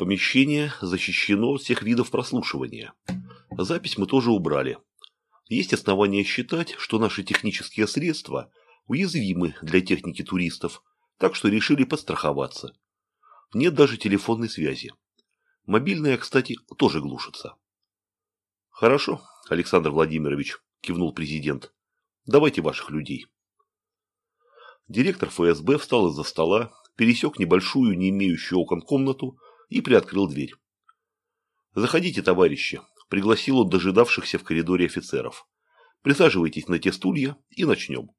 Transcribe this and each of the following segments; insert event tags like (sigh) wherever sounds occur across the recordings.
Помещение защищено от всех видов прослушивания. Запись мы тоже убрали. Есть основания считать, что наши технические средства уязвимы для техники туристов, так что решили подстраховаться. Нет даже телефонной связи. Мобильная, кстати, тоже глушится. Хорошо, Александр Владимирович, кивнул президент. Давайте ваших людей. Директор ФСБ встал из-за стола, пересек небольшую, не имеющую окон комнату и приоткрыл дверь. «Заходите, товарищи», – пригласил он дожидавшихся в коридоре офицеров. «Присаживайтесь на те стулья и начнем.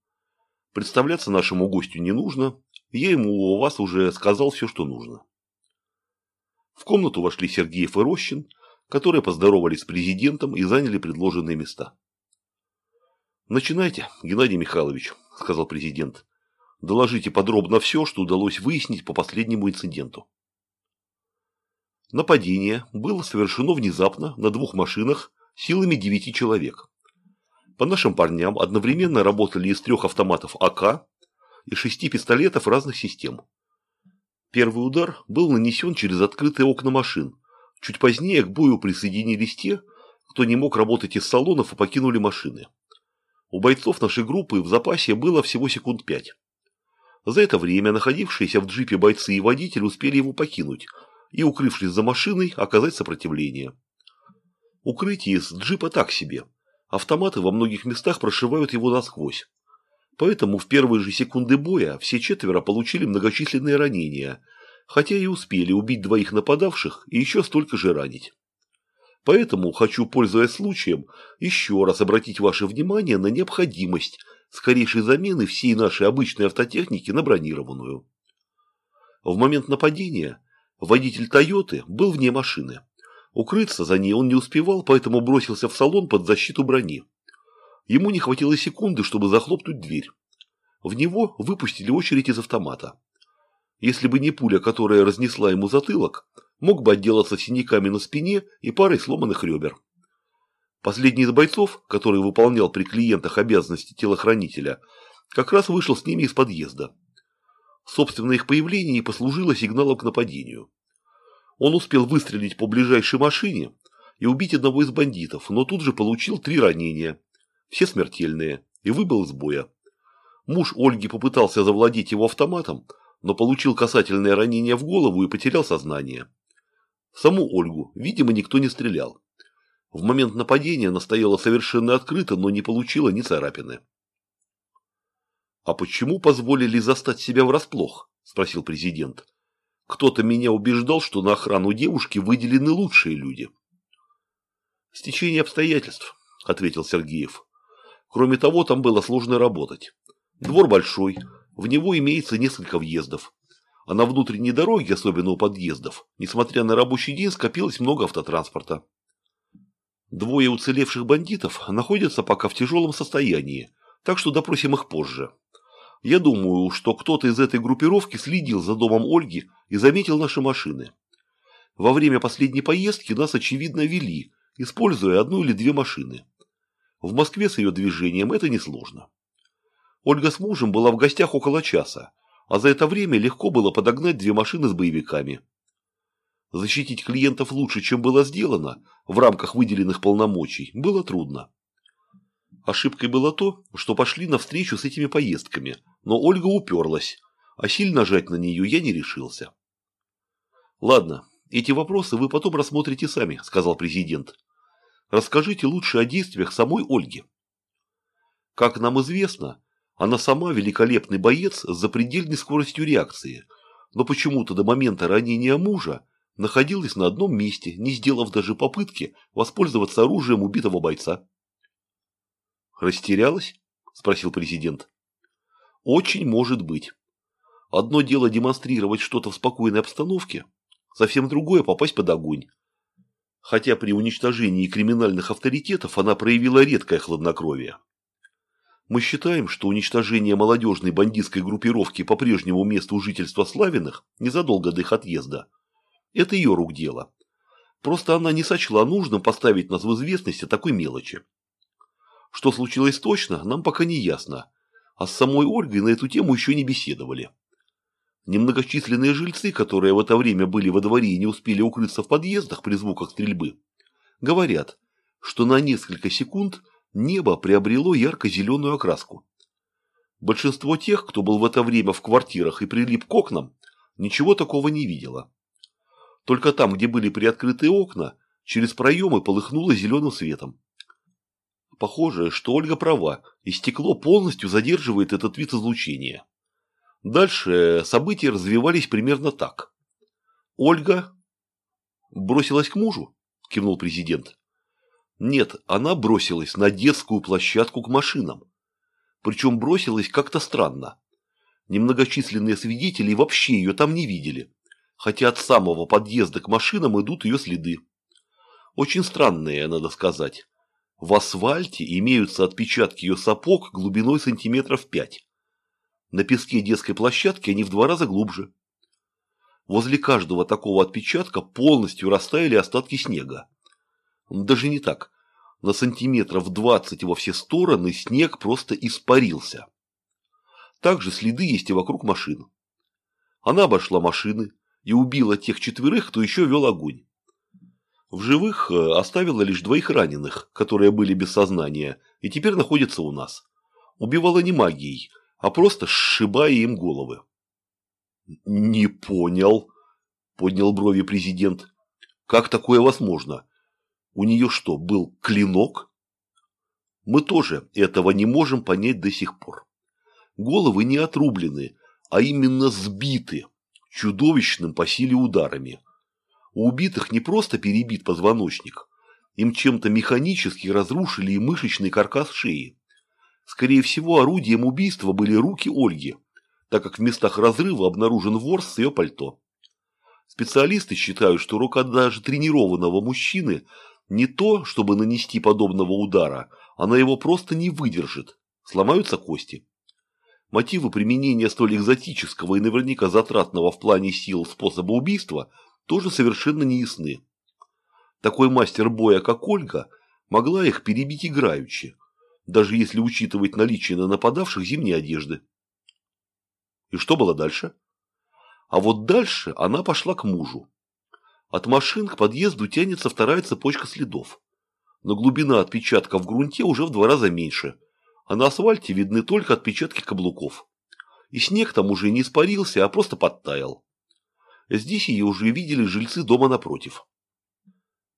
Представляться нашему гостю не нужно, я ему у вас уже сказал все, что нужно». В комнату вошли Сергеев и Рощин, которые поздоровались с президентом и заняли предложенные места. «Начинайте, Геннадий Михайлович», – сказал президент. «Доложите подробно все, что удалось выяснить по последнему инциденту». Нападение было совершено внезапно на двух машинах силами девяти человек. По нашим парням одновременно работали из трех автоматов АК и шести пистолетов разных систем. Первый удар был нанесен через открытые окна машин. Чуть позднее к бою присоединились те, кто не мог работать из салонов и покинули машины. У бойцов нашей группы в запасе было всего секунд пять. За это время находившиеся в джипе бойцы и водитель успели его покинуть – и, укрывшись за машиной, оказать сопротивление. Укрытие из джипа так себе. Автоматы во многих местах прошивают его насквозь. Поэтому в первые же секунды боя все четверо получили многочисленные ранения, хотя и успели убить двоих нападавших и еще столько же ранить. Поэтому хочу, пользуясь случаем, еще раз обратить ваше внимание на необходимость скорейшей замены всей нашей обычной автотехники на бронированную. В момент нападения Водитель «Тойоты» был вне машины. Укрыться за ней он не успевал, поэтому бросился в салон под защиту брони. Ему не хватило секунды, чтобы захлопнуть дверь. В него выпустили очередь из автомата. Если бы не пуля, которая разнесла ему затылок, мог бы отделаться синяками на спине и парой сломанных ребер. Последний из бойцов, который выполнял при клиентах обязанности телохранителя, как раз вышел с ними из подъезда. Собственно, их появление и послужило сигналом к нападению. Он успел выстрелить по ближайшей машине и убить одного из бандитов, но тут же получил три ранения, все смертельные, и выбыл из боя. Муж Ольги попытался завладеть его автоматом, но получил касательное ранение в голову и потерял сознание. Саму Ольгу, видимо, никто не стрелял. В момент нападения она стояла совершенно открыто, но не получила ни царапины. «А почему позволили застать себя врасплох?» – спросил президент. «Кто-то меня убеждал, что на охрану девушки выделены лучшие люди». «Стечение обстоятельств», – ответил Сергеев. «Кроме того, там было сложно работать. Двор большой, в него имеется несколько въездов. А на внутренней дороге, особенно у подъездов, несмотря на рабочий день, скопилось много автотранспорта. Двое уцелевших бандитов находятся пока в тяжелом состоянии, так что допросим их позже. Я думаю, что кто-то из этой группировки следил за домом Ольги и заметил наши машины. Во время последней поездки нас, очевидно, вели, используя одну или две машины. В Москве с ее движением это несложно. Ольга с мужем была в гостях около часа, а за это время легко было подогнать две машины с боевиками. Защитить клиентов лучше, чем было сделано, в рамках выделенных полномочий, было трудно. Ошибкой было то, что пошли навстречу с этими поездками, но Ольга уперлась, а сильно жать на нее я не решился. «Ладно, эти вопросы вы потом рассмотрите сами», – сказал президент. «Расскажите лучше о действиях самой Ольги». Как нам известно, она сама великолепный боец с запредельной скоростью реакции, но почему-то до момента ранения мужа находилась на одном месте, не сделав даже попытки воспользоваться оружием убитого бойца. «Растерялась?» – спросил президент. «Очень может быть. Одно дело демонстрировать что-то в спокойной обстановке, совсем другое – попасть под огонь. Хотя при уничтожении криминальных авторитетов она проявила редкое хладнокровие. Мы считаем, что уничтожение молодежной бандитской группировки по прежнему месту жительства Славиных незадолго до их отъезда – это ее рук дело. Просто она не сочла нужным поставить нас в известность о такой мелочи. Что случилось точно, нам пока не ясно, а с самой Ольгой на эту тему еще не беседовали. Немногочисленные жильцы, которые в это время были во дворе и не успели укрыться в подъездах при звуках стрельбы, говорят, что на несколько секунд небо приобрело ярко-зеленую окраску. Большинство тех, кто был в это время в квартирах и прилип к окнам, ничего такого не видело. Только там, где были приоткрытые окна, через проемы полыхнуло зеленым светом. Похоже, что Ольга права, и стекло полностью задерживает этот вид излучения. Дальше события развивались примерно так. Ольга бросилась к мужу, кивнул президент. Нет, она бросилась на детскую площадку к машинам. Причем бросилась как-то странно. Немногочисленные свидетели вообще ее там не видели, хотя от самого подъезда к машинам идут ее следы. Очень странные, надо сказать. В асфальте имеются отпечатки ее сапог глубиной сантиметров пять. На песке детской площадки они в два раза глубже. Возле каждого такого отпечатка полностью растаяли остатки снега. Даже не так. На сантиметров двадцать во все стороны снег просто испарился. Также следы есть и вокруг машин. Она обошла машины и убила тех четверых, кто еще вел огонь. В живых э, оставила лишь двоих раненых, которые были без сознания, и теперь находятся у нас. Убивала не магией, а просто сшибая им головы. «Не понял», – поднял брови президент. «Как такое возможно? У нее что, был клинок? Мы тоже этого не можем понять до сих пор. Головы не отрублены, а именно сбиты чудовищным по силе ударами. У убитых не просто перебит позвоночник, им чем-то механически разрушили и мышечный каркас шеи. Скорее всего, орудием убийства были руки Ольги, так как в местах разрыва обнаружен ворс с ее пальто. Специалисты считают, что рука даже тренированного мужчины не то, чтобы нанести подобного удара, она его просто не выдержит. Сломаются кости. Мотивы применения столь экзотического и наверняка затратного в плане сил способа убийства тоже совершенно не ясны. Такой мастер боя, как Ольга, могла их перебить играючи, даже если учитывать наличие на нападавших зимней одежды. И что было дальше? А вот дальше она пошла к мужу. От машин к подъезду тянется вторая цепочка следов. Но глубина отпечатка в грунте уже в два раза меньше, а на асфальте видны только отпечатки каблуков. И снег там уже не испарился, а просто подтаял. Здесь ее уже видели жильцы дома напротив.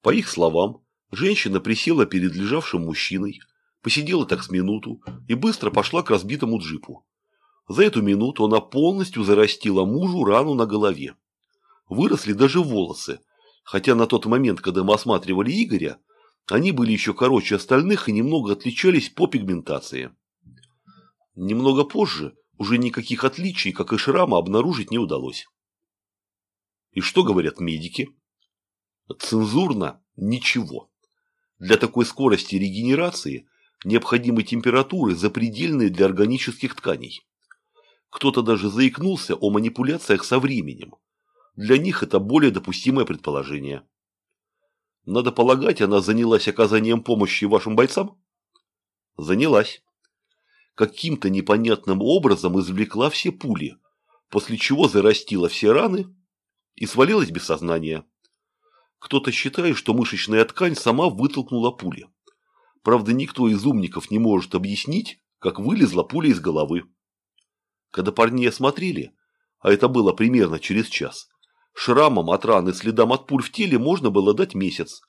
По их словам, женщина присела перед лежавшим мужчиной, посидела так с минуту и быстро пошла к разбитому джипу. За эту минуту она полностью зарастила мужу рану на голове выросли даже волосы, хотя на тот момент, когда мы осматривали Игоря, они были еще короче остальных и немного отличались по пигментации. Немного позже уже никаких отличий, как и шрама, обнаружить не удалось. И что говорят медики? Цензурно – ничего. Для такой скорости регенерации необходимы температуры, запредельные для органических тканей. Кто-то даже заикнулся о манипуляциях со временем. Для них это более допустимое предположение. Надо полагать, она занялась оказанием помощи вашим бойцам? Занялась. Каким-то непонятным образом извлекла все пули, после чего зарастила все раны и свалилась без сознания. Кто-то считает, что мышечная ткань сама вытолкнула пули. Правда, никто из умников не может объяснить, как вылезла пуля из головы. Когда парни осмотрели, а это было примерно через час, Шрамам от раны следам от пуль в теле можно было дать месяц,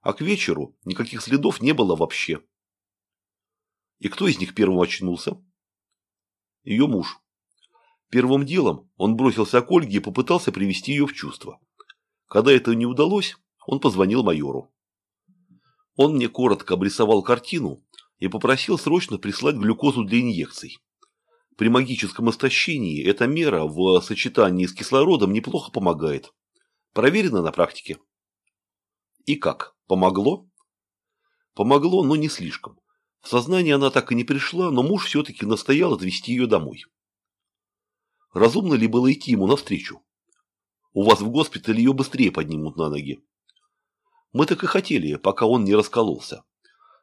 а к вечеру никаких следов не было вообще. И кто из них первым очнулся? Ее муж. Первым делом он бросился к Ольге и попытался привести ее в чувство. Когда это не удалось, он позвонил майору. Он мне коротко обрисовал картину и попросил срочно прислать глюкозу для инъекций. При магическом истощении эта мера в сочетании с кислородом неплохо помогает. Проверено на практике. И как? Помогло? Помогло, но не слишком. В сознание она так и не пришла, но муж все-таки настоял отвезти ее домой. Разумно ли было идти ему навстречу? У вас в госпитале ее быстрее поднимут на ноги. Мы так и хотели, пока он не раскололся.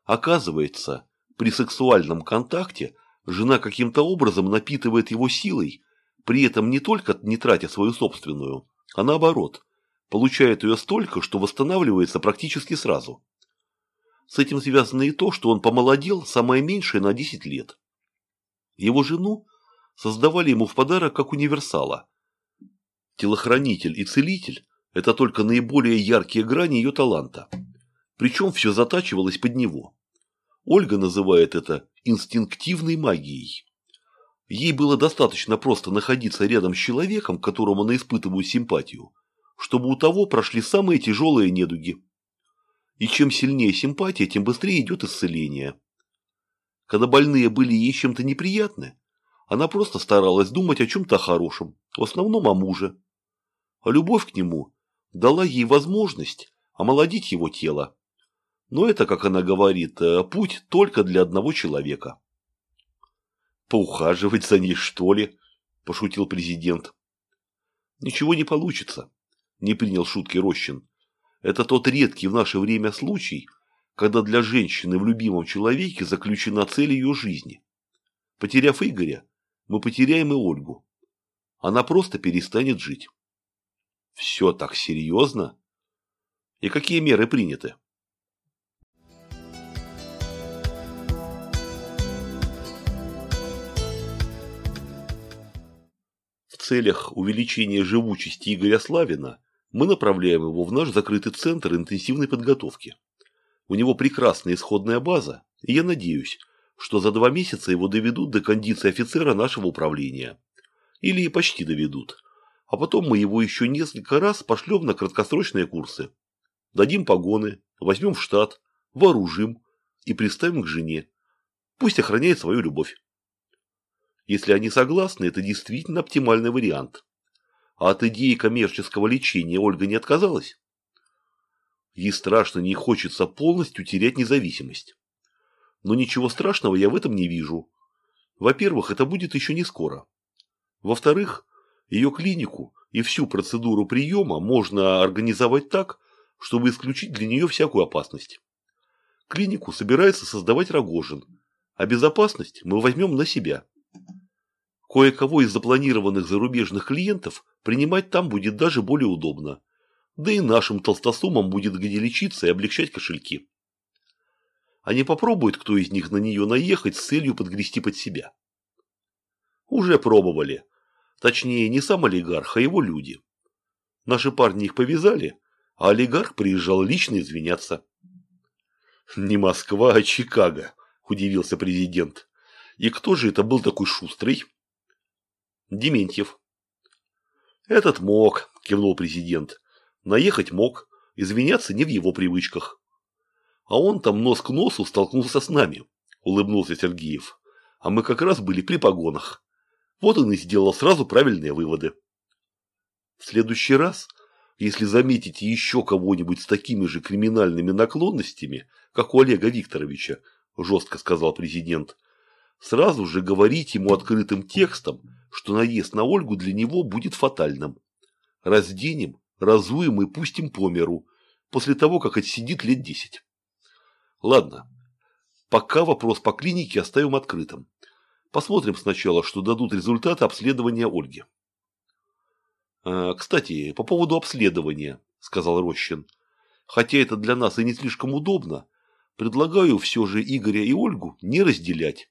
Оказывается, при сексуальном контакте – Жена каким-то образом напитывает его силой, при этом не только не тратя свою собственную, а наоборот, получает ее столько, что восстанавливается практически сразу. С этим связано и то, что он помолодел самое меньшее на 10 лет. Его жену создавали ему в подарок как универсала. Телохранитель и целитель – это только наиболее яркие грани ее таланта. Причем все затачивалось под него. Ольга называет это инстинктивной магией. Ей было достаточно просто находиться рядом с человеком, которому она испытывает симпатию, чтобы у того прошли самые тяжелые недуги. И чем сильнее симпатия, тем быстрее идет исцеление. Когда больные были ей чем-то неприятны, она просто старалась думать о чем-то хорошем, в основном о муже. А любовь к нему дала ей возможность омолодить его тело. Но это, как она говорит, э, путь только для одного человека. «Поухаживать за ней, что ли?» – пошутил президент. «Ничего не получится», – не принял шутки Рощин. «Это тот редкий в наше время случай, когда для женщины в любимом человеке заключена цель ее жизни. Потеряв Игоря, мы потеряем и Ольгу. Она просто перестанет жить». «Все так серьезно?» «И какие меры приняты?» целях увеличения живучести Игоря Славина мы направляем его в наш закрытый центр интенсивной подготовки. У него прекрасная исходная база, и я надеюсь, что за два месяца его доведут до кондиции офицера нашего управления. Или и почти доведут. А потом мы его еще несколько раз пошлем на краткосрочные курсы. Дадим погоны, возьмем в штат, вооружим и приставим к жене. Пусть охраняет свою любовь. Если они согласны, это действительно оптимальный вариант. А от идеи коммерческого лечения Ольга не отказалась. Ей страшно не хочется полностью терять независимость. Но ничего страшного я в этом не вижу. Во-первых, это будет еще не скоро. Во-вторых, ее клинику и всю процедуру приема можно организовать так, чтобы исключить для нее всякую опасность. Клинику собирается создавать Рогожин, а безопасность мы возьмем на себя. Кое-кого из запланированных зарубежных клиентов принимать там будет даже более удобно. Да и нашим толстосумам будет где лечиться и облегчать кошельки. Они попробуют, кто из них на нее наехать с целью подгрести под себя. Уже пробовали. Точнее, не сам олигарх, а его люди. Наши парни их повязали, а олигарх приезжал лично извиняться. (laughs) «Не Москва, а Чикаго», – удивился президент. «И кто же это был такой шустрый?» Дементьев. Этот мог, кивнул президент. Наехать мог, извиняться не в его привычках. А он там нос к носу столкнулся с нами, улыбнулся Сергеев. А мы как раз были при погонах. Вот он и сделал сразу правильные выводы. В следующий раз, если заметите еще кого-нибудь с такими же криминальными наклонностями, как у Олега Викторовича, жестко сказал президент, сразу же говорить ему открытым текстом, что наезд на Ольгу для него будет фатальным. Разденем, разуем и пустим по миру, после того, как отсидит лет десять. Ладно, пока вопрос по клинике оставим открытым. Посмотрим сначала, что дадут результаты обследования Ольги. «А, «Кстати, по поводу обследования», – сказал Рощин. «Хотя это для нас и не слишком удобно, предлагаю все же Игоря и Ольгу не разделять.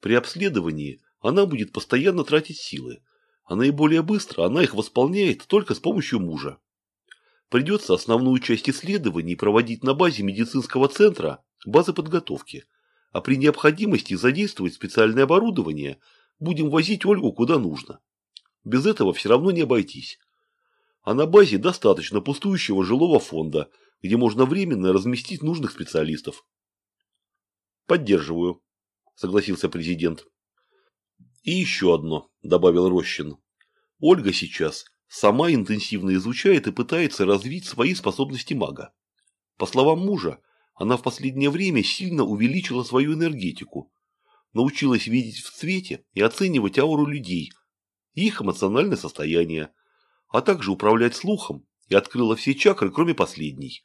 При обследовании она будет постоянно тратить силы, а наиболее быстро она их восполняет только с помощью мужа. Придется основную часть исследований проводить на базе медицинского центра, базы подготовки, а при необходимости задействовать специальное оборудование будем возить Ольгу куда нужно. Без этого все равно не обойтись. А на базе достаточно пустующего жилого фонда, где можно временно разместить нужных специалистов. Поддерживаю, согласился президент. И еще одно, добавил Рощин. Ольга сейчас сама интенсивно изучает и пытается развить свои способности мага. По словам мужа, она в последнее время сильно увеличила свою энергетику, научилась видеть в цвете и оценивать ауру людей, их эмоциональное состояние, а также управлять слухом и открыла все чакры, кроме последней.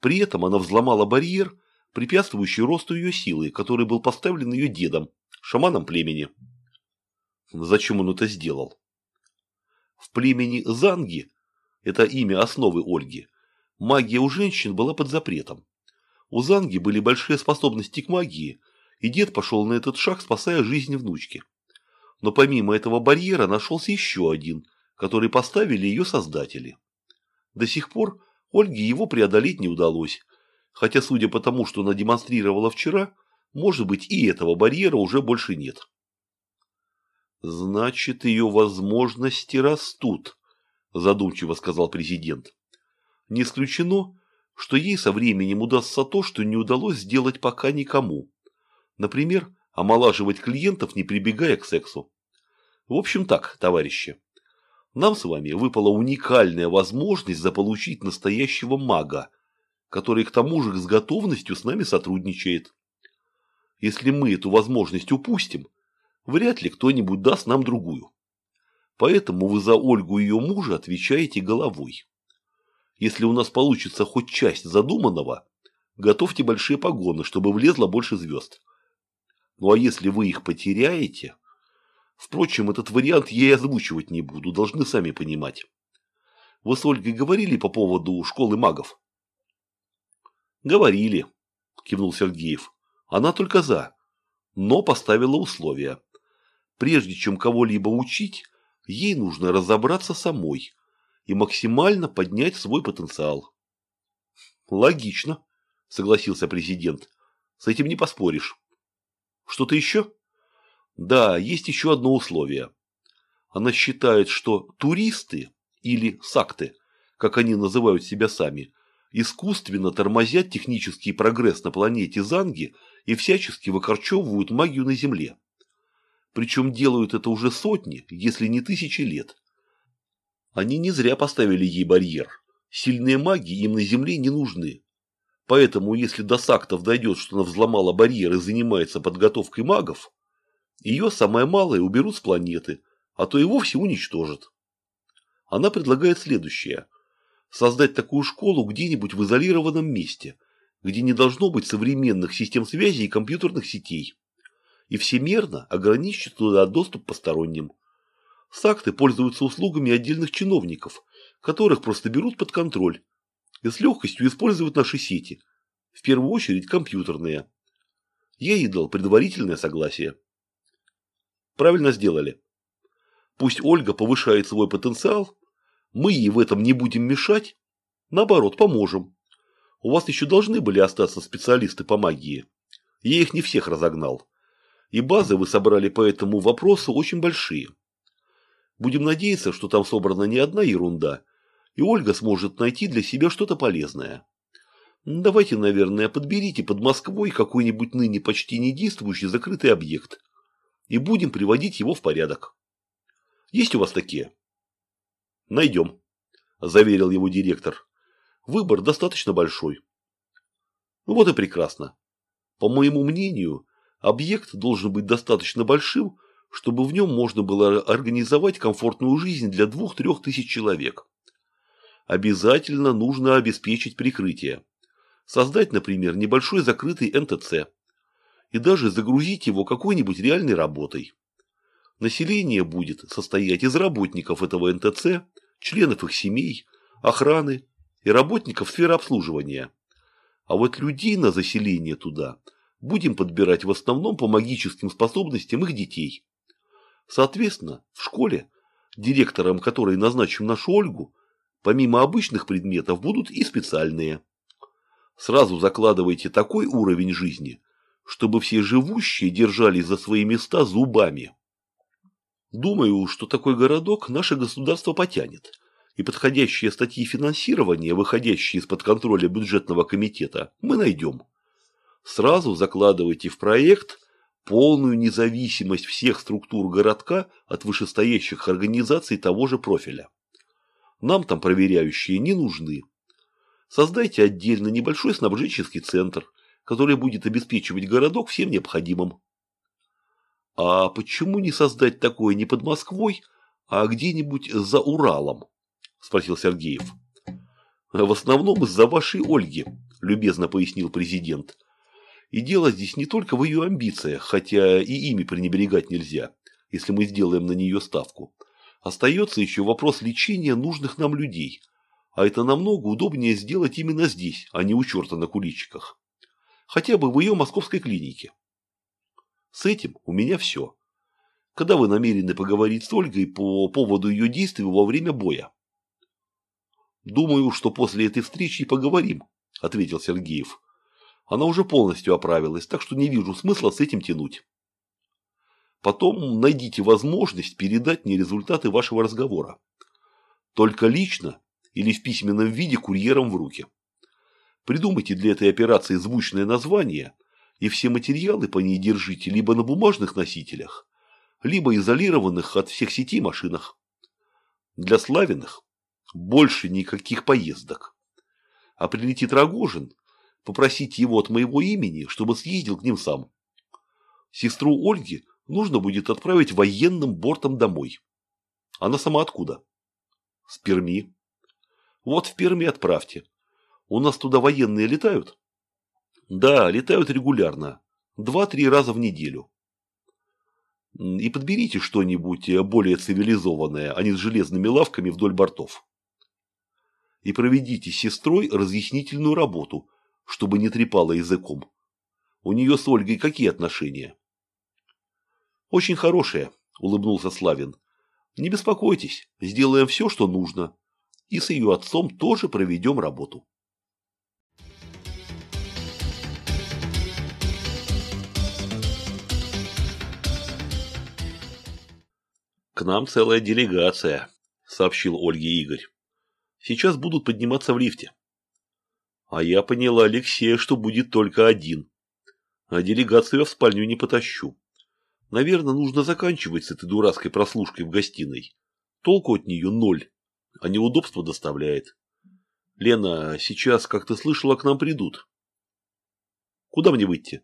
При этом она взломала барьер, препятствующий росту ее силы, который был поставлен ее дедом, шаманом племени. Зачем он это сделал? В племени Занги, это имя основы Ольги, магия у женщин была под запретом. У Занги были большие способности к магии, и дед пошел на этот шаг, спасая жизнь внучки. Но помимо этого барьера нашелся еще один, который поставили ее создатели. До сих пор Ольге его преодолеть не удалось, хотя, судя по тому, что она демонстрировала вчера, может быть и этого барьера уже больше нет. «Значит, ее возможности растут», – задумчиво сказал президент. «Не исключено, что ей со временем удастся то, что не удалось сделать пока никому. Например, омолаживать клиентов, не прибегая к сексу. В общем так, товарищи, нам с вами выпала уникальная возможность заполучить настоящего мага, который к тому же с готовностью с нами сотрудничает. Если мы эту возможность упустим, вряд ли кто-нибудь даст нам другую. Поэтому вы за Ольгу и ее мужа отвечаете головой. Если у нас получится хоть часть задуманного, готовьте большие погоны, чтобы влезло больше звезд. Ну а если вы их потеряете... Впрочем, этот вариант я и озвучивать не буду, должны сами понимать. Вы с Ольгой говорили по поводу школы магов? Говорили, кивнул Сергеев. Она только за, но поставила условия. Прежде чем кого-либо учить, ей нужно разобраться самой, и максимально поднять свой потенциал. Логично, согласился президент. С этим не поспоришь. Что-то еще? Да, есть еще одно условие. Она считает, что туристы или сакты, как они называют себя сами, искусственно тормозят технический прогресс на планете Занги и всячески выкорчевывают магию на Земле. Причем делают это уже сотни, если не тысячи лет. Они не зря поставили ей барьер. Сильные маги им на земле не нужны. Поэтому, если до сактов дойдет, что она взломала барьер и занимается подготовкой магов, ее самое малое уберут с планеты, а то и вовсе уничтожат. Она предлагает следующее. Создать такую школу где-нибудь в изолированном месте, где не должно быть современных систем связи и компьютерных сетей. И всемерно ограничить туда доступ посторонним. Сакты пользуются услугами отдельных чиновников, которых просто берут под контроль и с легкостью используют наши сети, в первую очередь компьютерные. Я ей дал предварительное согласие. Правильно сделали. Пусть Ольга повышает свой потенциал, мы ей в этом не будем мешать, наоборот, поможем. У вас еще должны были остаться специалисты по магии. Я их не всех разогнал. И базы вы собрали по этому вопросу очень большие. Будем надеяться, что там собрана не одна ерунда, и Ольга сможет найти для себя что-то полезное. Давайте, наверное, подберите под Москвой какой-нибудь ныне почти не действующий закрытый объект и будем приводить его в порядок. Есть у вас такие? Найдем, заверил его директор. Выбор достаточно большой. Вот и прекрасно. По моему мнению, объект должен быть достаточно большим, чтобы в нем можно было организовать комфортную жизнь для двух-трех тысяч человек. Обязательно нужно обеспечить прикрытие. Создать, например, небольшой закрытый НТЦ. И даже загрузить его какой-нибудь реальной работой. Население будет состоять из работников этого НТЦ, членов их семей, охраны и работников сферы обслуживания. А вот людей на заселение туда будем подбирать в основном по магическим способностям их детей. Соответственно, в школе, директором которой назначим нашу Ольгу, помимо обычных предметов будут и специальные. Сразу закладывайте такой уровень жизни, чтобы все живущие держались за свои места зубами. Думаю, что такой городок наше государство потянет, и подходящие статьи финансирования, выходящие из-под контроля бюджетного комитета, мы найдем. Сразу закладывайте в проект полную независимость всех структур городка от вышестоящих организаций того же профиля. Нам там проверяющие не нужны. Создайте отдельно небольшой снабженческий центр, который будет обеспечивать городок всем необходимым. А почему не создать такое не под Москвой, а где-нибудь за Уралом? Спросил Сергеев. В основном из-за вашей Ольги, любезно пояснил президент. И дело здесь не только в ее амбициях, хотя и ими пренебрегать нельзя. если мы сделаем на нее ставку. Остается еще вопрос лечения нужных нам людей. А это намного удобнее сделать именно здесь, а не у черта на куличиках. Хотя бы в ее московской клинике. С этим у меня все. Когда вы намерены поговорить с Ольгой по поводу ее действий во время боя? Думаю, что после этой встречи поговорим, ответил Сергеев. Она уже полностью оправилась, так что не вижу смысла с этим тянуть. Потом найдите возможность передать мне результаты вашего разговора. Только лично или в письменном виде курьером в руки. Придумайте для этой операции звучное название и все материалы по ней держите либо на бумажных носителях, либо изолированных от всех сетей машинах. Для Славиных больше никаких поездок. А прилетит Рогожин, попросите его от моего имени, чтобы съездил к ним сам. Сестру Ольги нужно будет отправить военным бортом домой. Она сама откуда? С Перми. Вот в Перми отправьте. У нас туда военные летают? Да, летают регулярно. Два-три раза в неделю. И подберите что-нибудь более цивилизованное, а не с железными лавками вдоль бортов. И проведите с сестрой разъяснительную работу, чтобы не трепала языком. У нее с Ольгой какие отношения? Очень хорошие, улыбнулся Славин. Не беспокойтесь, сделаем все, что нужно. И с ее отцом тоже проведем работу. «К нам целая делегация», – сообщил Ольге Игорь. «Сейчас будут подниматься в лифте». «А я поняла, Алексея, что будет только один. А делегацию я в спальню не потащу. Наверное, нужно заканчивать с этой дурацкой прослушкой в гостиной. Толку от нее ноль, а неудобство доставляет. Лена, сейчас, как ты слышала, к нам придут. Куда мне выйти?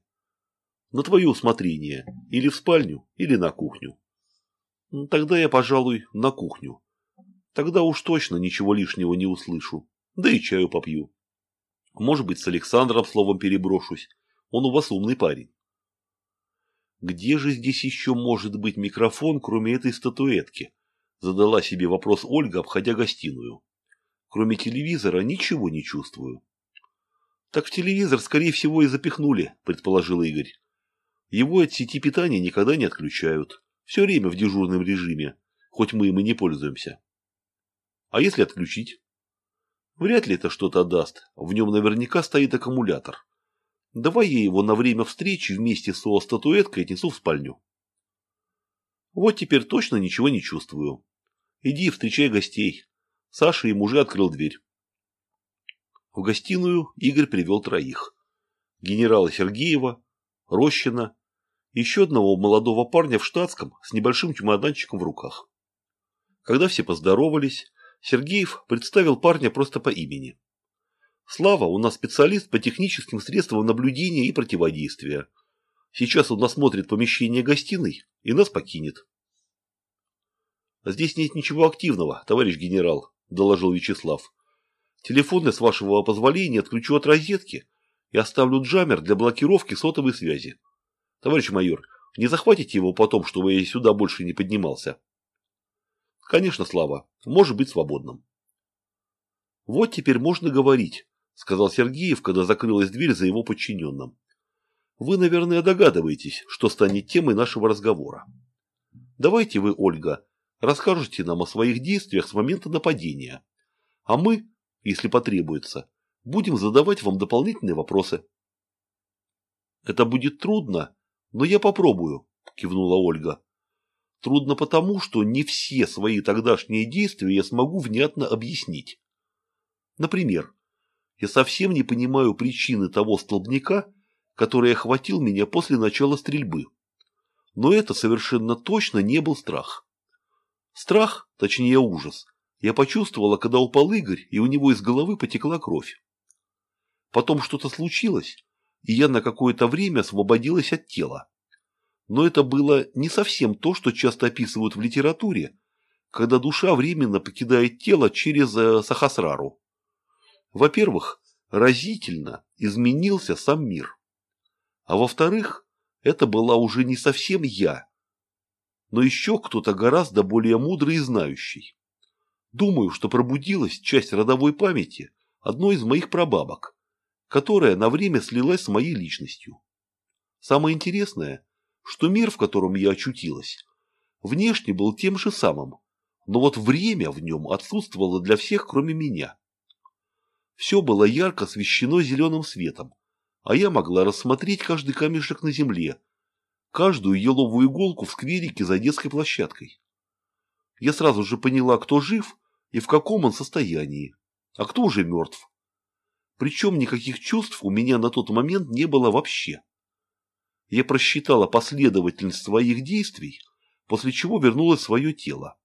На твое усмотрение. Или в спальню, или на кухню. Тогда я, пожалуй, на кухню. Тогда уж точно ничего лишнего не услышу. Да и чаю попью. Может быть, с Александром словом переброшусь. Он у вас умный парень. Где же здесь еще может быть микрофон, кроме этой статуэтки? Задала себе вопрос Ольга, обходя гостиную. Кроме телевизора ничего не чувствую. Так в телевизор, скорее всего, и запихнули, предположил Игорь. Его от сети питания никогда не отключают. Все время в дежурном режиме, хоть мы им и не пользуемся. А если отключить? Вряд ли это что-то даст. В нем наверняка стоит аккумулятор. Давай я его на время встречи вместе с статуэткой отнесу в спальню. Вот теперь точно ничего не чувствую. Иди встречай гостей. Саша им уже открыл дверь. В гостиную Игорь привел троих. Генерала Сергеева, Рощина, еще одного молодого парня в штатском с небольшим чемоданчиком в руках. Когда все поздоровались, Сергеев представил парня просто по имени. Слава у нас специалист по техническим средствам наблюдения и противодействия. Сейчас он осмотрит помещение гостиной и нас покинет. Здесь нет ничего активного, товарищ генерал, доложил Вячеслав. Телефон с вашего позволения отключу от розетки и оставлю джаммер для блокировки сотовой связи. Товарищ майор, не захватите его потом, чтобы я сюда больше не поднимался? Конечно, Слава, может быть свободным. Вот теперь можно говорить, сказал Сергеев, когда закрылась дверь за его подчиненным. Вы, наверное, догадываетесь, что станет темой нашего разговора. Давайте вы, Ольга, расскажете нам о своих действиях с момента нападения. А мы, если потребуется, будем задавать вам дополнительные вопросы. Это будет трудно, но я попробую, кивнула Ольга. Трудно потому, что не все свои тогдашние действия я смогу внятно объяснить. Например, я совсем не понимаю причины того столбняка, который охватил меня после начала стрельбы. Но это совершенно точно не был страх. Страх, точнее ужас, я почувствовала, когда упал Игорь, и у него из головы потекла кровь. Потом что-то случилось, и я на какое-то время освободилась от тела. Но это было не совсем то, что часто описывают в литературе, когда душа временно покидает тело через э, Сахасрару. Во-первых, разительно изменился сам мир. А во-вторых, это была уже не совсем я. но еще кто-то гораздо более мудрый и знающий. Думаю, что пробудилась часть родовой памяти одной из моих прабабок, которая на время слилась с моей личностью. Самое интересное, что мир, в котором я очутилась, внешне был тем же самым, но вот время в нем отсутствовало для всех, кроме меня. Все было ярко освещено зеленым светом, а я могла рассмотреть каждый камешек на земле, каждую еловую иголку в скверике за детской площадкой. Я сразу же поняла, кто жив и в каком он состоянии, а кто уже мертв. Причем никаких чувств у меня на тот момент не было вообще. Я просчитала последовательность своих действий, после чего вернулась в свое тело.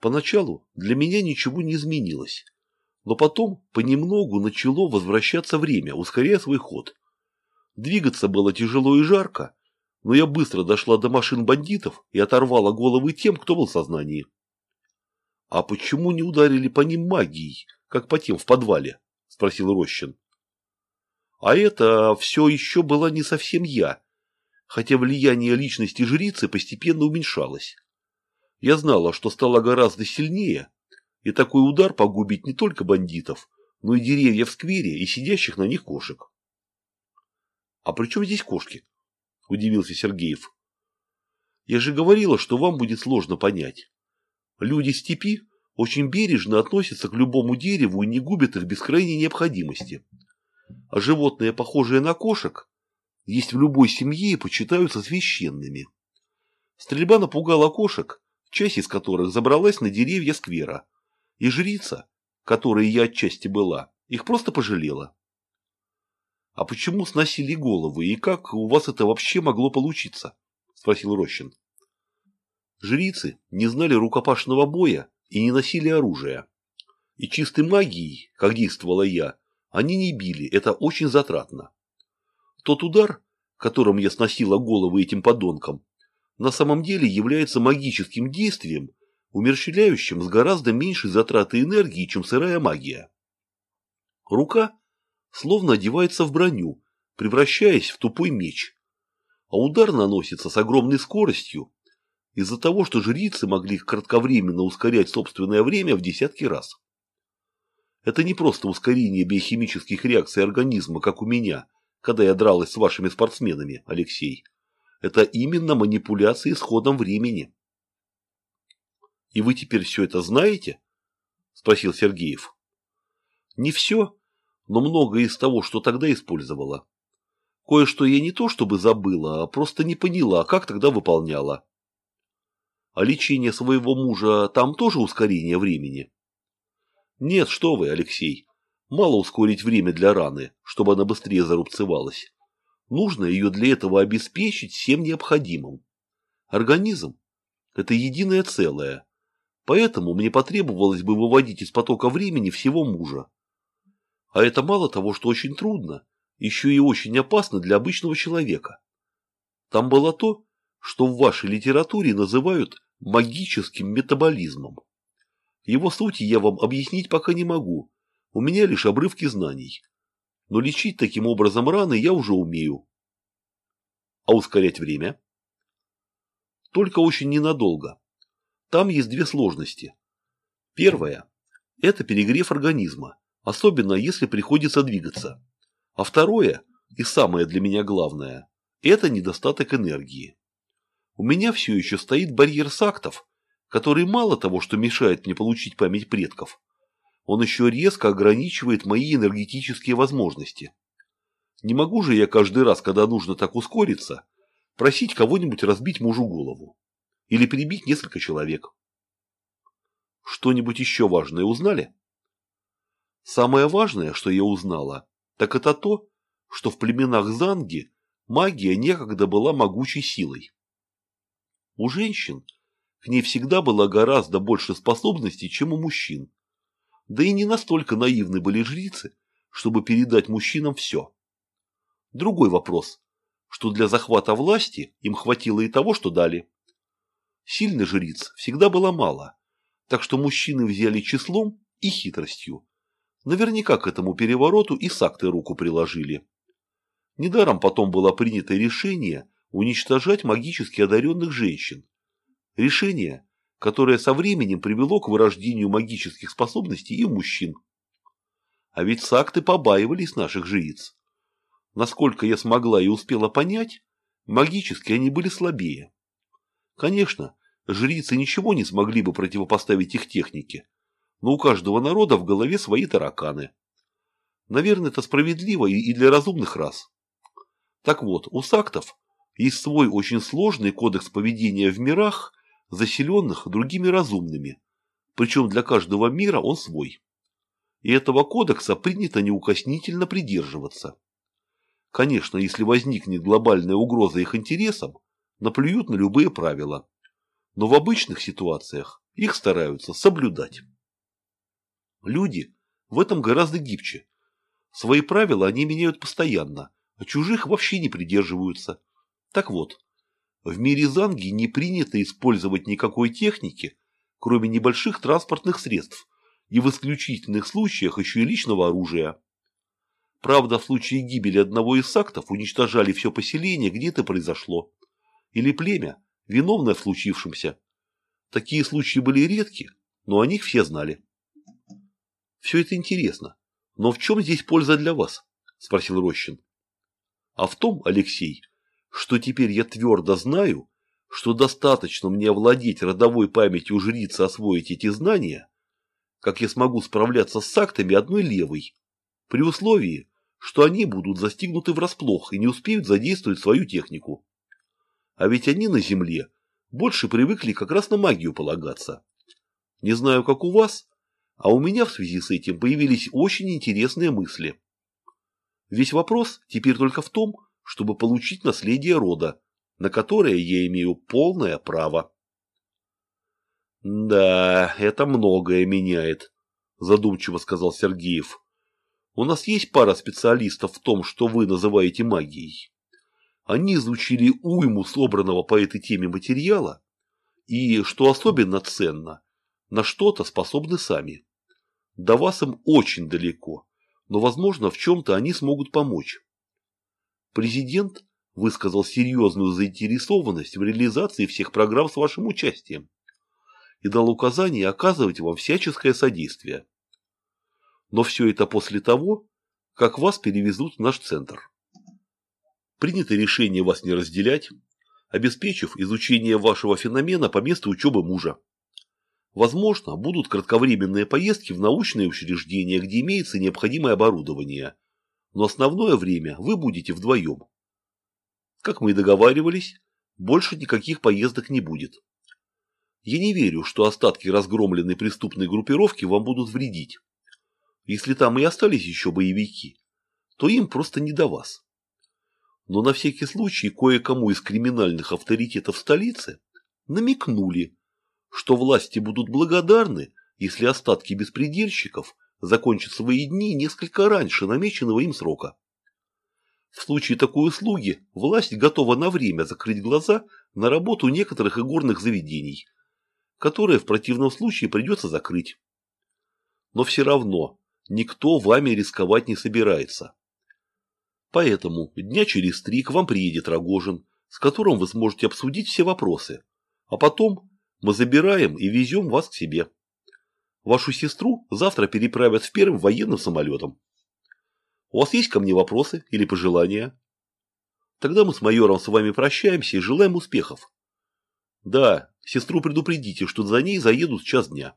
Поначалу для меня ничего не изменилось, но потом понемногу начало возвращаться время, ускоряя свой ход. Двигаться было тяжело и жарко, но я быстро дошла до машин бандитов и оторвала головы тем, кто был в сознании. — А почему не ударили по ним магией, как по тем в подвале? — спросил Рощин. — А это все еще была не совсем я, хотя влияние личности жрицы постепенно уменьшалось. Я знала, что стала гораздо сильнее, и такой удар погубит не только бандитов, но и деревья в сквере и сидящих на них кошек. — А при чем здесь кошки? – удивился Сергеев. «Я же говорила, что вам будет сложно понять. Люди степи очень бережно относятся к любому дереву и не губят их без крайней необходимости. А животные, похожие на кошек, есть в любой семье и почитаются священными. Стрельба напугала кошек, часть из которых забралась на деревья сквера, и жрица, которой я отчасти была, их просто пожалела. «А почему сносили головы, и как у вас это вообще могло получиться?» – спросил Рощин. Жрицы не знали рукопашного боя и не носили оружия. И чистой магией, как действовала я, они не били, это очень затратно. Тот удар, которым я сносила головы этим подонкам, на самом деле является магическим действием, умерщвляющим с гораздо меньшей затратой энергии, чем сырая магия. Рука словно одевается в броню, превращаясь в тупой меч. А удар наносится с огромной скоростью, из-за того, что жрицы могли кратковременно ускорять собственное время в десятки раз. Это не просто ускорение биохимических реакций организма, как у меня, когда я дралась с вашими спортсменами, Алексей. Это именно манипуляции с ходом времени. «И вы теперь все это знаете?» – спросил Сергеев. «Не все, но многое из того, что тогда использовала. Кое-что я не то чтобы забыла, а просто не поняла, как тогда выполняла. А лечение своего мужа там тоже ускорение времени? Нет, что вы, Алексей. Мало ускорить время для раны, чтобы она быстрее зарубцевалась. Нужно ее для этого обеспечить всем необходимым. Организм – это единое целое. Поэтому мне потребовалось бы выводить из потока времени всего мужа. А это мало того, что очень трудно, еще и очень опасно для обычного человека. Там было то, что в вашей литературе называют магическим метаболизмом. Его сути я вам объяснить пока не могу, у меня лишь обрывки знаний. Но лечить таким образом раны я уже умею. А ускорять время? Только очень ненадолго. Там есть две сложности. Первая – это перегрев организма особенно если приходится двигаться. А второе, и самое для меня главное, это недостаток энергии. У меня все еще стоит барьер сактов, который мало того, что мешает мне получить память предков, он еще резко ограничивает мои энергетические возможности. Не могу же я каждый раз, когда нужно так ускориться, просить кого-нибудь разбить мужу голову. Или перебить несколько человек. Что-нибудь еще важное узнали? Самое важное, что я узнала, так это то, что в племенах Занги магия некогда была могучей силой. У женщин к ней всегда было гораздо больше способностей, чем у мужчин. Да и не настолько наивны были жрицы, чтобы передать мужчинам все. Другой вопрос, что для захвата власти им хватило и того, что дали. Сильных жриц всегда было мало, так что мужчины взяли числом и хитростью, Наверняка к этому перевороту и сакты руку приложили. Недаром потом было принято решение уничтожать магически одаренных женщин, Решение, которое со временем привело к вырождению магических способностей и мужчин. А ведь сакты побаивались наших жриц. Насколько я смогла и успела понять, магически они были слабее. Конечно, жрицы ничего не смогли бы противопоставить их технике, но у каждого народа в голове свои тараканы. Наверное, это справедливо и для разумных рас. Так вот, у сактов есть свой очень сложный кодекс поведения в мирах, заселенных другими разумными, причем для каждого мира он свой. И этого кодекса принято неукоснительно придерживаться. Конечно, если возникнет глобальная угроза их интересам, наплюют на любые правила. Но в обычных ситуациях их стараются соблюдать. Люди в этом гораздо гибче. Свои правила они меняют постоянно, а чужих вообще не придерживаются. Так вот, в мире Занги не принято использовать никакой техники, кроме небольших транспортных средств, и в исключительных случаях еще и личного оружия. Правда, в случае гибели одного из сактов уничтожали все поселение, где это произошло. Или племя, виновное в случившемся. Такие случаи были редки, но о них все знали. Все это интересно. Но в чем здесь польза для вас? Спросил Рощин. А в том, Алексей, что теперь я твердо знаю, что достаточно мне овладеть родовой памятью жрицы освоить эти знания, как я смогу справляться с актами одной левой, при условии, что они будут застигнуты врасплох и не успеют задействовать свою технику. А ведь они на Земле больше привыкли как раз на магию полагаться. Не знаю, как у вас, а у меня в связи с этим появились очень интересные мысли. Весь вопрос теперь только в том, чтобы получить наследие рода, на которое я имею полное право. «Да, это многое меняет», – задумчиво сказал Сергеев. «У нас есть пара специалистов в том, что вы называете магией. Они изучили уйму собранного по этой теме материала и, что особенно ценно, на что-то способны сами. До вас им очень далеко, но, возможно, в чем-то они смогут помочь. Президент высказал серьезную заинтересованность в реализации всех программ с вашим участием и дал указание оказывать вам всяческое содействие. Но все это после того, как вас перевезут в наш центр. Принято решение вас не разделять, обеспечив изучение вашего феномена по месту учебы мужа. Возможно, будут кратковременные поездки в научные учреждения, где имеется необходимое оборудование, но основное время вы будете вдвоем. Как мы и договаривались, больше никаких поездок не будет. Я не верю, что остатки разгромленной преступной группировки вам будут вредить. Если там и остались еще боевики, то им просто не до вас. Но на всякий случай кое-кому из криминальных авторитетов столицы намекнули, что власти будут благодарны, если остатки беспредельщиков закончат свои дни несколько раньше намеченного им срока. В случае такой услуги власть готова на время закрыть глаза на работу некоторых игорных заведений – которое в противном случае придется закрыть. Но все равно никто вами рисковать не собирается. Поэтому дня через три к вам приедет Рогожин, с которым вы сможете обсудить все вопросы, а потом мы забираем и везем вас к себе. Вашу сестру завтра переправят в первым военным самолетом. У вас есть ко мне вопросы или пожелания? Тогда мы с майором с вами прощаемся и желаем успехов. Да, сестру предупредите, что за ней заедут час дня.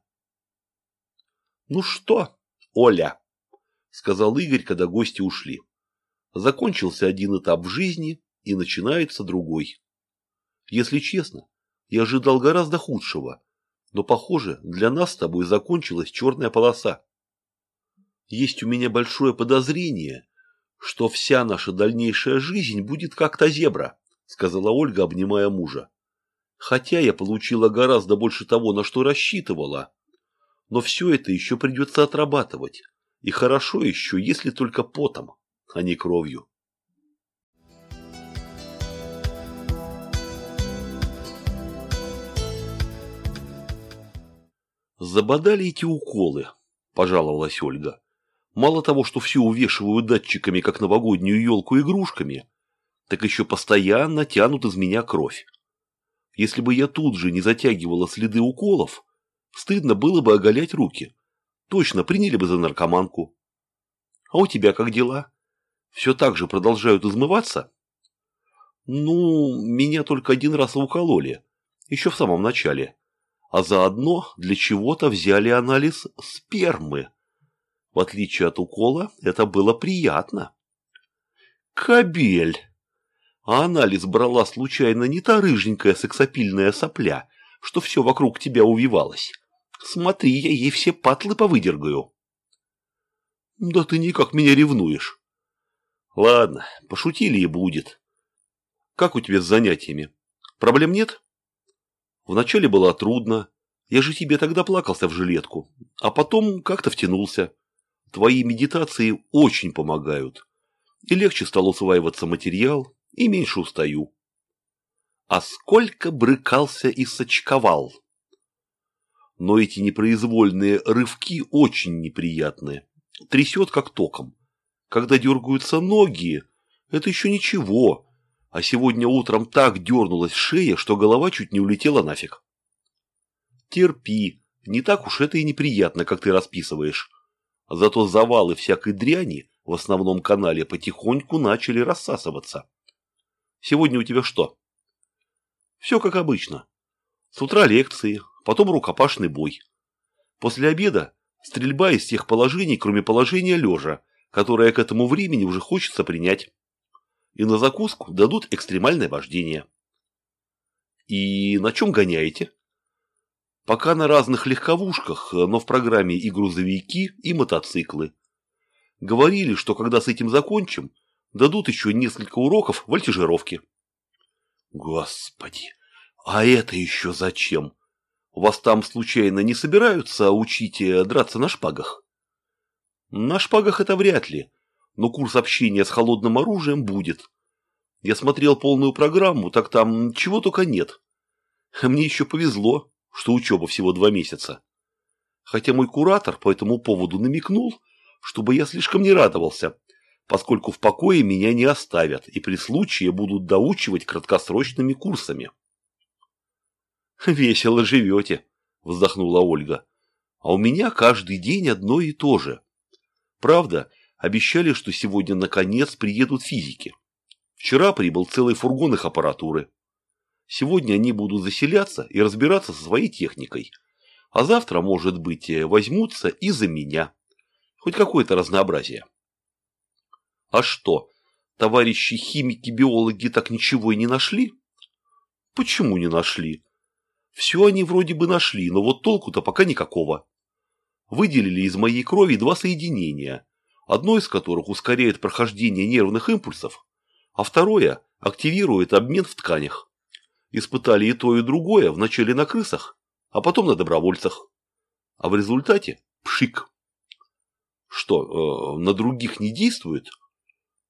Ну что, Оля, сказал Игорь, когда гости ушли. Закончился один этап в жизни и начинается другой. Если честно, я ожидал гораздо худшего, но, похоже, для нас с тобой закончилась черная полоса. Есть у меня большое подозрение, что вся наша дальнейшая жизнь будет как то зебра, сказала Ольга, обнимая мужа. Хотя я получила гораздо больше того, на что рассчитывала. Но все это еще придется отрабатывать. И хорошо еще, если только потом, а не кровью. Забодали эти уколы, пожаловалась Ольга. Мало того, что все увешивают датчиками, как новогоднюю елку игрушками, так еще постоянно тянут из меня кровь. Если бы я тут же не затягивала следы уколов, стыдно было бы оголять руки. Точно приняли бы за наркоманку. А у тебя как дела? Все так же продолжают измываться? Ну, меня только один раз укололи. Еще в самом начале. А заодно для чего-то взяли анализ спермы. В отличие от укола, это было приятно. Кабель! А анализ брала случайно не та рыженькая сексапильная сопля, что все вокруг тебя увивалось. Смотри, я ей все патлы повыдергаю. Да ты никак меня ревнуешь. Ладно, пошутили и будет. Как у тебя с занятиями? Проблем нет? Вначале было трудно. Я же тебе тогда плакался в жилетку. А потом как-то втянулся. Твои медитации очень помогают. И легче стал усваиваться материал, и меньше устаю. А сколько брыкался и сочковал. Но эти непроизвольные рывки очень неприятные. Трясет как током. Когда дергаются ноги, это еще ничего. А сегодня утром так дернулась шея, что голова чуть не улетела нафиг. Терпи, не так уж это и неприятно, как ты расписываешь. Зато завалы всякой дряни в основном канале потихоньку начали рассасываться. Сегодня у тебя что? Все как обычно. С утра лекции, потом рукопашный бой. После обеда стрельба из тех положений, кроме положения лежа, которое к этому времени уже хочется принять. И на закуску дадут экстремальное вождение. И на чем гоняете? Пока на разных легковушках, но в программе и грузовики, и мотоциклы. Говорили, что когда с этим закончим, дадут еще несколько уроков вольтежировки. Господи, а это еще зачем? Вас там случайно не собираются учить э, драться на шпагах? На шпагах это вряд ли, но курс общения с холодным оружием будет. Я смотрел полную программу, так там чего только нет. Мне еще повезло, что учеба всего два месяца. Хотя мой куратор по этому поводу намекнул, чтобы я слишком не радовался, поскольку в покое меня не оставят и при случае будут доучивать краткосрочными курсами. (laughs) «Весело живете», – вздохнула Ольга. «А у меня каждый день одно и то же. Правда, обещали, что сегодня наконец приедут физики. Вчера прибыл целый фургон их аппаратуры. Сегодня они будут заселяться и разбираться со своей техникой. А завтра, может быть, возьмутся и за меня. Хоть какое-то разнообразие. А что, товарищи химики-биологи так ничего и не нашли? Почему не нашли? Все они вроде бы нашли, но вот толку-то пока никакого выделили из моей крови два соединения, одно из которых ускоряет прохождение нервных импульсов, а второе активирует обмен в тканях. Испытали и то, и другое вначале на крысах, а потом на добровольцах. А в результате – пшик. Что, э, на других не действует?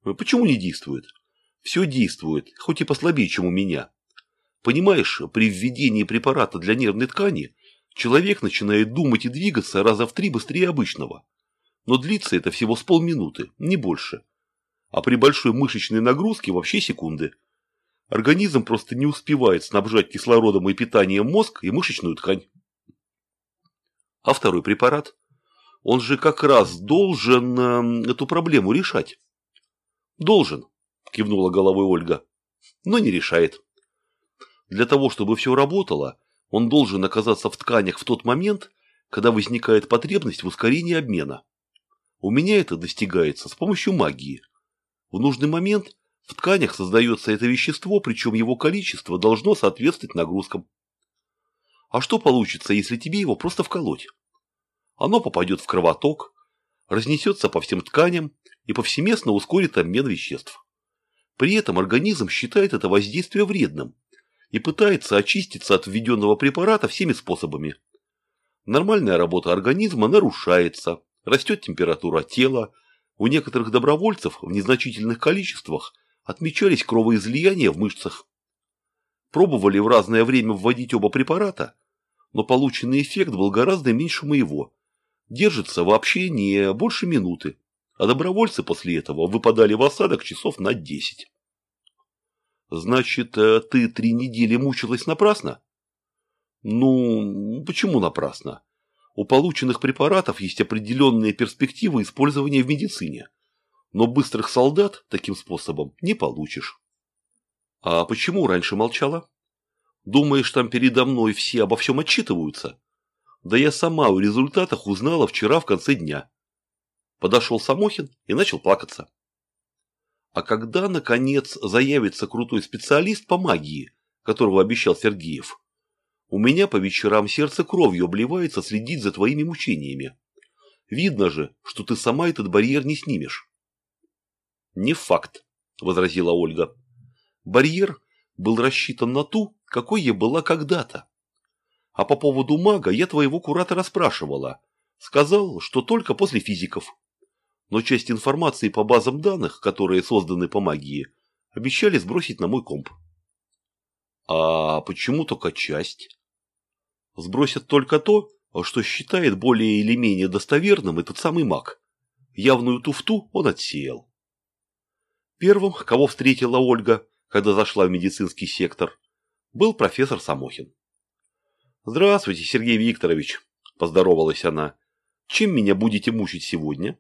Почему не действует? Все действует, хоть и послабее, чем у меня. Понимаешь, при введении препарата для нервной ткани Человек начинает думать и двигаться раза в три быстрее обычного. Но длится это всего с полминуты, не больше. А при большой мышечной нагрузке вообще секунды. Организм просто не успевает снабжать кислородом и питанием мозг и мышечную ткань. А второй препарат? Он же как раз должен э, эту проблему решать. Должен, кивнула головой Ольга, но не решает. Для того, чтобы все работало, он должен оказаться в тканях в тот момент, когда возникает потребность в ускорении обмена. У меня это достигается с помощью магии. В нужный момент в тканях создается это вещество, причем его количество должно соответствовать нагрузкам. А что получится, если тебе его просто вколоть? Оно попадет в кровоток, разнесется по всем тканям и повсеместно ускорит обмен веществ. При этом организм считает это воздействие вредным и пытается очиститься от введенного препарата всеми способами. Нормальная работа организма нарушается, растет температура тела, у некоторых добровольцев в незначительных количествах отмечались кровоизлияния в мышцах. Пробовали в разное время вводить оба препарата, но полученный эффект был гораздо меньше моего. Держится вообще не больше минуты, а добровольцы после этого выпадали в осадок часов на 10. Значит, э, ты три недели мучилась напрасно? Ну, почему напрасно? У полученных препаратов есть определенные перспективы использования в медицине. Но быстрых солдат таким способом не получишь. А почему раньше молчала? Думаешь, там передо мной все обо всем отчитываются? Да я сама о результатах узнала вчера в конце дня. Подошел Самохин и начал плакаться. А когда, наконец, заявится крутой специалист по магии, которого обещал Сергеев, у меня по вечерам сердце кровью обливается следить за твоими мучениями. Видно же, что ты сама этот барьер не снимешь. Не факт, возразила Ольга. Барьер был рассчитан на ту, какой я была когда-то. А по поводу мага я твоего куратора спрашивала. Сказал, что только после физиков но часть информации по базам данных, которые созданы по магии, обещали сбросить на мой комп. А почему только часть? Сбросят только то, что считает более или менее достоверным этот самый маг. Явную туфту он отсеял. Первым, кого встретила Ольга, когда зашла в медицинский сектор, был профессор Самохин. «Здравствуйте, Сергей Викторович», – поздоровалась она. «Чем меня будете мучить сегодня?»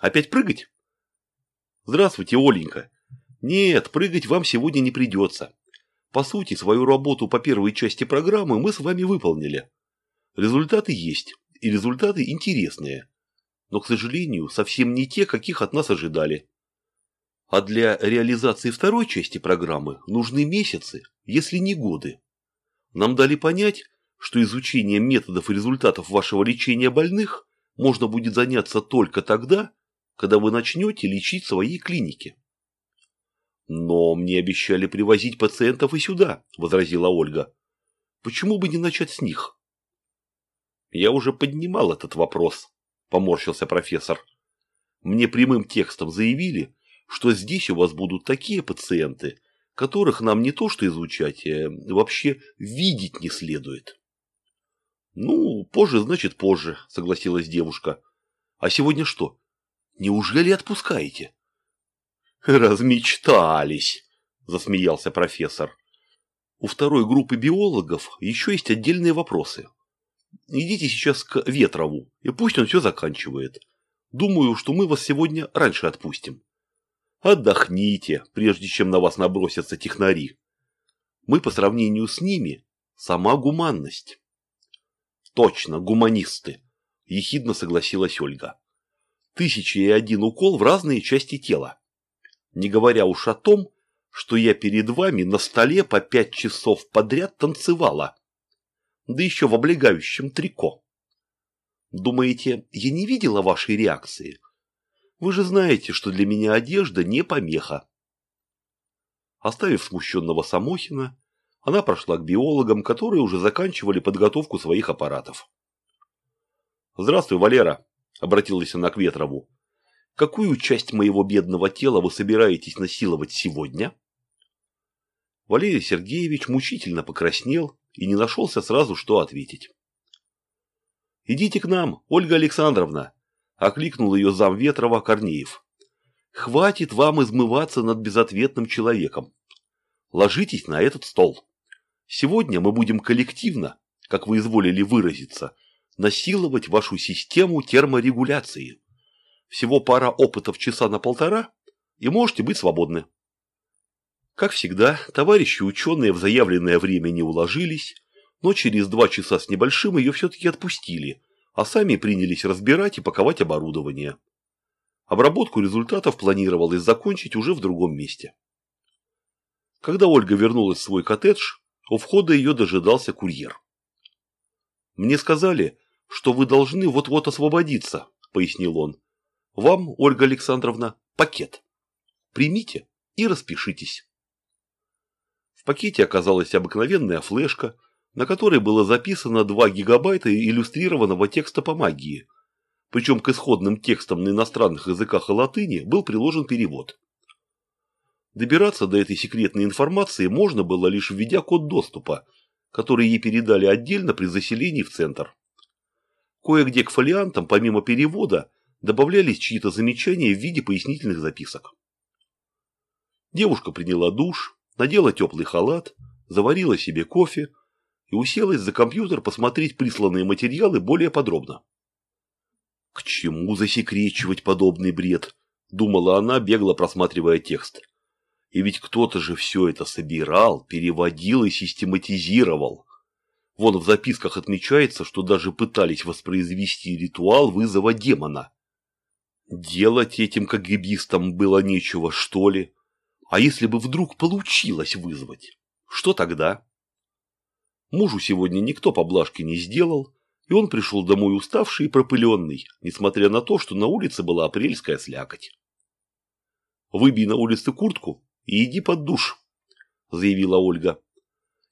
Опять прыгать? Здравствуйте, Оленька. Нет, прыгать вам сегодня не придется. По сути, свою работу по первой части программы мы с вами выполнили. Результаты есть, и результаты интересные. Но, к сожалению, совсем не те, каких от нас ожидали. А для реализации второй части программы нужны месяцы, если не годы. Нам дали понять, что изучением методов и результатов вашего лечения больных можно будет заняться только тогда, когда вы начнете лечить свои клиники. Но мне обещали привозить пациентов и сюда, возразила Ольга. Почему бы не начать с них? Я уже поднимал этот вопрос, поморщился профессор. Мне прямым текстом заявили, что здесь у вас будут такие пациенты, которых нам не то что изучать, а вообще видеть не следует. Ну, позже значит позже, согласилась девушка. А сегодня что? Неужели отпускаете? Размечтались, засмеялся профессор. У второй группы биологов еще есть отдельные вопросы. Идите сейчас к Ветрову, и пусть он все заканчивает. Думаю, что мы вас сегодня раньше отпустим. Отдохните, прежде чем на вас набросятся технари. Мы по сравнению с ними сама гуманность. Точно, гуманисты, ехидно согласилась Ольга тысяча и один укол в разные части тела. Не говоря уж о том, что я перед вами на столе по пять часов подряд танцевала. Да еще в облегающем трико. Думаете, я не видела вашей реакции? Вы же знаете, что для меня одежда не помеха. Оставив смущенного Самохина, она прошла к биологам, которые уже заканчивали подготовку своих аппаратов. «Здравствуй, Валера!» – обратилась она к Ветрову. «Какую часть моего бедного тела вы собираетесь насиловать сегодня?» Валерий Сергеевич мучительно покраснел и не нашелся сразу, что ответить. «Идите к нам, Ольга Александровна!» – окликнул ее зам Ветрова Корнеев. «Хватит вам измываться над безответным человеком. Ложитесь на этот стол. Сегодня мы будем коллективно, как вы изволили выразиться, – насиловать вашу систему терморегуляции. Всего пара опытов часа на полтора, и можете быть свободны. Как всегда, товарищи ученые в заявленное время не уложились, но через два часа с небольшим ее все-таки отпустили, а сами принялись разбирать и паковать оборудование. Обработку результатов планировалось закончить уже в другом месте. Когда Ольга вернулась в свой коттедж, у входа ее дожидался курьер. Мне сказали, что вы должны вот-вот освободиться, пояснил он. Вам, Ольга Александровна, пакет. Примите и распишитесь. В пакете оказалась обыкновенная флешка, на которой было записано 2 гигабайта иллюстрированного текста по магии. Причем к исходным текстам на иностранных языках и латыни был приложен перевод. Добираться до этой секретной информации можно было лишь введя код доступа, который ей передали отдельно при заселении в центр. Кое-где к фолиантам, помимо перевода, добавлялись чьи-то замечания в виде пояснительных записок. Девушка приняла душ, надела теплый халат, заварила себе кофе и уселась за компьютер посмотреть присланные материалы более подробно. К чему засекречивать подобный бред? Думала она, бегло просматривая текст. И ведь кто-то же все это собирал, переводил и систематизировал. Вон в записках отмечается, что даже пытались воспроизвести ритуал вызова демона. Делать этим кагибистам было нечего, что ли? А если бы вдруг получилось вызвать? Что тогда? Мужу сегодня никто поблажки не сделал, и он пришел домой уставший и пропыленный, несмотря на то, что на улице была апрельская слякоть. «Выбей на улице куртку и иди под душ», – заявила Ольга.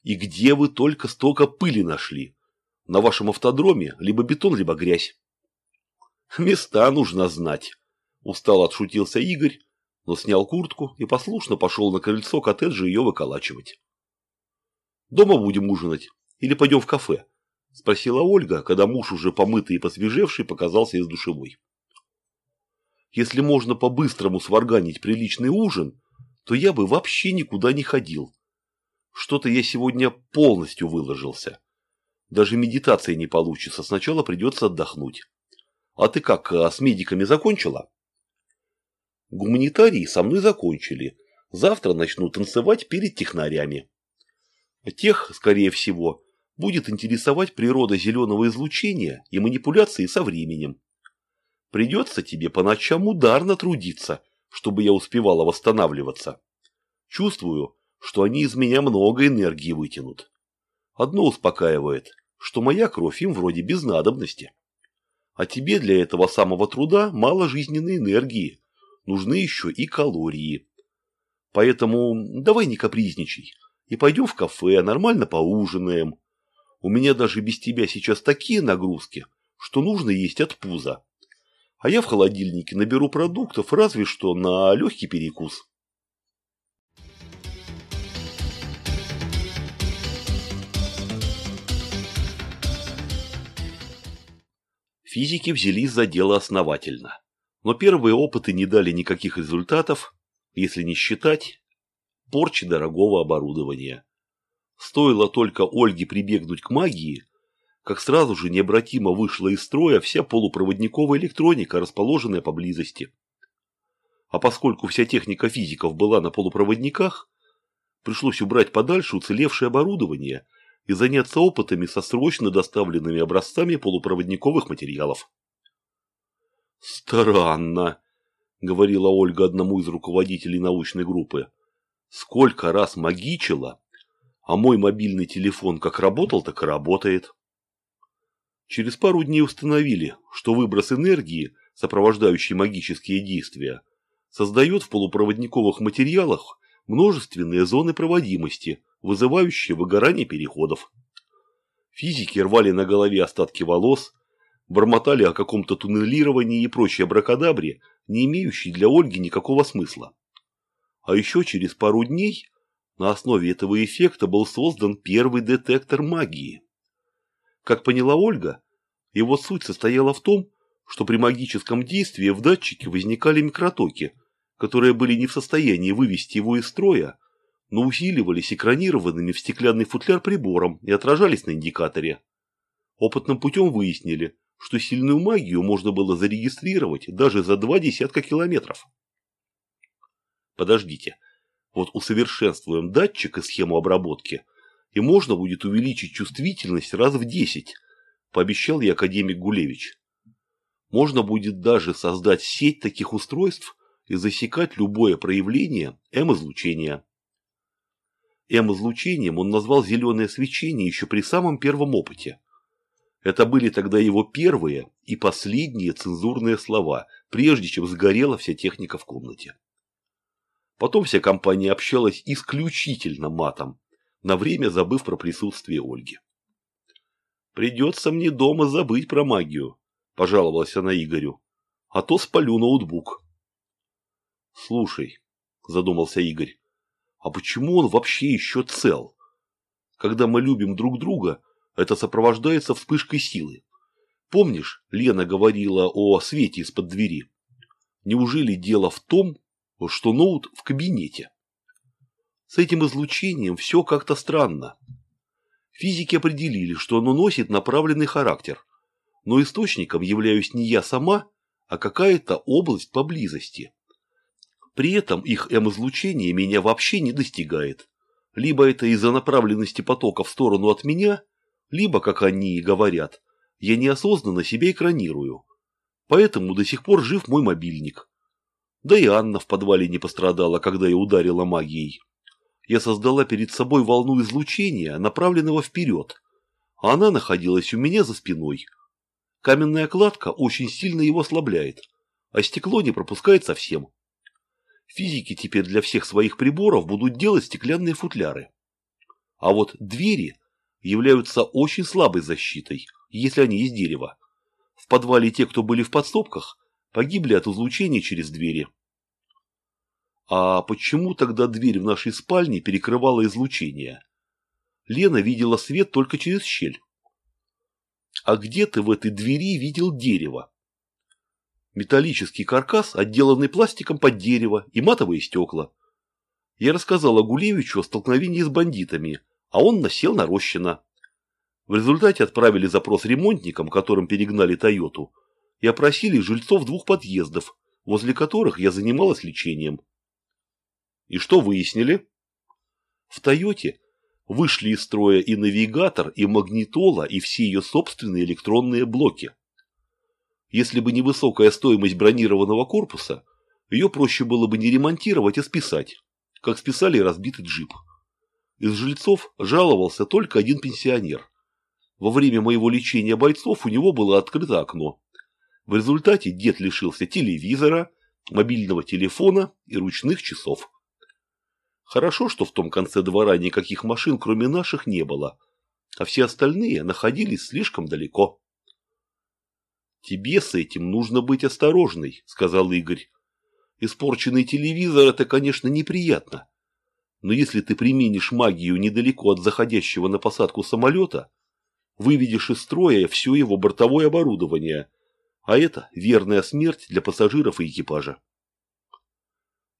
«И где вы только столько пыли нашли? На вашем автодроме либо бетон, либо грязь». «Места нужно знать», – устало отшутился Игорь, но снял куртку и послушно пошел на крыльцо коттеджа ее выколачивать. «Дома будем ужинать или пойдем в кафе?» – спросила Ольга, когда муж, уже помытый и посвежевший, показался из душевой. «Если можно по-быстрому сварганить приличный ужин, то я бы вообще никуда не ходил. Что-то я сегодня полностью выложился. Даже медитации не получится, сначала придется отдохнуть. А ты как, а с медиками закончила?» Гуманитарии со мной закончили. Завтра начну танцевать перед технарями. Тех, скорее всего, будет интересовать природа зеленого излучения и манипуляции со временем. Придется тебе по ночам ударно трудиться, чтобы я успевала восстанавливаться. Чувствую, что они из меня много энергии вытянут. Одно успокаивает, что моя кровь им вроде без надобности. А тебе для этого самого труда мало жизненной энергии, нужны еще и калории. Поэтому давай не капризничай и пойдем в кафе, нормально поужинаем. У меня даже без тебя сейчас такие нагрузки, что нужно есть от пуза. А я в холодильнике наберу продуктов разве что на легкий перекус. Физики взялись за дело основательно. Но первые опыты не дали никаких результатов, если не считать порчи дорогого оборудования. Стоило только Ольге прибегнуть к магии, как сразу же необратимо вышла из строя вся полупроводниковая электроника, расположенная поблизости. А поскольку вся техника физиков была на полупроводниках, пришлось убрать подальше уцелевшее оборудование и заняться опытами со срочно доставленными образцами полупроводниковых материалов. «Странно», – говорила Ольга одному из руководителей научной группы. «Сколько раз магичила, а мой мобильный телефон как работал, так и работает». Через пару дней установили, что выброс энергии, сопровождающий магические действия, создает в полупроводниковых материалах множественные зоны проводимости, вызывающие выгорание переходов. Физики рвали на голове остатки волос, бормотали о каком-то туннелировании и прочей абракадабре, не имеющей для Ольги никакого смысла. А еще через пару дней на основе этого эффекта был создан первый детектор магии. Как поняла Ольга, его суть состояла в том, что при магическом действии в датчике возникали микротоки, которые были не в состоянии вывести его из строя, но усиливались экранированными в стеклянный футляр прибором и отражались на индикаторе. Опытным путем выяснили, что сильную магию можно было зарегистрировать даже за два десятка километров. Подождите, вот усовершенствуем датчик и схему обработки, и можно будет увеличить чувствительность раз в десять, пообещал я академик Гулевич. Можно будет даже создать сеть таких устройств и засекать любое проявление М-излучения. М-излучением он назвал зеленое свечение еще при самом первом опыте. Это были тогда его первые и последние цензурные слова, прежде чем сгорела вся техника в комнате. Потом вся компания общалась исключительно матом, на время забыв про присутствие Ольги. «Придется мне дома забыть про магию», – пожаловалась она Игорю, – «а то спалю ноутбук». «Слушай», – задумался Игорь, – «а почему он вообще еще цел? Когда мы любим друг друга, это сопровождается вспышкой силы. Помнишь, Лена говорила о свете из-под двери? Неужели дело в том, что ноут в кабинете? С этим излучением все как-то странно. Физики определили, что оно носит направленный характер, но источником являюсь не я сама, а какая-то область поблизости. При этом их М-излучение меня вообще не достигает. Либо это из-за направленности потока в сторону от меня, либо, как они и говорят, я неосознанно себя экранирую. Поэтому до сих пор жив мой мобильник. Да и Анна в подвале не пострадала, когда я ударила магией. Я создала перед собой волну излучения, направленного вперед. Она находилась у меня за спиной. Каменная кладка очень сильно его ослабляет, а стекло не пропускает совсем. Физики теперь для всех своих приборов будут делать стеклянные футляры. А вот двери являются очень слабой защитой, если они из дерева. В подвале те, кто были в подсобках, погибли от излучения через двери. А почему тогда дверь в нашей спальне перекрывала излучение? Лена видела свет только через щель. А где ты в этой двери видел дерево? Металлический каркас, отделанный пластиком под дерево и матовые стекла. Я рассказал Агулевичу о столкновении с бандитами, а он насел на Рощина. В результате отправили запрос ремонтникам, которым перегнали Тойоту, и опросили жильцов двух подъездов, возле которых я занималась лечением. И что выяснили? В Тойоте вышли из строя и навигатор, и магнитола, и все ее собственные электронные блоки. Если бы не высокая стоимость бронированного корпуса, ее проще было бы не ремонтировать, а списать, как списали разбитый джип. Из жильцов жаловался только один пенсионер. Во время моего лечения бойцов у него было открыто окно. В результате дед лишился телевизора, мобильного телефона и ручных часов. Хорошо, что в том конце двора никаких машин, кроме наших, не было, а все остальные находились слишком далеко. «Тебе с этим нужно быть осторожной», – сказал Игорь. «Испорченный телевизор – это, конечно, неприятно. Но если ты применишь магию недалеко от заходящего на посадку самолета, выведешь из строя все его бортовое оборудование, а это верная смерть для пассажиров и экипажа».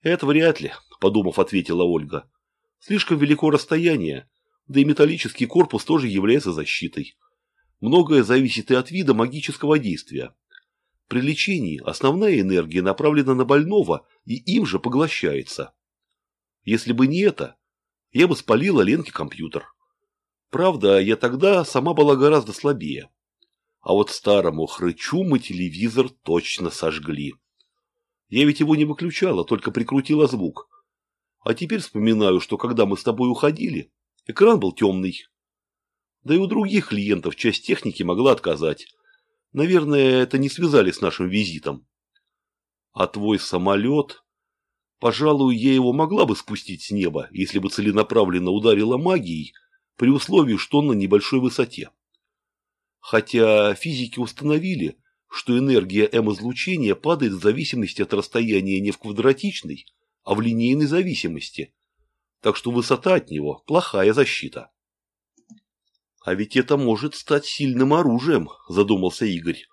«Это вряд ли», – подумав, ответила Ольга. «Слишком велико расстояние, да и металлический корпус тоже является защитой». Многое зависит и от вида магического действия. При лечении основная энергия направлена на больного и им же поглощается. Если бы не это, я бы спалила Ленке компьютер. Правда, я тогда сама была гораздо слабее. А вот старому хрычу мы телевизор точно сожгли. Я ведь его не выключала, только прикрутила звук. А теперь вспоминаю, что когда мы с тобой уходили, экран был темный, да и у других клиентов часть техники могла отказать. Наверное, это не связали с нашим визитом. А твой самолет... Пожалуй, я его могла бы спустить с неба, если бы целенаправленно ударила магией, при условии, что он на небольшой высоте. Хотя физики установили, что энергия М-излучения падает в зависимости от расстояния не в квадратичной, а в линейной зависимости. Так что высота от него – плохая защита. А ведь это может стать сильным оружием, задумался Игорь.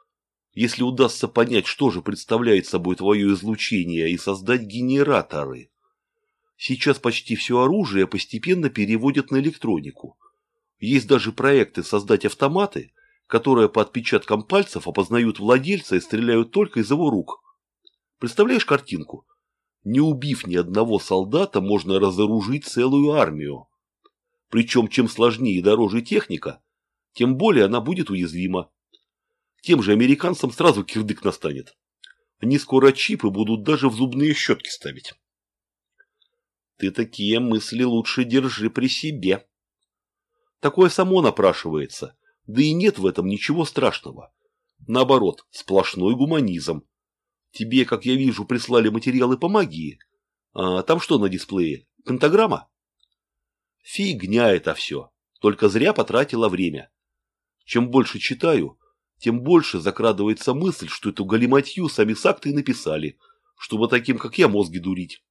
Если удастся понять, что же представляет собой твое излучение и создать генераторы. Сейчас почти все оружие постепенно переводят на электронику. Есть даже проекты создать автоматы, которые по отпечаткам пальцев опознают владельца и стреляют только из его рук. Представляешь картинку? Не убив ни одного солдата, можно разоружить целую армию. Причем, чем сложнее и дороже техника, тем более она будет уязвима. Тем же американцам сразу кирдык настанет. Они скоро чипы будут даже в зубные щетки ставить. Ты такие мысли лучше держи при себе. Такое само напрашивается, да и нет в этом ничего страшного. Наоборот, сплошной гуманизм. Тебе, как я вижу, прислали материалы по магии. А там что на дисплее? Пентаграмма? Фигня это все. Только зря потратила время. Чем больше читаю, тем больше закрадывается мысль, что эту галиматью сами сакты написали, чтобы таким, как я, мозги дурить.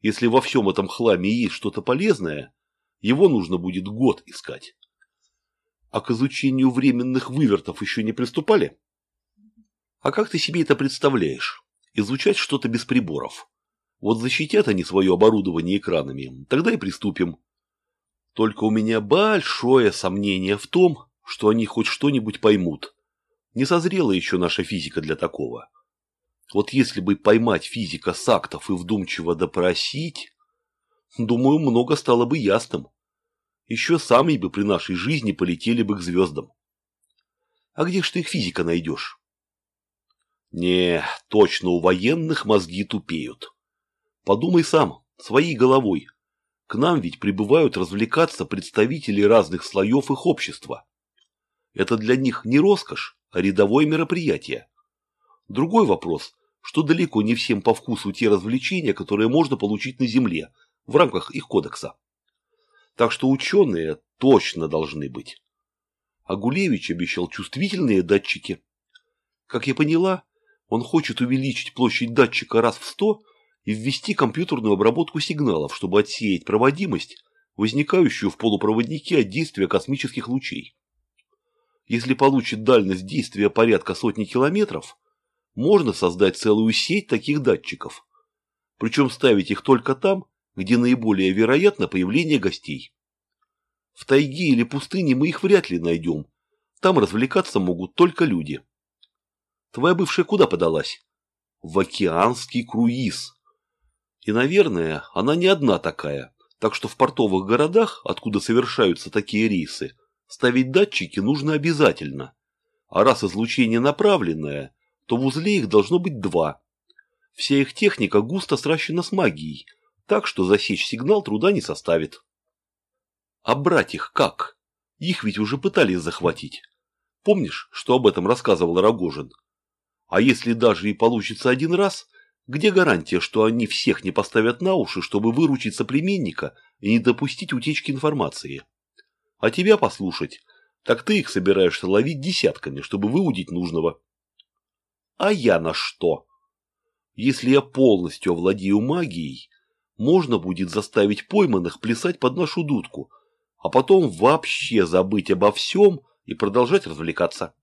Если во всем этом хламе есть что-то полезное, его нужно будет год искать. А к изучению временных вывертов еще не приступали? А как ты себе это представляешь? Изучать что-то без приборов? Вот защитят они свое оборудование экранами, тогда и приступим. Только у меня большое сомнение в том, что они хоть что-нибудь поймут. Не созрела еще наша физика для такого. Вот если бы поймать физика с актов и вдумчиво допросить, думаю, много стало бы ясным. Еще сами бы при нашей жизни полетели бы к звездам. А где ж ты их физика найдешь? Не, точно у военных мозги тупеют. Подумай сам, своей головой. К нам ведь прибывают развлекаться представители разных слоев их общества. Это для них не роскошь, а рядовое мероприятие. Другой вопрос, что далеко не всем по вкусу те развлечения, которые можно получить на Земле, в рамках их кодекса. Так что ученые точно должны быть. А Гулевич обещал чувствительные датчики. Как я поняла, он хочет увеличить площадь датчика раз в сто и ввести компьютерную обработку сигналов, чтобы отсеять проводимость, возникающую в полупроводнике от действия космических лучей. Если получит дальность действия порядка сотни километров, можно создать целую сеть таких датчиков. Причем ставить их только там, где наиболее вероятно появление гостей. В тайге или пустыне мы их вряд ли найдем. Там развлекаться могут только люди. Твоя бывшая куда подалась? В океанский круиз. И, наверное, она не одна такая, так что в портовых городах, откуда совершаются такие рейсы, ставить датчики нужно обязательно. А раз излучение направленное, то в узле их должно быть два. Вся их техника густо сращена с магией, так что засечь сигнал труда не составит. А брать их как? Их ведь уже пытались захватить. Помнишь, что об этом рассказывал Рогожин? А если даже и получится один раз, где гарантия, что они всех не поставят на уши, чтобы выручить соплеменника и не допустить утечки информации? А тебя послушать, так ты их собираешься ловить десятками, чтобы выудить нужного. А я на что? Если я полностью овладею магией, можно будет заставить пойманных плясать под нашу дудку, а потом вообще забыть обо всем и продолжать развлекаться.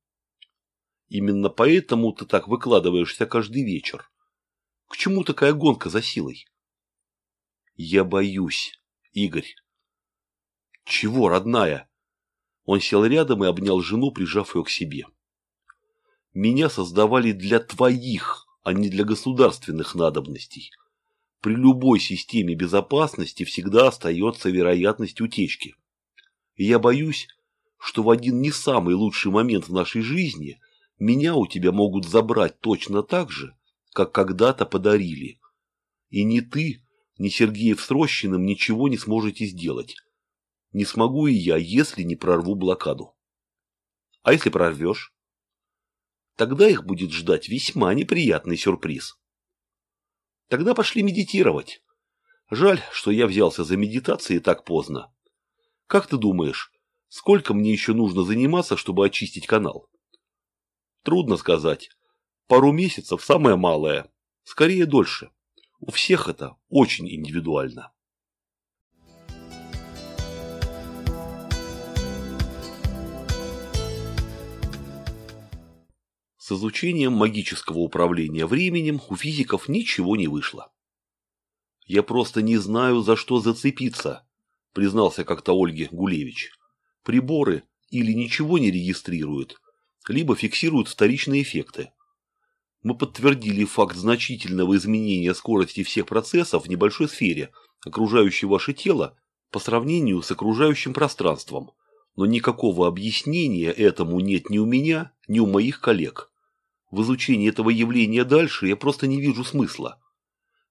Именно поэтому ты так выкладываешься каждый вечер. К чему такая гонка за силой? Я боюсь, Игорь. Чего, родная? Он сел рядом и обнял жену, прижав ее к себе. Меня создавали для твоих, а не для государственных надобностей. При любой системе безопасности всегда остается вероятность утечки. И я боюсь, что в один не самый лучший момент в нашей жизни меня у тебя могут забрать точно так же, как когда-то подарили. И ни ты, ни Сергеев с Рощиным ничего не сможете сделать. Не смогу и я, если не прорву блокаду. А если прорвешь? Тогда их будет ждать весьма неприятный сюрприз. Тогда пошли медитировать. Жаль, что я взялся за медитацией так поздно. Как ты думаешь, сколько мне еще нужно заниматься, чтобы очистить канал? Трудно сказать. Пару месяцев самое малое. Скорее дольше. У всех это очень индивидуально. С изучением магического управления временем у физиков ничего не вышло. «Я просто не знаю, за что зацепиться», – признался как-то Ольге Гулевич. «Приборы или ничего не регистрируют, либо фиксируют вторичные эффекты. Мы подтвердили факт значительного изменения скорости всех процессов в небольшой сфере, окружающей ваше тело, по сравнению с окружающим пространством, но никакого объяснения этому нет ни у меня, ни у моих коллег. В изучении этого явления дальше я просто не вижу смысла.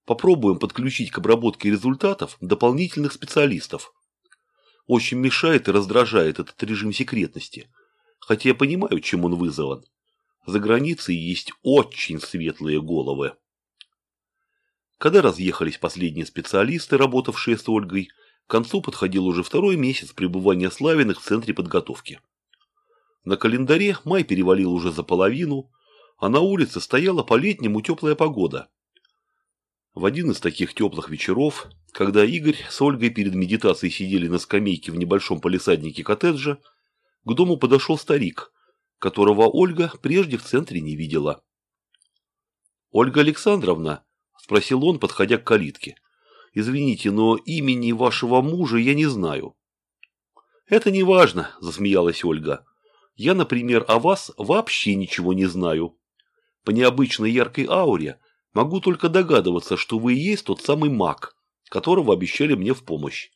Попробуем подключить к обработке результатов дополнительных специалистов. Очень мешает и раздражает этот режим секретности, хотя я понимаю, чем он вызван. За границей есть очень светлые головы. Когда разъехались последние специалисты, работавшие с Ольгой, к концу подходил уже второй месяц пребывания Славиных в центре подготовки. На календаре май перевалил уже за половину, а на улице стояла по-летнему теплая погода. В один из таких теплых вечеров, когда Игорь с Ольгой перед медитацией сидели на скамейке в небольшом полисаднике коттеджа, к дому подошел старик, которого Ольга прежде в центре не видела. «Ольга Александровна», – спросил он, подходя к калитке. Извините, но имени вашего мужа я не знаю. Это не важно, засмеялась Ольга. Я, например, о вас вообще ничего не знаю. По необычной яркой ауре могу только догадываться, что вы и есть тот самый маг, которого обещали мне в помощь.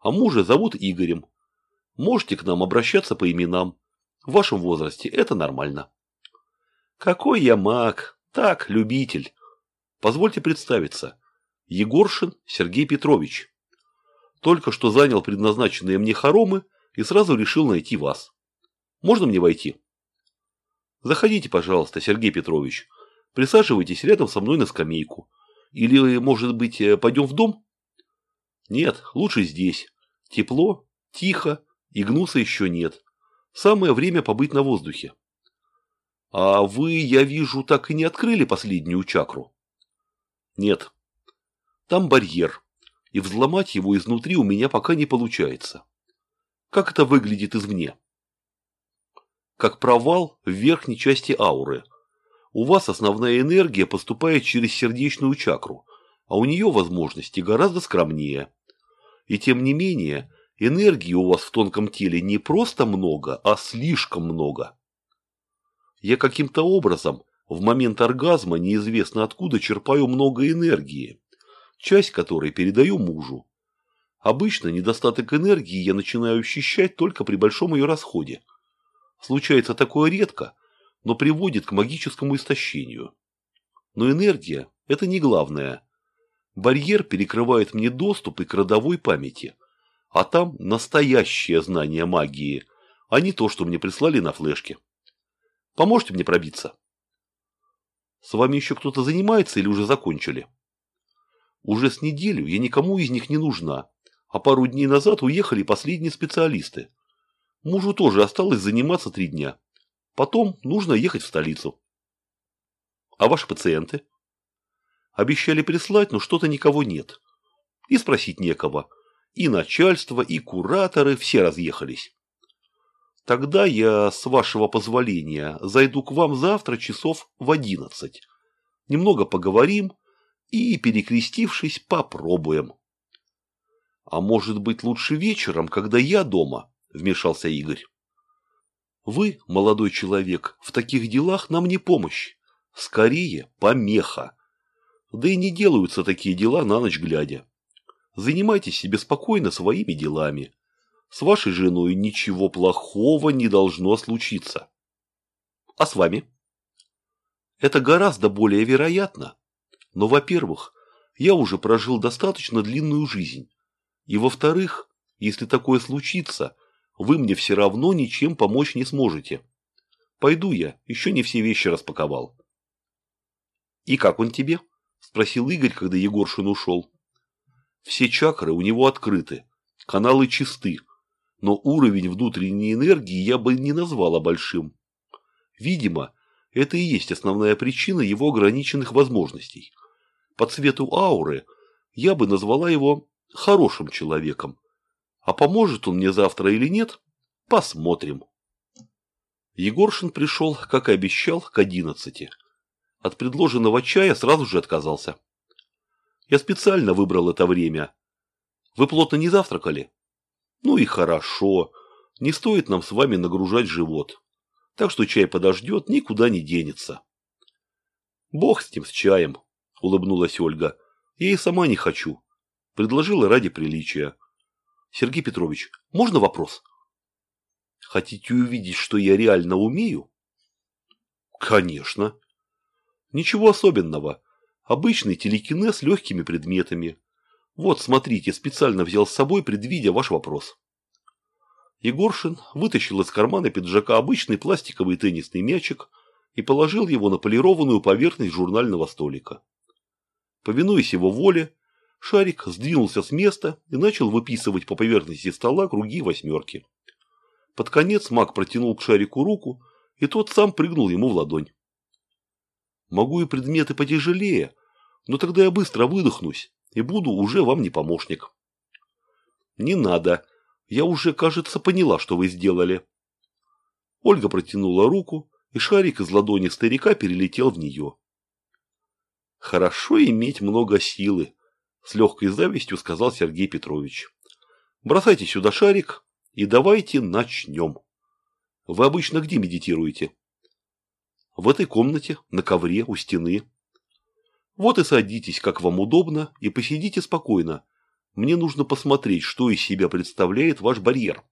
А мужа зовут Игорем. Можете к нам обращаться по именам. В вашем возрасте это нормально. Какой я маг? Так, любитель. Позвольте представиться. Егоршин Сергей Петрович. Только что занял предназначенные мне хоромы и сразу решил найти вас. Можно мне войти? Заходите, пожалуйста, Сергей Петрович. Присаживайтесь рядом со мной на скамейку. Или, может быть, э, пойдем в дом? Нет, лучше здесь. Тепло, тихо, и гнуса еще нет. Самое время побыть на воздухе. А вы, я вижу, так и не открыли последнюю чакру? Нет. Там барьер, и взломать его изнутри у меня пока не получается. Как это выглядит извне? Как провал в верхней части ауры. У вас основная энергия поступает через сердечную чакру, а у нее возможности гораздо скромнее. И тем не менее, энергии у вас в тонком теле не просто много, а слишком много. Я каким-то образом в момент оргазма неизвестно откуда черпаю много энергии, часть которой передаю мужу. Обычно недостаток энергии я начинаю ощущать только при большом ее расходе. Случается такое редко, но приводит к магическому истощению. Но энергия – это не главное. Барьер перекрывает мне доступ и к родовой памяти. А там настоящее знание магии, а не то, что мне прислали на флешке. Поможете мне пробиться? С вами еще кто-то занимается или уже закончили? Уже с неделю я никому из них не нужна, а пару дней назад уехали последние специалисты. Мужу тоже осталось заниматься три дня. Потом нужно ехать в столицу. А ваши пациенты? Обещали прислать, но что-то никого нет. И спросить некого. И начальство, и кураторы все разъехались. Тогда я, с вашего позволения, зайду к вам завтра часов в одиннадцать. Немного поговорим и, перекрестившись, попробуем. А может быть лучше вечером, когда я дома, вмешался Игорь. Вы, молодой человек, в таких делах нам не помощь. Скорее, помеха. Да и не делаются такие дела на ночь глядя. Занимайтесь себе спокойно своими делами. С вашей женой ничего плохого не должно случиться. А с вами? Это гораздо более вероятно. Но, во-первых, я уже прожил достаточно длинную жизнь. И, во-вторых, если такое случится, вы мне все равно ничем помочь не сможете. Пойду я, еще не все вещи распаковал. И как он тебе? Спросил Игорь, когда Егоршин ушел. Все чакры у него открыты, каналы чисты, но уровень внутренней энергии я бы не назвала большим. Видимо, это и есть основная причина его ограниченных возможностей. По цвету ауры я бы назвала его хорошим человеком. А поможет он мне завтра или нет, посмотрим. Егоршин пришел, как и обещал, к одиннадцати. От предложенного чая сразу же отказался. Я специально выбрал это время. Вы плотно не завтракали? Ну и хорошо. Не стоит нам с вами нагружать живот. Так что чай подождет, никуда не денется. Бог с тем, с чаем, улыбнулась Ольга. Я и сама не хочу. Предложила ради приличия. Сергей Петрович, можно вопрос? Хотите увидеть, что я реально умею? Конечно. Ничего особенного. Обычный телекинез с легкими предметами. Вот, смотрите, специально взял с собой, предвидя ваш вопрос. Егоршин вытащил из кармана пиджака обычный пластиковый теннисный мячик и положил его на полированную поверхность журнального столика. Повинуясь его воле, шарик сдвинулся с места и начал выписывать по поверхности стола круги восьмерки. Под конец маг протянул к шарику руку, и тот сам прыгнул ему в ладонь. Могу и предметы потяжелее, но тогда я быстро выдохнусь и буду уже вам не помощник. Не надо. Я уже, кажется, поняла, что вы сделали. Ольга протянула руку, и шарик из ладони старика перелетел в нее. Хорошо иметь много силы, с легкой завистью сказал Сергей Петрович. Бросайте сюда шарик и давайте начнем. Вы обычно где медитируете? В этой комнате, на ковре, у стены. Вот и садитесь, как вам удобно, и посидите спокойно. Мне нужно посмотреть, что из себя представляет ваш барьер.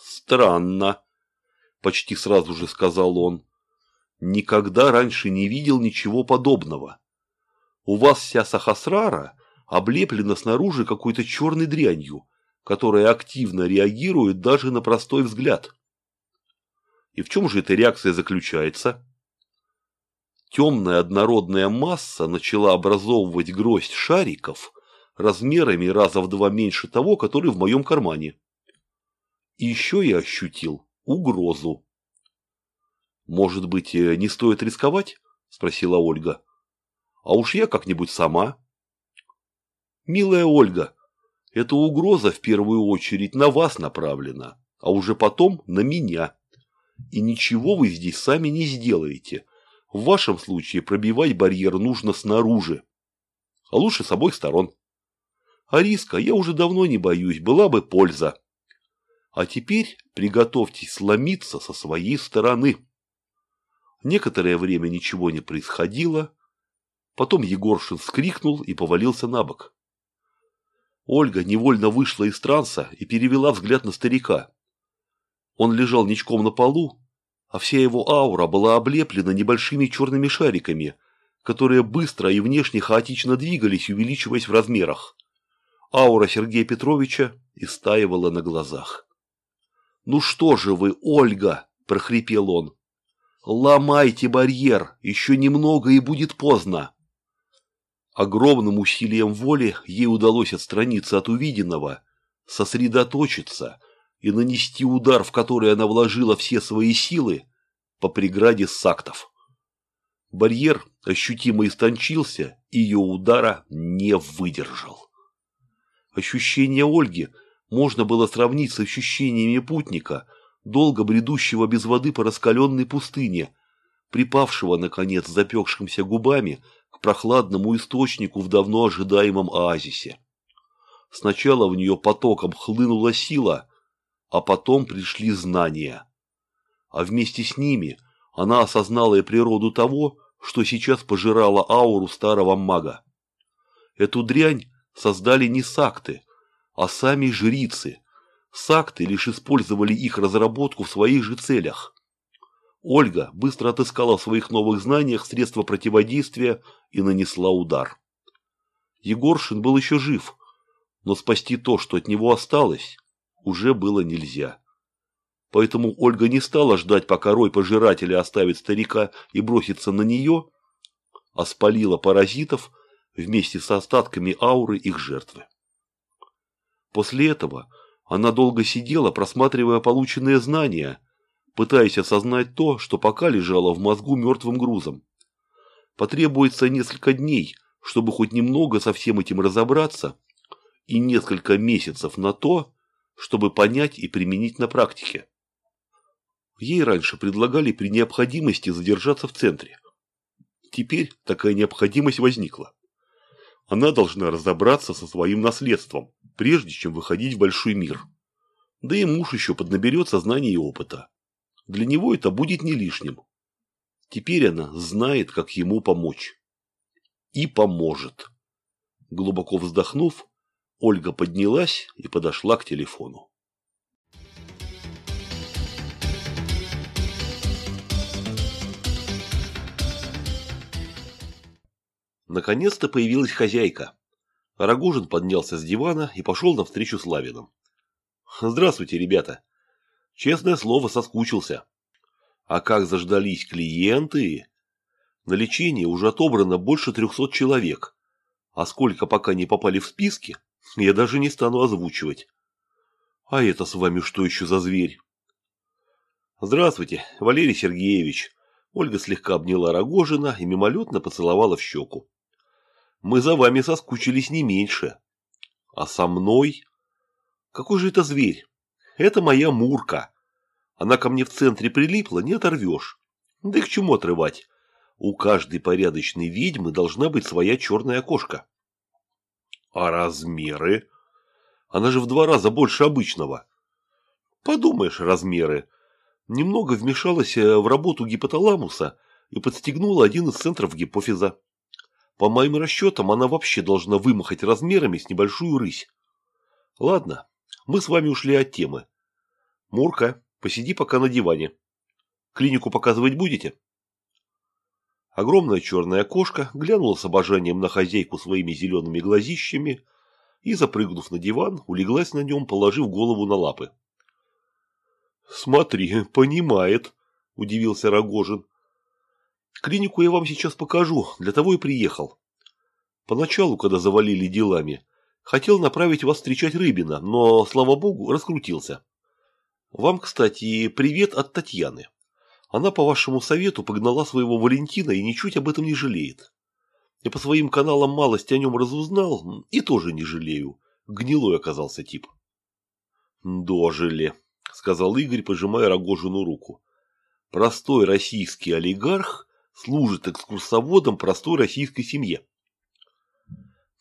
Странно, почти сразу же сказал он. Никогда раньше не видел ничего подобного. У вас вся Сахасрара облеплена снаружи какой-то черной дрянью, которая активно реагирует даже на простой взгляд. И в чем же эта реакция заключается? Темная однородная масса начала образовывать гроздь шариков размерами раза в два меньше того, который в моем кармане. И еще я ощутил угрозу. «Может быть, э, не стоит рисковать?» – спросила Ольга. «А уж я как-нибудь сама». «Милая Ольга, эта угроза в первую очередь на вас направлена, а уже потом на меня. И ничего вы здесь сами не сделаете. В вашем случае пробивать барьер нужно снаружи, а лучше с обоих сторон. А риска я уже давно не боюсь, была бы польза. А теперь приготовьтесь сломиться со своей стороны. Некоторое время ничего не происходило. Потом Егоршин вскрикнул и повалился на бок. Ольга невольно вышла из транса и перевела взгляд на старика. Он лежал ничком на полу, а вся его аура была облеплена небольшими черными шариками, которые быстро и внешне хаотично двигались, увеличиваясь в размерах. Аура Сергея Петровича истаивала на глазах. «Ну что же вы, Ольга!» – прохрипел он. «Ломайте барьер, еще немного и будет поздно!» Огромным усилием воли ей удалось отстраниться от увиденного, сосредоточиться и нанести удар, в который она вложила все свои силы, по преграде сактов. Барьер ощутимо истончился, и ее удара не выдержал. Ощущение Ольги можно было сравнить с ощущениями путника, долго бредущего без воды по раскаленной пустыне, припавшего, наконец, запекшимся губами к прохладному источнику в давно ожидаемом оазисе. Сначала в нее потоком хлынула сила, а потом пришли знания. А вместе с ними она осознала и природу того, что сейчас пожирала ауру старого мага. Эту дрянь создали не сакты, а сами жрицы. Сакты лишь использовали их разработку в своих же целях. Ольга быстро отыскала в своих новых знаниях средства противодействия и нанесла удар. Егоршин был еще жив, но спасти то, что от него осталось, уже было нельзя. Поэтому Ольга не стала ждать, пока рой пожирателя оставит старика и бросится на нее, а спалила паразитов вместе с остатками ауры их жертвы. После этого она долго сидела, просматривая полученные знания, пытаясь осознать то, что пока лежало в мозгу мертвым грузом. Потребуется несколько дней, чтобы хоть немного со всем этим разобраться, и несколько месяцев на то, чтобы понять и применить на практике. Ей раньше предлагали при необходимости задержаться в центре. Теперь такая необходимость возникла. Она должна разобраться со своим наследством, прежде чем выходить в большой мир. Да и муж еще поднаберется знаний и опыта. Для него это будет не лишним. Теперь она знает, как ему помочь. И поможет. Глубоко вздохнув, Ольга поднялась и подошла к телефону. Наконец-то появилась хозяйка. Рогожин поднялся с дивана и пошел навстречу Славиным. «Здравствуйте, ребята!» Честное слово, соскучился. А как заждались клиенты? На лечение уже отобрано больше трехсот человек. А сколько пока не попали в списки, я даже не стану озвучивать. А это с вами что еще за зверь? Здравствуйте, Валерий Сергеевич. Ольга слегка обняла Рогожина и мимолетно поцеловала в щеку. Мы за вами соскучились не меньше. А со мной? Какой же это зверь? Это моя Мурка. Она ко мне в центре прилипла, не оторвешь. Да и к чему отрывать? У каждой порядочной ведьмы должна быть своя черная кошка. А размеры? Она же в два раза больше обычного. Подумаешь, размеры. Немного вмешалась э, в работу гипоталамуса и подстегнула один из центров гипофиза. По моим расчетам, она вообще должна вымахать размерами с небольшую рысь. Ладно, мы с вами ушли от темы. Мурка, посиди пока на диване. Клинику показывать будете? Огромная черная кошка глянула с обожанием на хозяйку своими зелеными глазищами и, запрыгнув на диван, улеглась на нем, положив голову на лапы. «Смотри, понимает», – удивился Рогожин. «Клинику я вам сейчас покажу, для того и приехал. Поначалу, когда завалили делами, хотел направить вас встречать Рыбина, но, слава богу, раскрутился. Вам, кстати, привет от Татьяны. Она по вашему совету погнала своего Валентина и ничуть об этом не жалеет. Я по своим каналам малость о нем разузнал и тоже не жалею. Гнилой оказался тип. Дожили, сказал Игорь, пожимая Рогожину руку. Простой российский олигарх служит экскурсоводом простой российской семье.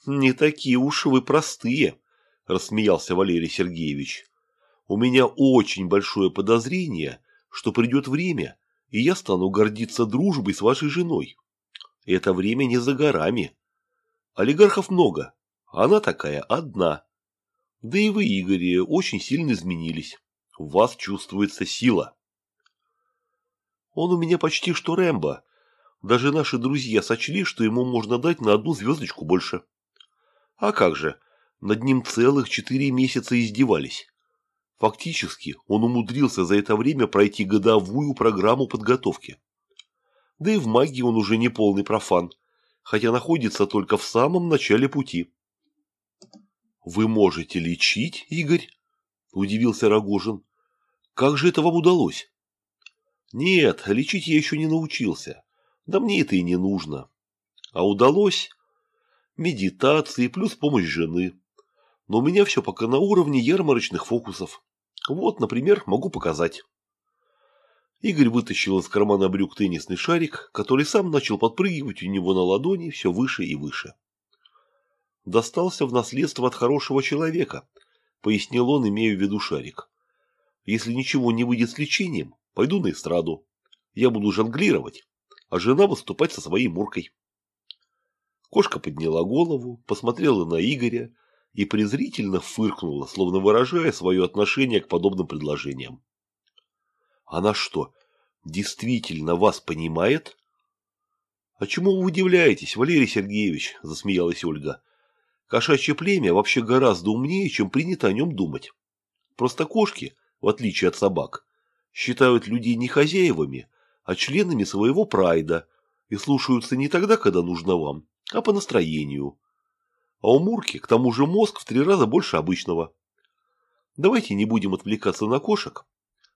Не такие уж вы простые, рассмеялся Валерий Сергеевич. У меня очень большое подозрение, что придет время, и я стану гордиться дружбой с вашей женой. Это время не за горами. Олигархов много, она такая одна. Да и вы, Игорь, очень сильно изменились. В вас чувствуется сила. Он у меня почти что Рэмбо. Даже наши друзья сочли, что ему можно дать на одну звездочку больше. А как же, над ним целых четыре месяца издевались. Фактически он умудрился за это время пройти годовую программу подготовки. Да и в магии он уже не полный профан, хотя находится только в самом начале пути. «Вы можете лечить, Игорь?» – удивился Рогожин. «Как же это вам удалось?» «Нет, лечить я еще не научился. Да мне это и не нужно. А удалось медитации плюс помощь жены. Но у меня все пока на уровне ярмарочных фокусов. Вот, например, могу показать. Игорь вытащил из кармана брюк теннисный шарик, который сам начал подпрыгивать у него на ладони все выше и выше. «Достался в наследство от хорошего человека», — пояснил он, имея в виду шарик. «Если ничего не выйдет с лечением, пойду на эстраду. Я буду жонглировать, а жена выступать со своей муркой». Кошка подняла голову, посмотрела на Игоря и презрительно фыркнула, словно выражая свое отношение к подобным предложениям. Она что, действительно вас понимает? А чему вы удивляетесь, Валерий Сергеевич? Засмеялась Ольга. Кошачье племя вообще гораздо умнее, чем принято о нем думать. Просто кошки, в отличие от собак, считают людей не хозяевами, а членами своего прайда и слушаются не тогда, когда нужно вам, а по настроению. А у Мурки, к тому же, мозг в три раза больше обычного. Давайте не будем отвлекаться на кошек.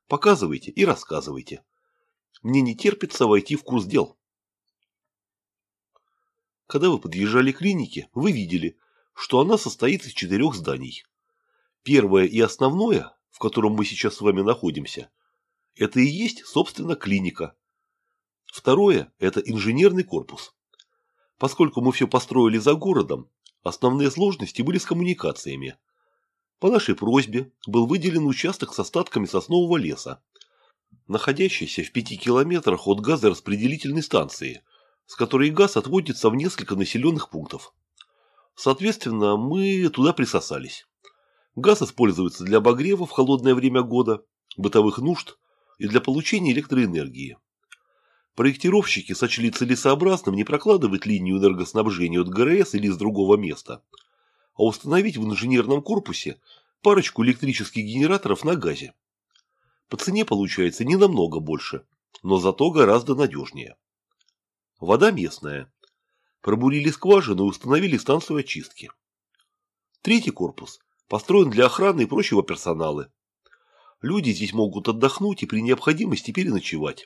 Показывайте и рассказывайте. Мне не терпится войти в курс дел. Когда вы подъезжали к клинике, вы видели, что она состоит из четырех зданий. Первое и основное, в котором мы сейчас с вами находимся, это и есть, собственно, клиника. Второе – это инженерный корпус. Поскольку мы все построили за городом, Основные сложности были с коммуникациями. По нашей просьбе был выделен участок с остатками соснового леса, находящийся в пяти километрах от газораспределительной станции, с которой газ отводится в несколько населенных пунктов. Соответственно, мы туда присосались. Газ используется для обогрева в холодное время года, бытовых нужд и для получения электроэнергии. Проектировщики сочли целесообразным не прокладывать линию энергоснабжения от ГРС или из другого места, а установить в инженерном корпусе парочку электрических генераторов на газе. По цене получается не намного больше, но зато гораздо надежнее. Вода местная. Пробурили скважину и установили станцию очистки. Третий корпус построен для охраны и прочего персонала. Люди здесь могут отдохнуть и при необходимости переночевать.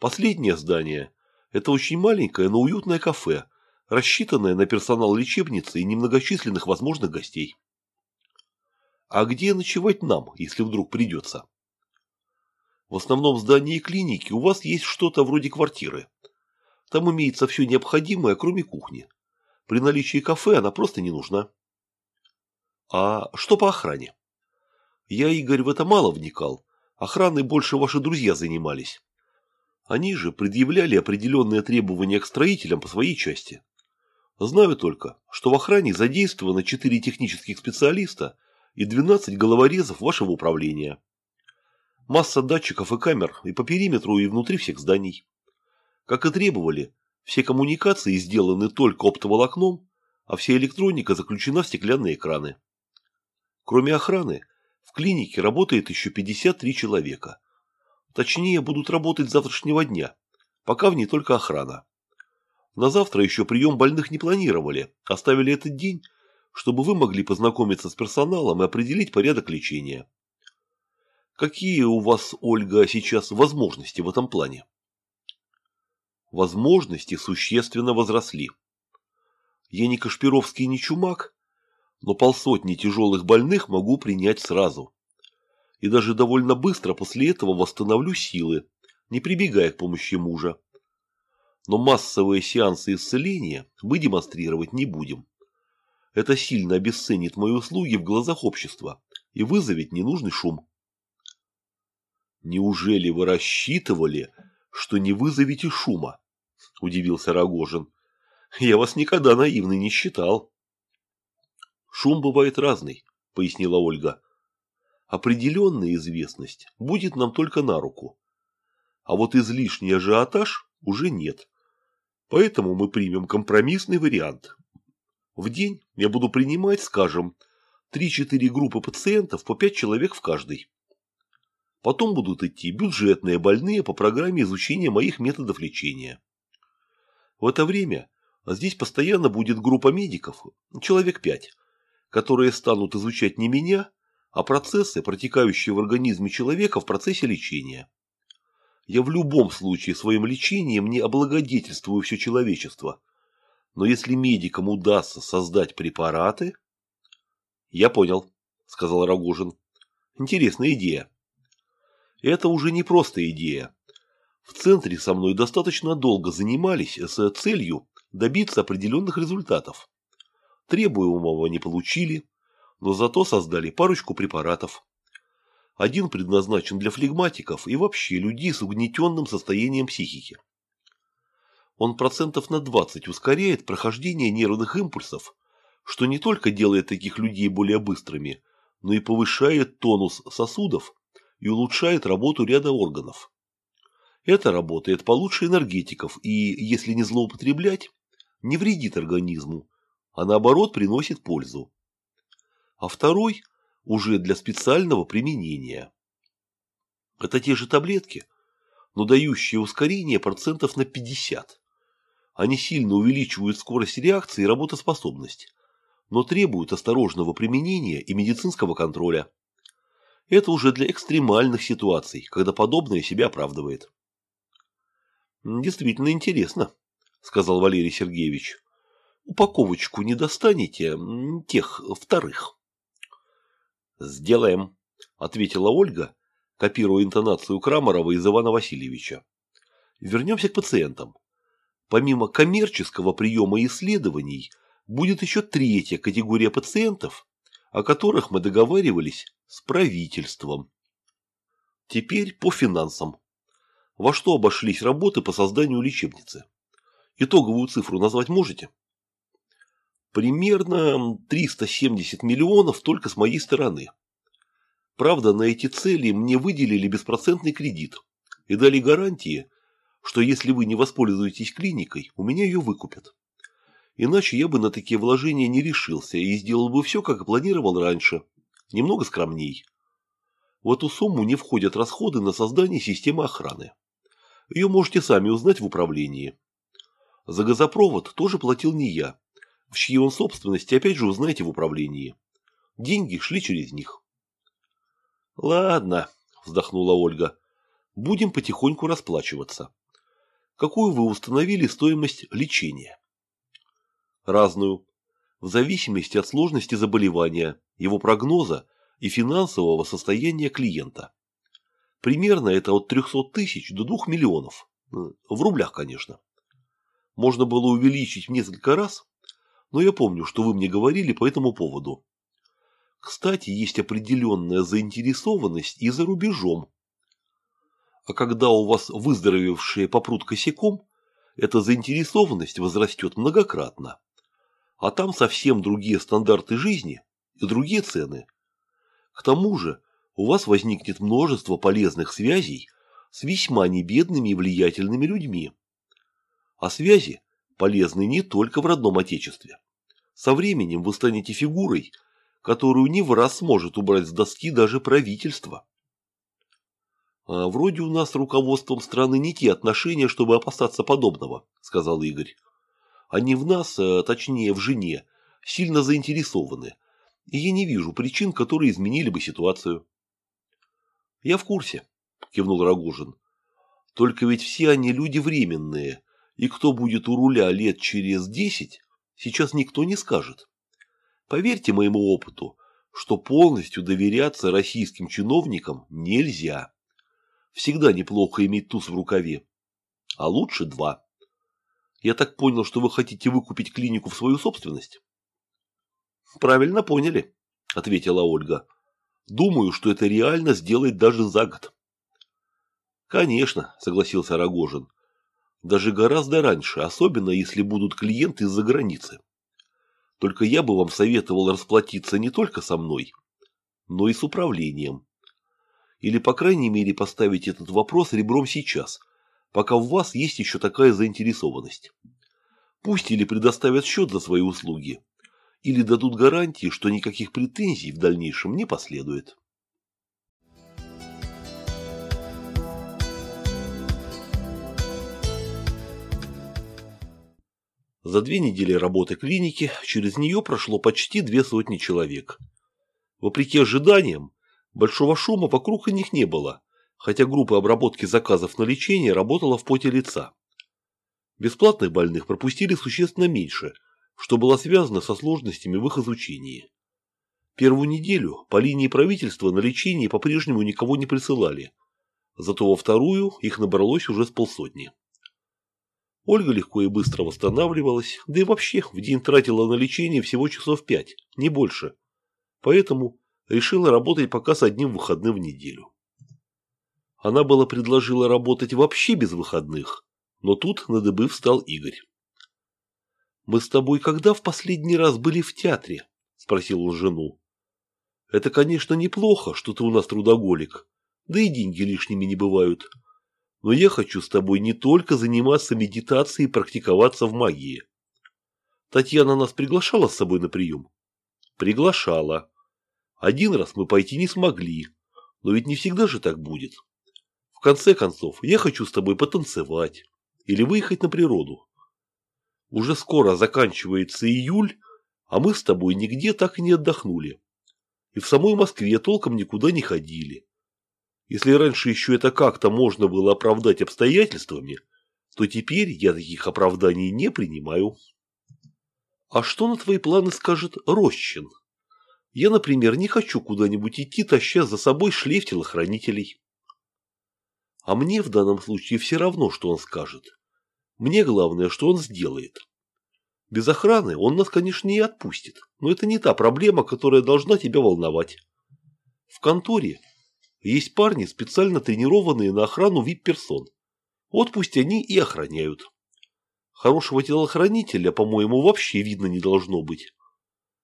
Последнее здание – это очень маленькое, но уютное кафе, рассчитанное на персонал лечебницы и немногочисленных возможных гостей. А где ночевать нам, если вдруг придется? В основном здании клиники у вас есть что-то вроде квартиры. Там имеется все необходимое, кроме кухни. При наличии кафе она просто не нужна. А что по охране? Я, Игорь, в это мало вникал. Охраной больше ваши друзья занимались. Они же предъявляли определенные требования к строителям по своей части. Знаю только, что в охране задействовано 4 технических специалиста и 12 головорезов вашего управления. Масса датчиков и камер и по периметру, и внутри всех зданий. Как и требовали, все коммуникации сделаны только оптоволокном, а вся электроника заключена в стеклянные экраны. Кроме охраны, в клинике работает еще 53 человека. Точнее, будут работать завтрашнего дня, пока в ней только охрана. На завтра еще прием больных не планировали, оставили этот день, чтобы вы могли познакомиться с персоналом и определить порядок лечения. Какие у вас, Ольга, сейчас возможности в этом плане? Возможности существенно возросли. Я не Кашпировский, не Чумак, но полсотни тяжелых больных могу принять сразу. И даже довольно быстро после этого восстановлю силы, не прибегая к помощи мужа. Но массовые сеансы исцеления мы демонстрировать не будем. Это сильно обесценит мои услуги в глазах общества и вызовет ненужный шум. Неужели вы рассчитывали, что не вызовете шума? Удивился Рогожин. Я вас никогда наивной не считал. Шум бывает разный, пояснила Ольга. Определенная известность будет нам только на руку. А вот излишний ажиотаж уже нет. Поэтому мы примем компромиссный вариант. В день я буду принимать, скажем, 3-4 группы пациентов по 5 человек в каждой. Потом будут идти бюджетные больные по программе изучения моих методов лечения. В это время здесь постоянно будет группа медиков, человек 5, которые станут изучать не меня, а процессы, протекающие в организме человека в процессе лечения. Я в любом случае своим лечением не облагодетельствую все человечество. Но если медикам удастся создать препараты... Я понял, сказал Рогожин. Интересная идея. Это уже не просто идея. В центре со мной достаточно долго занимались с целью добиться определенных результатов. Требуемого не получили, но зато создали парочку препаратов. Один предназначен для флегматиков и вообще людей с угнетенным состоянием психики. Он процентов на 20 ускоряет прохождение нервных импульсов, что не только делает таких людей более быстрыми, но и повышает тонус сосудов и улучшает работу ряда органов. Это работает получше энергетиков и, если не злоупотреблять, не вредит организму, а наоборот приносит пользу. А второй уже для специального применения. Это те же таблетки, но дающие ускорение процентов на 50. Они сильно увеличивают скорость реакции и работоспособность, но требуют осторожного применения и медицинского контроля. Это уже для экстремальных ситуаций, когда подобное себя оправдывает. Действительно интересно, сказал Валерий Сергеевич. Упаковочку не достанете тех вторых. «Сделаем», – ответила Ольга, копируя интонацию Крамарова из Ивана Васильевича. Вернемся к пациентам. Помимо коммерческого приема исследований, будет еще третья категория пациентов, о которых мы договаривались с правительством. Теперь по финансам. Во что обошлись работы по созданию лечебницы? Итоговую цифру назвать можете? Примерно 370 миллионов только с моей стороны. Правда, на эти цели мне выделили беспроцентный кредит и дали гарантии, что если вы не воспользуетесь клиникой, у меня ее выкупят. Иначе я бы на такие вложения не решился и сделал бы все, как и планировал раньше, немного скромней. В эту сумму не входят расходы на создание системы охраны. Ее можете сами узнать в управлении. За газопровод тоже платил не я, в чьей он собственности, опять же, узнаете в управлении. Деньги шли через них. Ладно, вздохнула Ольга. Будем потихоньку расплачиваться. Какую вы установили стоимость лечения? Разную. В зависимости от сложности заболевания, его прогноза и финансового состояния клиента. Примерно это от 300 тысяч до 2 миллионов. В рублях, конечно. можно было увеличить в несколько раз, но я помню, что вы мне говорили по этому поводу. Кстати, есть определенная заинтересованность и за рубежом. А когда у вас выздоровевшие попрут косяком, эта заинтересованность возрастет многократно. А там совсем другие стандарты жизни и другие цены. К тому же у вас возникнет множество полезных связей с весьма небедными и влиятельными людьми. А связи полезны не только в родном отечестве. Со временем вы станете фигурой, которую не в раз сможет убрать с доски даже правительство. А вроде у нас с руководством страны не те отношения, чтобы опасаться подобного, сказал Игорь. Они в нас, а точнее в жене, сильно заинтересованы, и я не вижу причин, которые изменили бы ситуацию. Я в курсе, кивнул Рогожин. Только ведь все они люди временные, и кто будет у руля лет через десять, сейчас никто не скажет. Поверьте моему опыту, что полностью доверяться российским чиновникам нельзя. Всегда неплохо иметь туз в рукаве. А лучше два. Я так понял, что вы хотите выкупить клинику в свою собственность? Правильно поняли, ответила Ольга. Думаю, что это реально сделать даже за год. Конечно, согласился Рогожин. Даже гораздо раньше, особенно если будут клиенты из-за границы. Только я бы вам советовал расплатиться не только со мной, но и с управлением. Или, по крайней мере, поставить этот вопрос ребром сейчас, пока у вас есть еще такая заинтересованность. Пусть или предоставят счет за свои услуги, или дадут гарантии, что никаких претензий в дальнейшем не последует. За две недели работы клиники через нее прошло почти две сотни человек. Вопреки ожиданиям, большого шума вокруг них не было, хотя группа обработки заказов на лечение работала в поте лица. Бесплатных больных пропустили существенно меньше, что было связано со сложностями в их изучении. Первую неделю по линии правительства на лечение по-прежнему никого не присылали, зато во вторую их набралось уже с полсотни. Ольга легко и быстро восстанавливалась, да и вообще в день тратила на лечение всего часов пять, не больше. Поэтому решила работать пока с одним выходным в неделю. Она была предложила работать вообще без выходных, но тут на дыбы встал Игорь. «Мы с тобой когда в последний раз были в театре?» – спросил он жену. «Это, конечно, неплохо, что ты у нас трудоголик, да и деньги лишними не бывают. Но я хочу с тобой не только заниматься медитацией и практиковаться в магии. Татьяна нас приглашала с собой на прием? Приглашала. Один раз мы пойти не смогли, но ведь не всегда же так будет. В конце концов, я хочу с тобой потанцевать или выехать на природу. Уже скоро заканчивается июль, а мы с тобой нигде так и не отдохнули. И в самой Москве толком никуда не ходили. Если раньше еще это как-то можно было оправдать обстоятельствами, то теперь я таких оправданий не принимаю. А что на твои планы скажет Рощин? Я, например, не хочу куда-нибудь идти, таща за собой шлейф телохранителей. А мне в данном случае все равно, что он скажет. Мне главное, что он сделает. Без охраны он нас, конечно, не отпустит, но это не та проблема, которая должна тебя волновать. В конторе есть парни, специально тренированные на охрану вип-персон. Вот пусть они и охраняют. Хорошего телохранителя, по-моему, вообще видно не должно быть.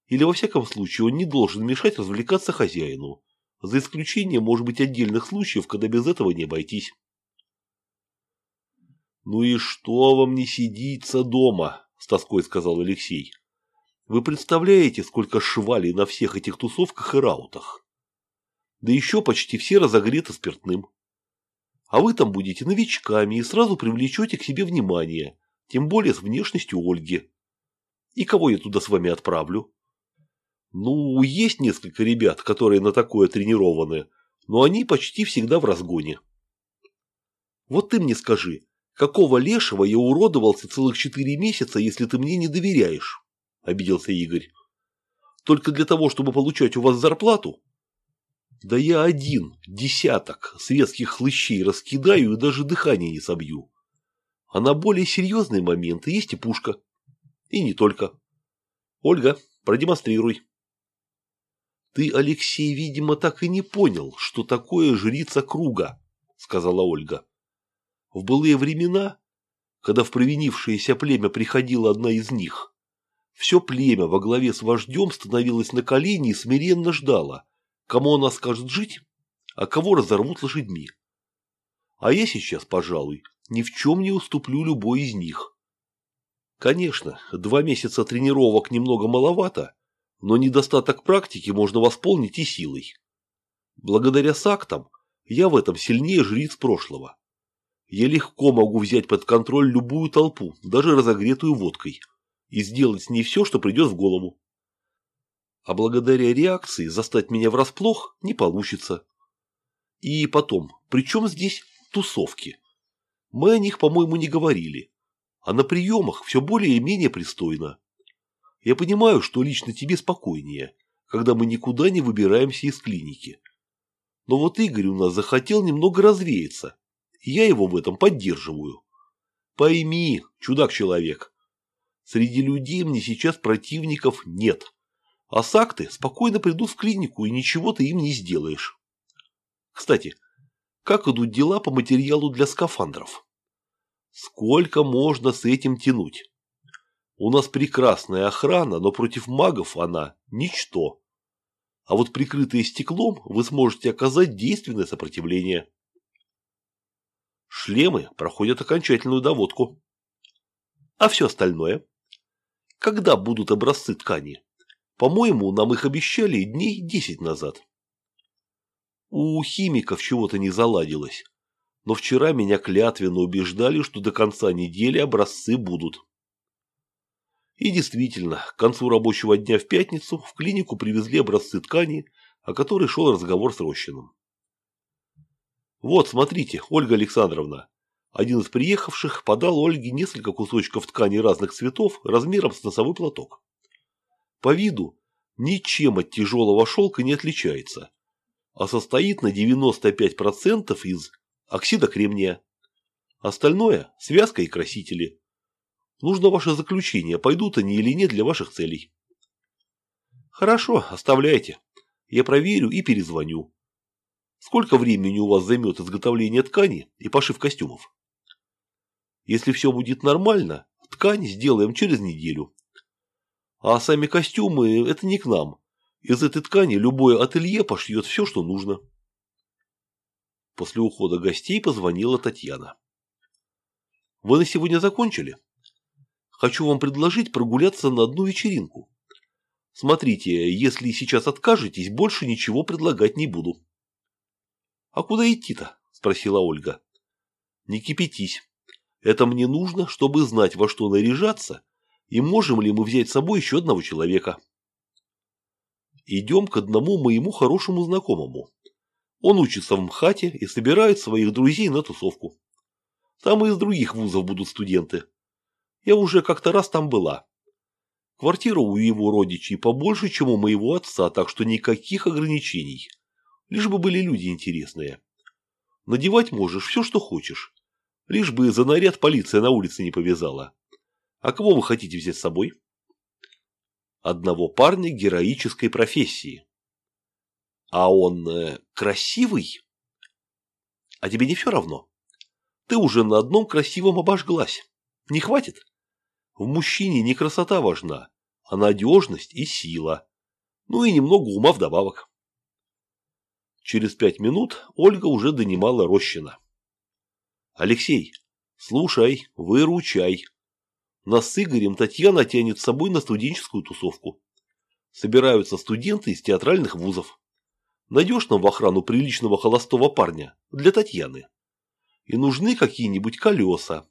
Или во всяком случае он не должен мешать развлекаться хозяину. За исключением, может быть, отдельных случаев, когда без этого не обойтись. «Ну и что вам не сидится дома?» – с тоской сказал Алексей. «Вы представляете, сколько швалей на всех этих тусовках и раутах? Да еще почти все разогреты спиртным. А вы там будете новичками и сразу привлечете к себе внимание, тем более с внешностью Ольги. И кого я туда с вами отправлю? Ну, есть несколько ребят, которые на такое тренированы, но они почти всегда в разгоне. Вот ты мне скажи, какого лешего я уродовался целых четыре месяца, если ты мне не доверяешь? Обиделся Игорь. Только для того, чтобы получать у вас зарплату? Да я один, десяток светских хлыщей раскидаю и даже дыхание не собью. А на более серьезные моменты есть и пушка. И не только. Ольга, продемонстрируй. Ты, Алексей, видимо, так и не понял, что такое жрица круга, сказала Ольга. В былые времена, когда в провинившееся племя приходила одна из них, все племя во главе с вождем становилось на колени и смиренно ждало, кому она скажет жить, а кого разорвут лошадьми. А я сейчас, пожалуй, ни в чем не уступлю любой из них. Конечно, два месяца тренировок немного маловато, но недостаток практики можно восполнить и силой. Благодаря сактам я в этом сильнее жриц прошлого. Я легко могу взять под контроль любую толпу, даже разогретую водкой, и сделать с ней все, что придет в голову. А благодаря реакции застать меня врасплох не получится. И потом, при чем здесь тусовки? Мы о них, по-моему, не говорили. А на приемах все более-менее пристойно. Я понимаю, что лично тебе спокойнее, когда мы никуда не выбираемся из клиники. Но вот Игорь у нас захотел немного развеяться, и я его в этом поддерживаю. Пойми, чудак-человек, среди людей мне сейчас противников нет. А сакты спокойно придут в клинику, и ничего ты им не сделаешь. Кстати, как идут дела по материалу для скафандров? Сколько можно с этим тянуть? У нас прекрасная охрана, но против магов она – ничто. А вот прикрытые стеклом вы сможете оказать действенное сопротивление. Шлемы проходят окончательную доводку. А все остальное? Когда будут образцы ткани? По-моему, нам их обещали дней десять назад. У химиков чего-то не заладилось. Но вчера меня клятвенно убеждали, что до конца недели образцы будут. И действительно, к концу рабочего дня в пятницу в клинику привезли образцы ткани, о которой шел разговор с Рощиным. «Вот, смотрите, Ольга Александровна». Один из приехавших подал Ольге несколько кусочков ткани разных цветов размером с носовой платок. По виду ничем от тяжелого шелка не отличается, а состоит на 95% из оксида кремния. Остальное – связка и красители. Нужно ваше заключение, пойдут они или нет для ваших целей. Хорошо, оставляйте. Я проверю и перезвоню. Сколько времени у вас займет изготовление ткани и пошив костюмов? Если все будет нормально, ткань сделаем через неделю. А сами костюмы – это не к нам. Из этой ткани любое ателье пошьет все, что нужно. После ухода гостей позвонила Татьяна. Вы на сегодня закончили? Хочу вам предложить прогуляться на одну вечеринку. Смотрите, если сейчас откажетесь, больше ничего предлагать не буду. А куда идти-то? Спросила Ольга. Не кипятись. Это мне нужно, чтобы знать, во что наряжаться, и можем ли мы взять с собой еще одного человека. Идем к одному моему хорошему знакомому. Он учится в МХАТе и собирает своих друзей на тусовку. Там и из других вузов будут студенты. Я уже как-то раз там была. Квартира у его родичей побольше, чем у моего отца, так что никаких ограничений. Лишь бы были люди интересные. Надевать можешь все, что хочешь. Лишь бы за наряд полиция на улице не повязала. А кого вы хотите взять с собой? Одного парня героической профессии. А он э, красивый? А тебе не все равно? Ты уже на одном красивом обожглась. Не хватит? В мужчине не красота важна, а надежность и сила. Ну и немного ума вдобавок. Через пять минут Ольга уже донимала Рощина. «Алексей, слушай, выручай. Нас с Игорем Татьяна тянет с собой на студенческую тусовку. Собираются студенты из театральных вузов. Найдешь нам в охрану приличного холостого парня для Татьяны. И нужны какие-нибудь колеса,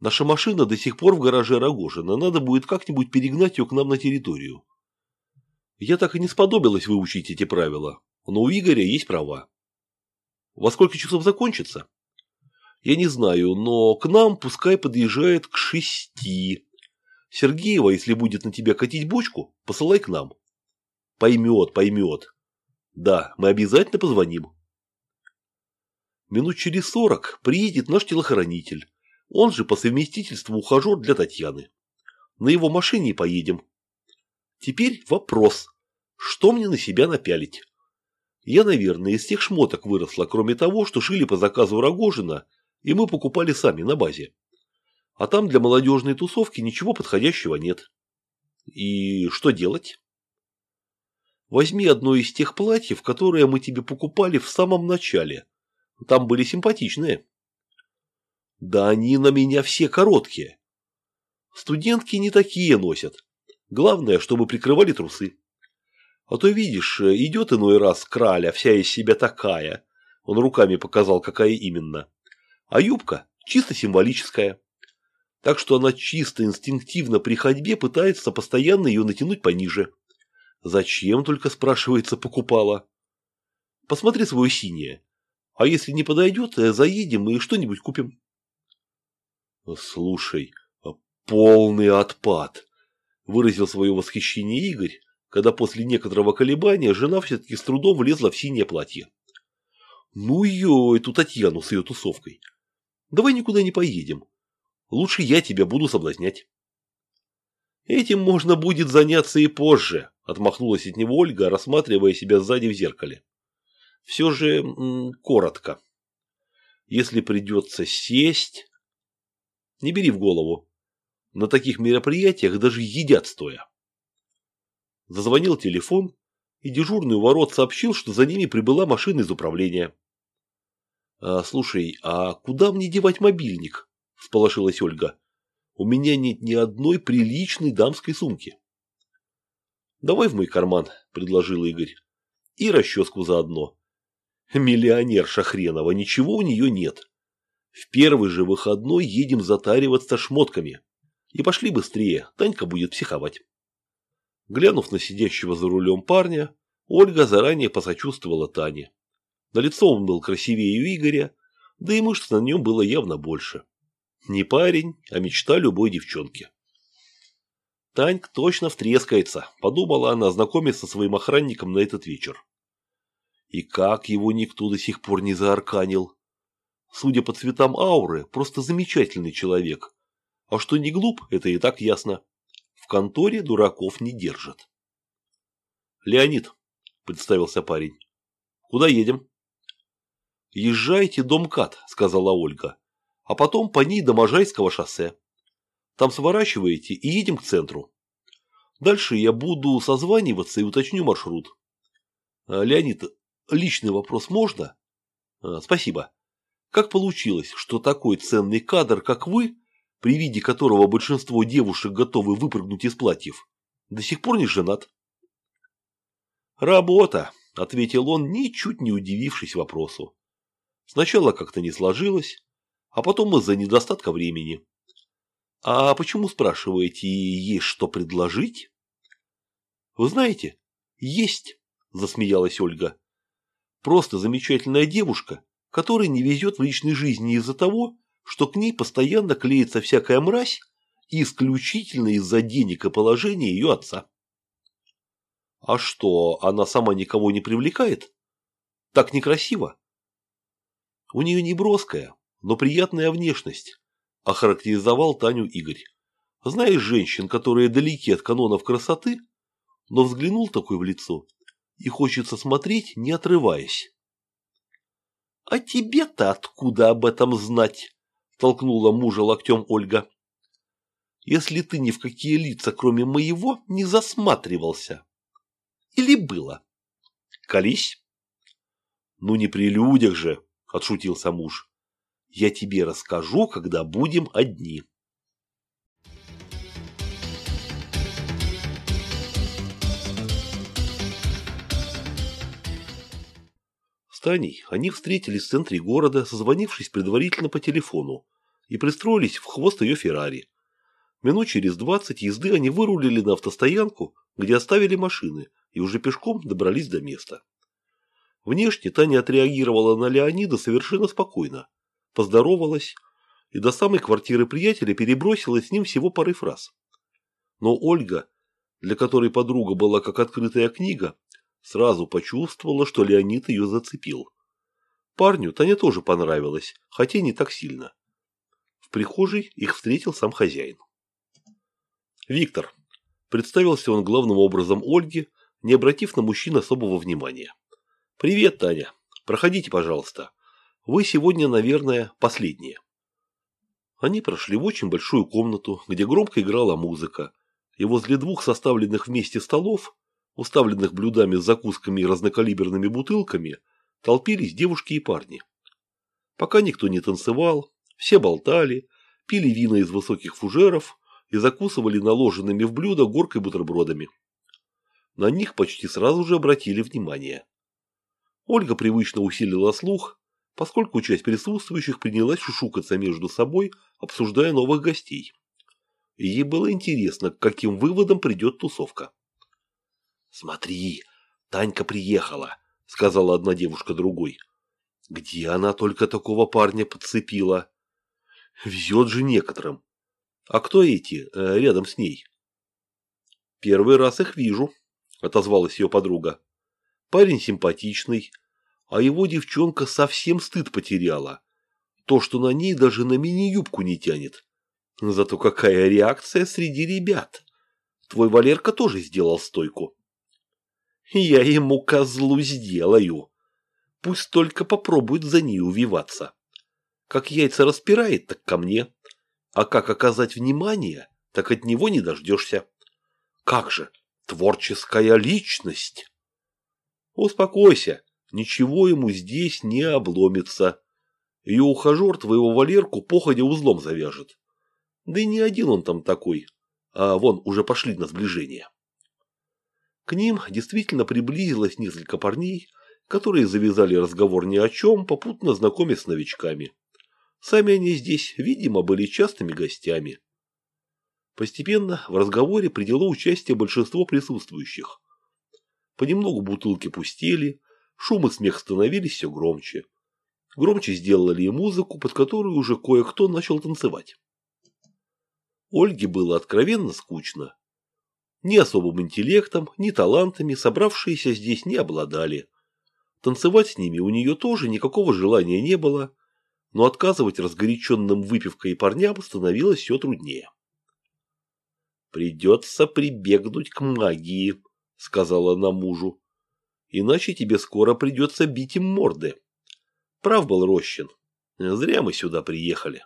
Наша машина до сих пор в гараже Рогожина. Надо будет как-нибудь перегнать ее к нам на территорию. Я так и не сподобилась выучить эти правила, но у Игоря есть права. Во сколько часов закончится? Я не знаю, но к нам пускай подъезжает к шести. Сергеева, если будет на тебя катить бочку, посылай к нам. Поймет, поймет. Да, мы обязательно позвоним. Минут через сорок приедет наш телохранитель Он же по совместительству ухажер для Татьяны. На его машине поедем. Теперь вопрос, что мне на себя напялить? Я, наверное, из тех шмоток выросла, кроме того, что шили по заказу Рогожина, и мы покупали сами на базе. А там для молодежной тусовки ничего подходящего нет. И что делать? Возьми одно из тех платьев, которые мы тебе покупали в самом начале. Там были симпатичные. Да они на меня все короткие. Студентки не такие носят. Главное, чтобы прикрывали трусы. А то, видишь, идет иной раз краля, вся из себя такая. Он руками показал, какая именно. А юбка чисто символическая. Так что она чисто инстинктивно при ходьбе пытается постоянно ее натянуть пониже. Зачем, только спрашивается, покупала? Посмотри свое синее. А если не подойдет, заедем и что-нибудь купим. Слушай, полный отпад, выразил свое восхищение Игорь, когда после некоторого колебания жена все-таки с трудом влезла в синее платье. Ну ее, эту Татьяну с ее тусовкой. Давай никуда не поедем. Лучше я тебя буду соблазнять. Этим можно будет заняться и позже, отмахнулась от него Ольга, рассматривая себя сзади в зеркале. Все же коротко. Если придется сесть... Не бери в голову. На таких мероприятиях даже едят стоя. Зазвонил телефон, и дежурный у ворот сообщил, что за ними прибыла машина из управления. «А, «Слушай, а куда мне девать мобильник?» – всполошилась Ольга. «У меня нет ни одной приличной дамской сумки». «Давай в мой карман», – предложил Игорь. «И расческу заодно». Миллионерша хренова, ничего у нее нет. В первый же выходной едем затариваться шмотками. И пошли быстрее, Танька будет психовать. Глянув на сидящего за рулем парня, Ольга заранее посочувствовала Тане. На лицо он был красивее у Игоря, да и мышц на нем было явно больше. Не парень, а мечта любой девчонки. Таньк точно втрескается, подумала она, знакомясь со своим охранником на этот вечер. И как его никто до сих пор не заарканил. Судя по цветам ауры, просто замечательный человек. А что не глуп, это и так ясно. В конторе дураков не держат. Леонид, представился парень. Куда едем? Езжайте дом Кат, сказала Ольга. А потом по ней до Можайского шоссе. Там сворачиваете и едем к центру. Дальше я буду созваниваться и уточню маршрут. Леонид, личный вопрос можно? Спасибо. Как получилось, что такой ценный кадр, как вы, при виде которого большинство девушек готовы выпрыгнуть из платьев, до сих пор не женат? Работа, ответил он, ничуть не удивившись вопросу. Сначала как-то не сложилось, а потом из-за недостатка времени. А почему, спрашиваете, есть что предложить? Вы знаете, есть, засмеялась Ольга. Просто замечательная девушка, которой не везет в личной жизни из-за того, что к ней постоянно клеится всякая мразь исключительно из-за денег и положения ее отца. А что, она сама никого не привлекает? Так некрасиво. У нее не броская, но приятная внешность, охарактеризовал Таню Игорь. Знаешь женщин, которые далеки от канонов красоты, но взглянул такой в лицо, и хочется смотреть, не отрываясь. «А тебе-то откуда об этом знать?» – толкнула мужа локтем Ольга. «Если ты ни в какие лица, кроме моего, не засматривался. Или было?» «Колись?» «Ну не при людях же», – отшутился муж. «Я тебе расскажу, когда будем одни». С Таней они встретились в центре города, созвонившись предварительно по телефону, и пристроились в хвост ее Феррари. Минут через двадцать езды они вырулили на автостоянку, где оставили машины, и уже пешком добрались до места. Внешне Таня отреагировала на Леонида совершенно спокойно, поздоровалась и до самой квартиры приятеля перебросила с ним всего пары фраз. Но Ольга, для которой подруга была как открытая книга, Сразу почувствовала, что Леонид ее зацепил. Парню Таня тоже понравилась, хотя не так сильно. В прихожей их встретил сам хозяин. Виктор. Представился он главным образом Ольге, не обратив на мужчин особого внимания. «Привет, Таня. Проходите, пожалуйста. Вы сегодня, наверное, последние». Они прошли в очень большую комнату, где громко играла музыка, и возле двух составленных вместе столов, уставленных блюдами с закусками и разнокалиберными бутылками, толпились девушки и парни. Пока никто не танцевал, все болтали, пили вина из высоких фужеров и закусывали наложенными в блюдо горкой бутербродами. На них почти сразу же обратили внимание. Ольга привычно усилила слух, поскольку часть присутствующих принялась шушукаться между собой, обсуждая новых гостей. ей было интересно, к каким выводам придет тусовка. «Смотри, Танька приехала», — сказала одна девушка другой. «Где она только такого парня подцепила?» Везет же некоторым. А кто эти э, рядом с ней? Первый раз их вижу, отозвалась ее подруга. Парень симпатичный, а его девчонка совсем стыд потеряла. То, что на ней даже на мини-юбку не тянет. Зато какая реакция среди ребят. Твой Валерка тоже сделал стойку. Я ему козлу сделаю. Пусть только попробует за ней увиваться. Как яйца распирает, так ко мне. А как оказать внимание, так от него не дождешься. Как же, творческая личность. Успокойся, ничего ему здесь не обломится. Ее ухажер твоего Валерку походя узлом завяжет. Да и не один он там такой, а вон уже пошли на сближение. К ним действительно приблизилось несколько парней, которые завязали разговор ни о чем, попутно знакомясь с новичками. Сами они здесь, видимо, были частыми гостями. Постепенно в разговоре приняло участие большинство присутствующих. Понемногу бутылки пустели, шум и смех становились все громче. Громче сделали и музыку, под которую уже кое-кто начал танцевать. Ольге было откровенно скучно. Ни особым интеллектом, ни талантами собравшиеся здесь не обладали. Танцевать с ними у нее тоже никакого желания не было, но отказывать разгоряченным выпивкой парням становилось все труднее. «Придется прибегнуть к магии», — сказала она мужу. «Иначе тебе скоро придется бить им морды». Прав был Рощин. Зря мы сюда приехали.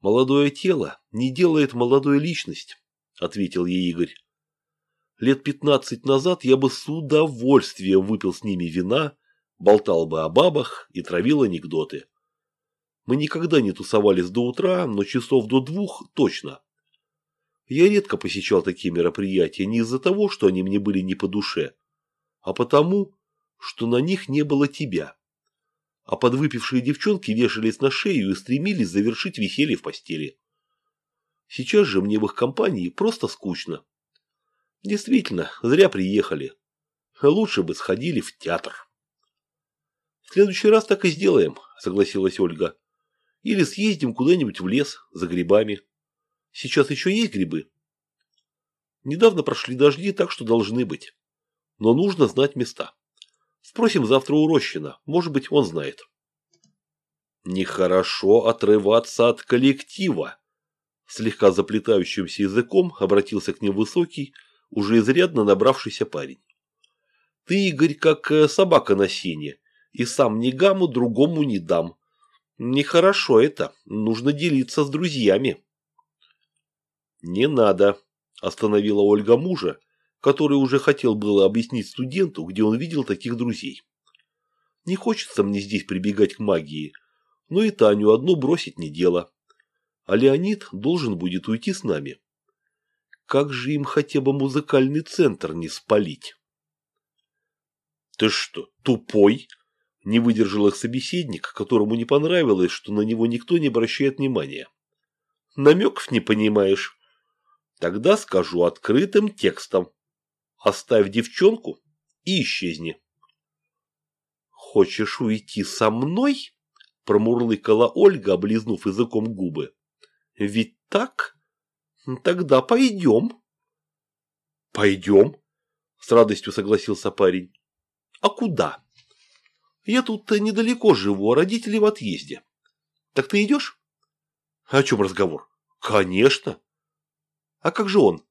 «Молодое тело не делает молодой личность», — ответил ей Игорь. «Лет пятнадцать назад я бы с удовольствием выпил с ними вина болтал бы о бабах и травил анекдоты. Мы никогда не тусовались до утра, но часов до двух точно. Я редко посещал такие мероприятия не из-за того, что они мне были не по душе, а потому, что на них не было тебя. А подвыпившие девчонки вешались на шею и стремились завершить веселье в постели. Сейчас же мне в их компании просто скучно. Действительно, зря приехали. Лучше бы сходили в театр. В следующий раз так и сделаем, согласилась Ольга. Или съездим куда-нибудь в лес за грибами. Сейчас еще есть грибы? Недавно прошли дожди, так что должны быть. Но нужно знать места. Спросим завтра у Рощина, может быть, он знает. Нехорошо отрываться от коллектива. Слегка заплетающимся языком обратился к ним высокий, уже изрядно набравшийся парень. Ты, Игорь, как э, собака на сене, и сам ни гамму другому не дам. Нехорошо это, нужно делиться с друзьями. Не надо, остановила Ольга мужа, который уже хотел было объяснить студенту, где он видел таких друзей. Не хочется мне здесь прибегать к магии, но и Таню одну бросить не дело. А Леонид должен будет уйти с нами. Как же им хотя бы музыкальный центр не спалить? Ты что, тупой? Не выдержал их собеседник, которому не понравилось, что на него никто не обращает внимания. Намеков не понимаешь? Тогда скажу открытым текстом. Оставь девчонку и исчезни. Хочешь уйти со мной? Промурлыкала Ольга, облизнув языком губы. Ведь так? Тогда пойдем. Пойдем, с радостью согласился парень. А куда? Я тут недалеко живу, а родители в отъезде. Так ты идешь? О чем разговор? Конечно. А как же он?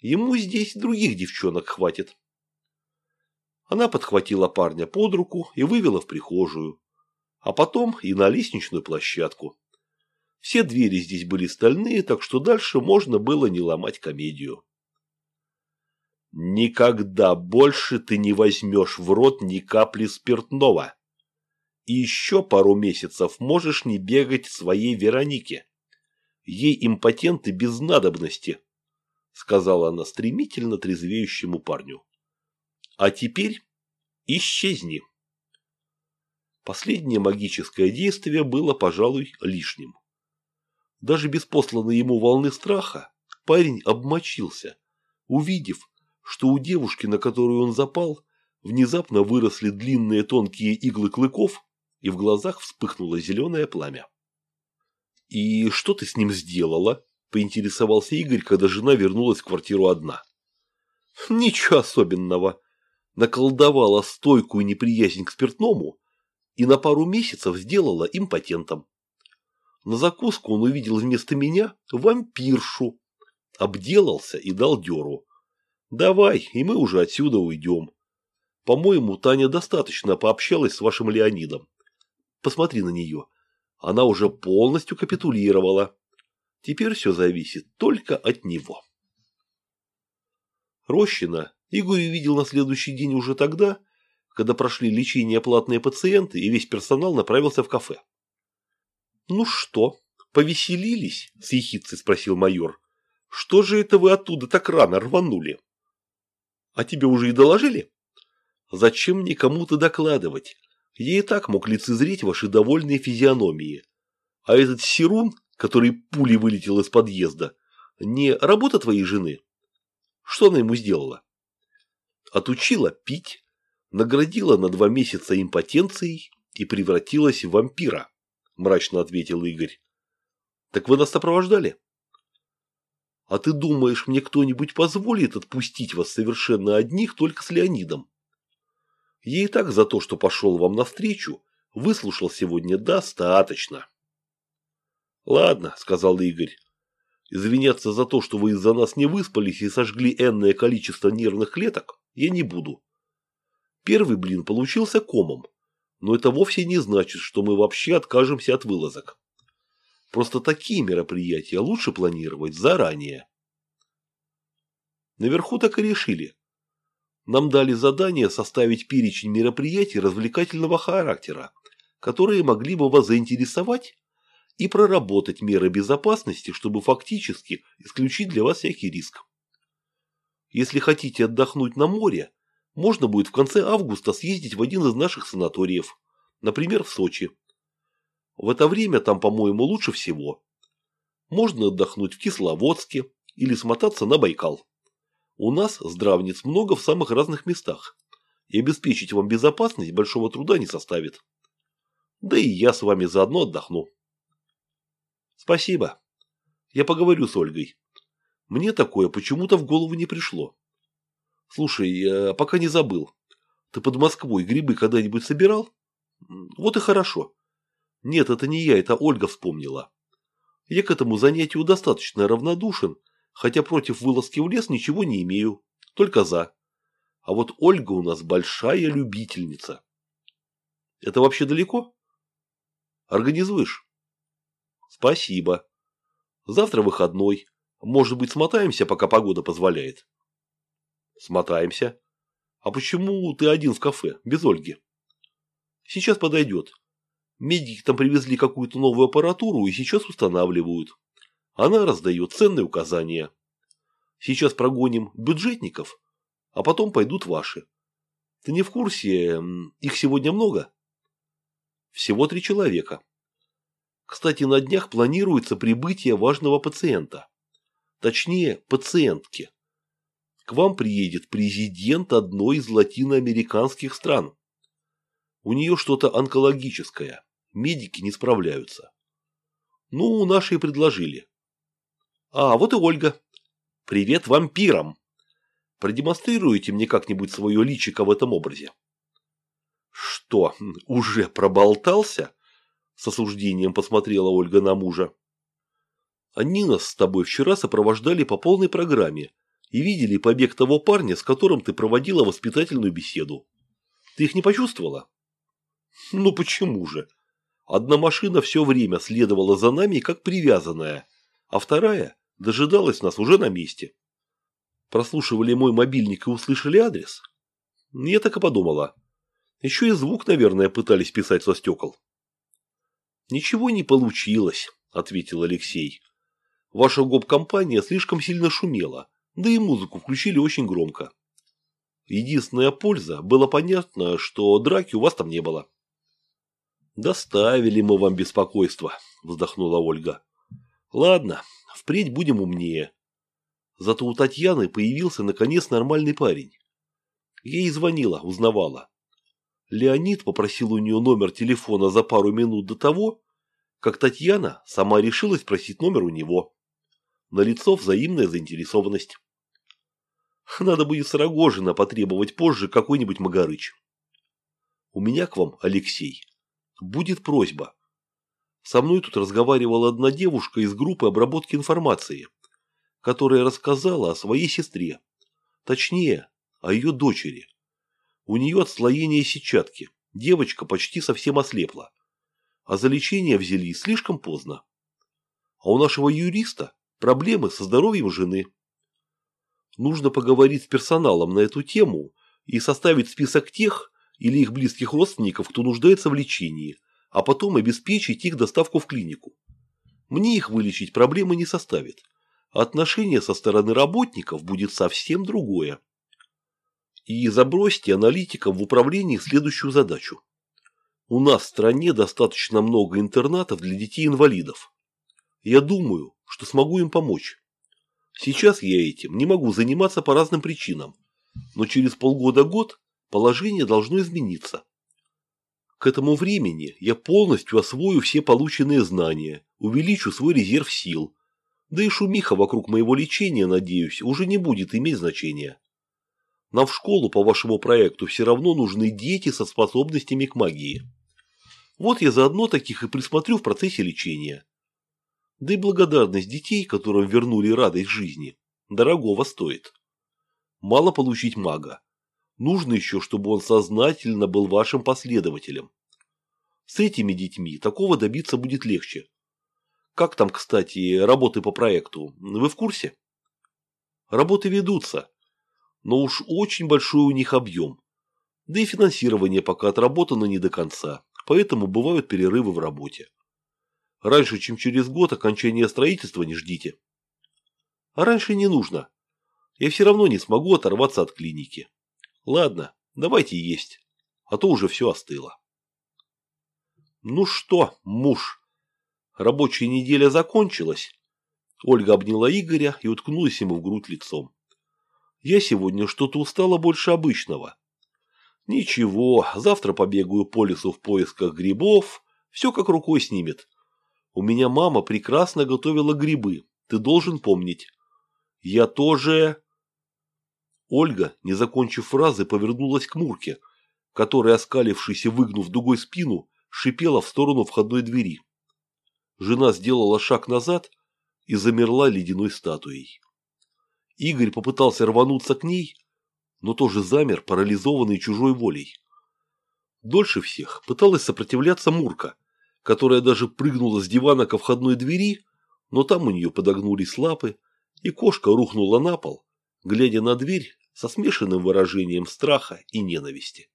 Ему здесь других девчонок хватит. Она подхватила парня под руку и вывела в прихожую, а потом и на лестничную площадку. Все двери здесь были стальные, так что дальше можно было не ломать комедию. Никогда больше ты не возьмешь в рот ни капли спиртного. И еще пару месяцев можешь не бегать своей Веронике. Ей импотенты без надобности, сказала она стремительно трезвеющему парню. А теперь исчезни. Последнее магическое действие было, пожалуй, лишним. Даже без посланной ему волны страха парень обмочился, увидев, что у девушки, на которую он запал, внезапно выросли длинные тонкие иглы клыков, и в глазах вспыхнуло зеленое пламя. «И что ты с ним сделала?» – поинтересовался Игорь, когда жена вернулась в квартиру одна. «Ничего особенного. Наколдовала стойкую неприязнь к спиртному и на пару месяцев сделала импотентом. На закуску он увидел вместо меня вампиршу, обделался и дал дёру. Давай, и мы уже отсюда уйдем. По-моему, Таня достаточно пообщалась с вашим Леонидом. Посмотри на нее. Она уже полностью капитулировала. Теперь все зависит только от него. Рощина Игорь увидел на следующий день уже тогда, когда прошли лечение платные пациенты и весь персонал направился в кафе. «Ну что, повеселились?» – с спросил майор. «Что же это вы оттуда так рано рванули?» «А тебе уже и доложили?» «Зачем мне кому-то докладывать? Я и так мог лицезреть ваши довольные физиономии. А этот Сирун, который пулей вылетел из подъезда, не работа твоей жены? Что она ему сделала? Отучила пить, наградила на два месяца импотенцией и превратилась в вампира, мрачно ответил Игорь. Так вы нас сопровождали? А ты думаешь, мне кто-нибудь позволит отпустить вас совершенно одних только с Леонидом? Я и так за то, что пошел вам навстречу, выслушал сегодня достаточно. Ладно, сказал Игорь. Извиняться за то, что вы из-за нас не выспались и сожгли энное количество нервных клеток, я не буду. Первый блин получился комом, но это вовсе не значит, что мы вообще откажемся от вылазок. Просто такие мероприятия лучше планировать заранее. Наверху так и решили. Нам дали задание составить перечень мероприятий развлекательного характера, которые могли бы вас заинтересовать и проработать меры безопасности, чтобы фактически исключить для вас всякий риск. Если хотите отдохнуть на море, можно будет в конце августа съездить в один из наших санаториев, например, в Сочи. В это время там, по-моему, лучше всего. Можно отдохнуть в Кисловодске или смотаться на Байкал. У нас здравниц много в самых разных местах, и обеспечить вам безопасность большого труда не составит. Да и я с вами заодно отдохну. Спасибо. Я поговорю с Ольгой. Мне такое почему-то в голову не пришло. Слушай, я пока не забыл. Ты под Москвой грибы когда-нибудь собирал? Вот и хорошо. Нет, это не я, это Ольга вспомнила. Я к этому занятию достаточно равнодушен, хотя против вылазки в лес ничего не имею, только за. А вот Ольга у нас большая любительница. Это вообще далеко? Организуешь? Спасибо. Завтра выходной. Может быть, смотаемся, пока погода позволяет? Смотаемся. А почему ты один в кафе, без Ольги? Сейчас подойдет. Медики там привезли какую-то новую аппаратуру и сейчас устанавливают. Она раздает ценные указания. Сейчас прогоним бюджетников, а потом пойдут ваши. Ты не в курсе, их сегодня много? Всего три человека. Кстати, на днях планируется прибытие важного пациента. Точнее, пациентки. К вам приедет президент одной из латиноамериканских стран. У нее что-то онкологическое. Медики не справляются. Ну, наши предложили. А, вот и Ольга. Привет вампирам. Продемонстрируете мне как-нибудь свое личико в этом образе? Что, уже проболтался? С осуждением посмотрела Ольга на мужа. Они нас с тобой вчера сопровождали по полной программе и видели побег того парня, с которым ты проводила воспитательную беседу. Ты их не почувствовала? Ну почему же? Одна машина все время следовала за нами, как привязанная, а вторая дожидалась нас уже на месте. Прослушивали мой мобильник и услышали адрес? Я так и подумала. Еще и звук, наверное, пытались писать со стекол. Ничего не получилось, ответил Алексей. Ваша гоп-компания слишком сильно шумела, да и музыку включили очень громко. Единственная польза, было понятно, что драки у вас там не было. «Доставили мы вам беспокойство», – вздохнула Ольга. «Ладно, впредь будем умнее». Зато у Татьяны появился наконец нормальный парень. Ей звонила, узнавала. Леонид попросил у нее номер телефона за пару минут до того, как Татьяна сама решилась просить номер у него. На лицо взаимная заинтересованность. Надо будет с Рогожина потребовать позже какой-нибудь Магарыч. У меня к вам, Алексей, будет просьба. Со мной тут разговаривала одна девушка из группы обработки информации, которая рассказала о своей сестре. Точнее, о ее дочери. У нее отслоение сетчатки. Девочка почти совсем ослепла. А за лечение взяли слишком поздно. А у нашего юриста проблемы со здоровьем жены. Нужно поговорить с персоналом на эту тему и составить список тех, или их близких родственников, кто нуждается в лечении, а потом обеспечить их доставку в клинику. Мне их вылечить проблемы не составит. Отношение со стороны работников будет совсем другое. И забросьте аналитикам в управлении следующую задачу. У нас в стране достаточно много интернатов для детей-инвалидов. Я думаю, что смогу им помочь. Сейчас я этим не могу заниматься по разным причинам, но через полгода-год положение должно измениться. К этому времени я полностью освою все полученные знания, увеличу свой резерв сил. Да и шумиха вокруг моего лечения, надеюсь, уже не будет иметь значения. Нам в школу по вашему проекту все равно нужны дети со способностями к магии. Вот я заодно таких и присмотрю в процессе лечения. Да и благодарность детей, которым вернули радость жизни, дорогого стоит. Мало получить мага, Нужно еще, чтобы он сознательно был вашим последователем. С этими детьми такого добиться будет легче. Как там, кстати, работы по проекту? Вы в курсе? Работы ведутся, но уж очень большой у них объем. Да и финансирование пока отработано не до конца, поэтому бывают перерывы в работе. Раньше, чем через год, окончания строительства не ждите. А раньше не нужно. Я все равно не смогу оторваться от клиники. Ладно, давайте есть, а то уже все остыло. Ну что, муж, рабочая неделя закончилась? Ольга обняла Игоря и уткнулась ему в грудь лицом. Я сегодня что-то устала больше обычного. Ничего, завтра побегаю по лесу в поисках грибов, все как рукой снимет. У меня мама прекрасно готовила грибы, ты должен помнить. Я тоже... Ольга, не закончив фразы, повернулась к Мурке, которая, оскалившись и выгнув дугой спину, шипела в сторону входной двери. Жена сделала шаг назад и замерла ледяной статуей. Игорь попытался рвануться к ней, но тоже замер, парализованный чужой волей. Дольше всех пыталась сопротивляться Мурка, которая даже прыгнула с дивана ко входной двери, но там у нее подогнулись лапы, и кошка рухнула на пол, глядя на дверь со смешанным выражением страха и ненависти.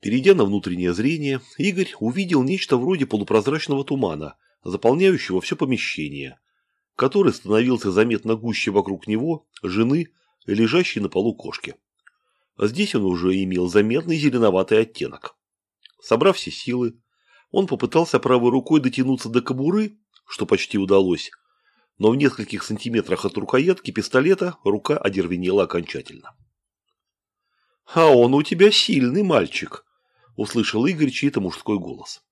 Перейдя на внутреннее зрение, Игорь увидел нечто вроде полупрозрачного тумана, заполняющего все помещение, который становился заметно гуще вокруг него, жены, лежащей на полу кошки. Здесь он уже имел заметный зеленоватый оттенок. Собрав все силы, он попытался правой рукой дотянуться до кобуры, что почти удалось, но в нескольких сантиметрах от рукоятки пистолета рука одервенела окончательно. «А он у тебя сильный мальчик», – услышал Игорь чей-то мужской голос.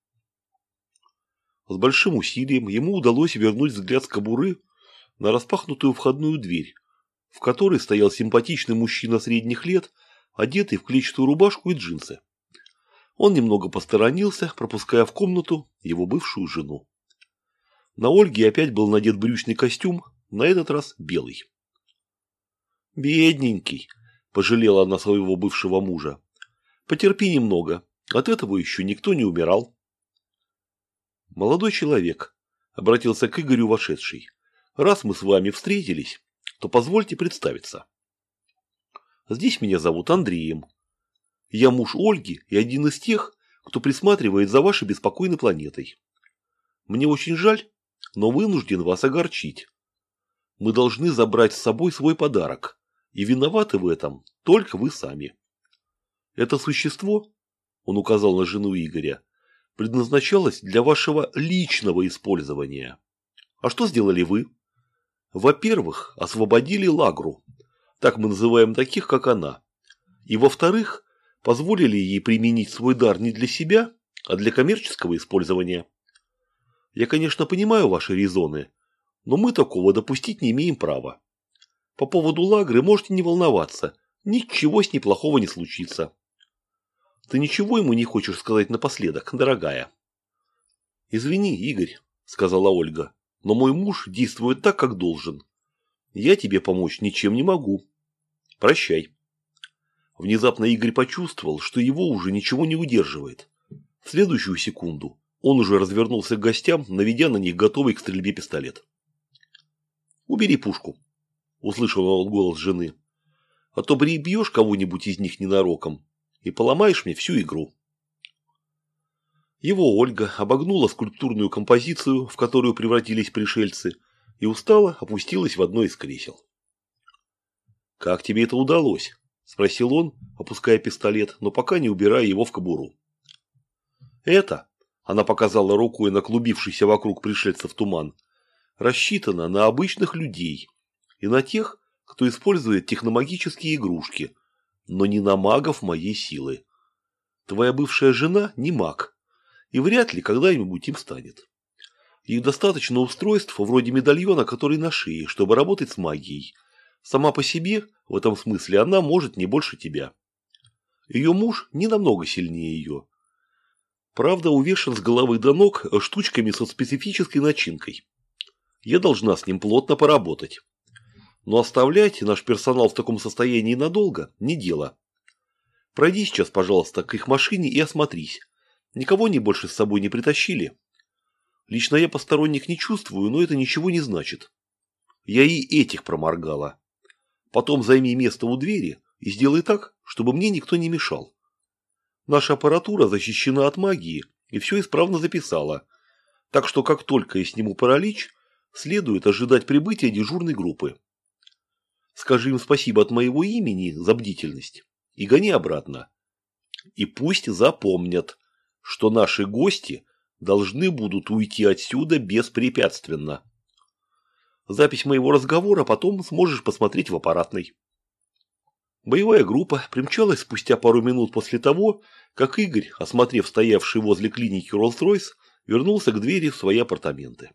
С большим усилием ему удалось вернуть взгляд с кобуры на распахнутую входную дверь, в которой стоял симпатичный мужчина средних лет одетый в клетчатую рубашку и джинсы. Он немного посторонился, пропуская в комнату его бывшую жену. На Ольге опять был надет брючный костюм, на этот раз белый. «Бедненький», – пожалела она своего бывшего мужа. «Потерпи немного, от этого еще никто не умирал». «Молодой человек», – обратился к Игорю вошедший, – «раз мы с вами встретились, то позвольте представиться. Здесь меня зовут Андреем. Я муж Ольги и один из тех, кто присматривает за вашей беспокойной планетой. Мне очень жаль, но вынужден вас огорчить. Мы должны забрать с собой свой подарок, и виноваты в этом только вы сами. Это существо, он указал на жену Игоря, предназначалось для вашего личного использования. А что сделали вы? Во-первых, освободили Лагру, так мы называем таких, как она. И во-вторых, позволили ей применить свой дар не для себя, а для коммерческого использования. Я, конечно, понимаю ваши резоны, но мы такого допустить не имеем права. По поводу Лагры можете не волноваться, ничего с ней плохого не случится. Ты ничего ему не хочешь сказать напоследок, дорогая? Извини, Игорь, сказала Ольга, но мой муж действует так, как должен. Я тебе помочь ничем не могу. Прощай. Внезапно Игорь почувствовал, что его уже ничего не удерживает. В следующую секунду он уже развернулся к гостям, наведя на них готовый к стрельбе пистолет. «Убери пушку», – услышал он голос жены. «А то прибьешь кого-нибудь из них ненароком и поломаешь мне всю игру». Его Ольга обогнула скульптурную композицию, в которую превратились пришельцы, и устало опустилась в одно из кресел. «Как тебе это удалось?» – спросил он, опуская пистолет, но пока не убирая его в кобуру. «Это», она показала рукой на клубившийся вокруг пришельцев туман, рассчитана на обычных людей и на тех, кто использует техномагические игрушки, но не на магов моей силы. Твоя бывшая жена не маг, и вряд ли когда-нибудь им станет. Ей достаточно устройств вроде медальона, который на шее, чтобы работать с магией. Сама по себе, в этом смысле, она может не больше тебя. Ее муж не намного сильнее ее, Правда, увешан с головы до ног штучками со специфической начинкой. Я должна с ним плотно поработать. Но оставлять наш персонал в таком состоянии надолго – не дело. Пройди сейчас, пожалуйста, к их машине и осмотрись. Никого они больше с собой не притащили. Лично я посторонних не чувствую, но это ничего не значит. Я и этих проморгала. Потом займи место у двери и сделай так, чтобы мне никто не мешал. Наша аппаратура защищена от магии и все исправно записала. Так что как только я сниму паралич, следует ожидать прибытия дежурной группы. Скажи им спасибо от моего имени за бдительность и гони обратно. И пусть запомнят, что наши гости должны будут уйти отсюда беспрепятственно. Запись моего разговора потом сможешь посмотреть в аппаратной. Боевая группа примчалась спустя пару минут после того, как Игорь, осмотрев стоявший возле клиники Роллс-Ройс, вернулся к двери в свои апартаменты.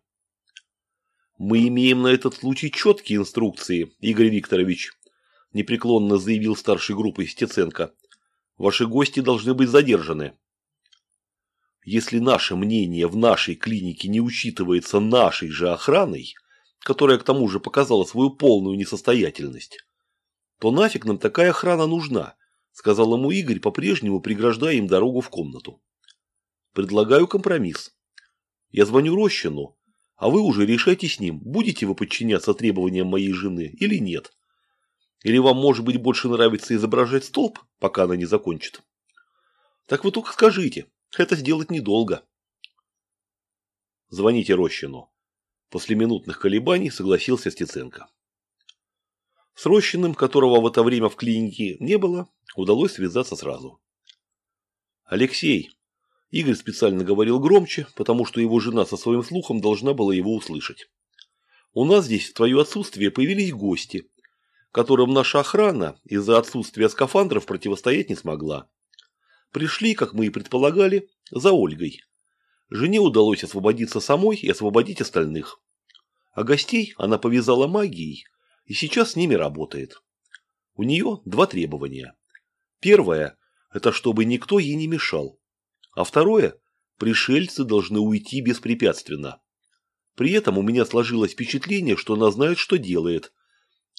«Мы имеем на этот случай четкие инструкции, Игорь Викторович», непреклонно заявил старший группы Стеценко. «Ваши гости должны быть задержаны». Если наше мнение в нашей клинике не учитывается нашей же охраной, которая к тому же показала свою полную несостоятельность, то нафиг нам такая охрана нужна, сказал ему Игорь, по-прежнему преграждая им дорогу в комнату. Предлагаю компромисс. Я звоню Рощину, а вы уже решайте с ним, будете вы подчиняться требованиям моей жены или нет. Или вам, может быть, больше нравится изображать столб, пока она не закончит? Так вы только скажите, это сделать недолго. Звоните Рощину. После минутных колебаний согласился Стеценко. С Рощиным, которого в это время в клинике не было, удалось связаться сразу. «Алексей!» Игорь специально говорил громче, потому что его жена со своим слухом должна была его услышать. «У нас здесь в твое отсутствие появились гости, которым наша охрана из-за отсутствия скафандров противостоять не смогла. Пришли, как мы и предполагали, за Ольгой. Жене удалось освободиться самой и освободить остальных. А гостей она повязала магией и сейчас с ними работает. У нее два требования. Первое – это чтобы никто ей не мешал. А второе – пришельцы должны уйти беспрепятственно. При этом у меня сложилось впечатление, что она знает, что делает,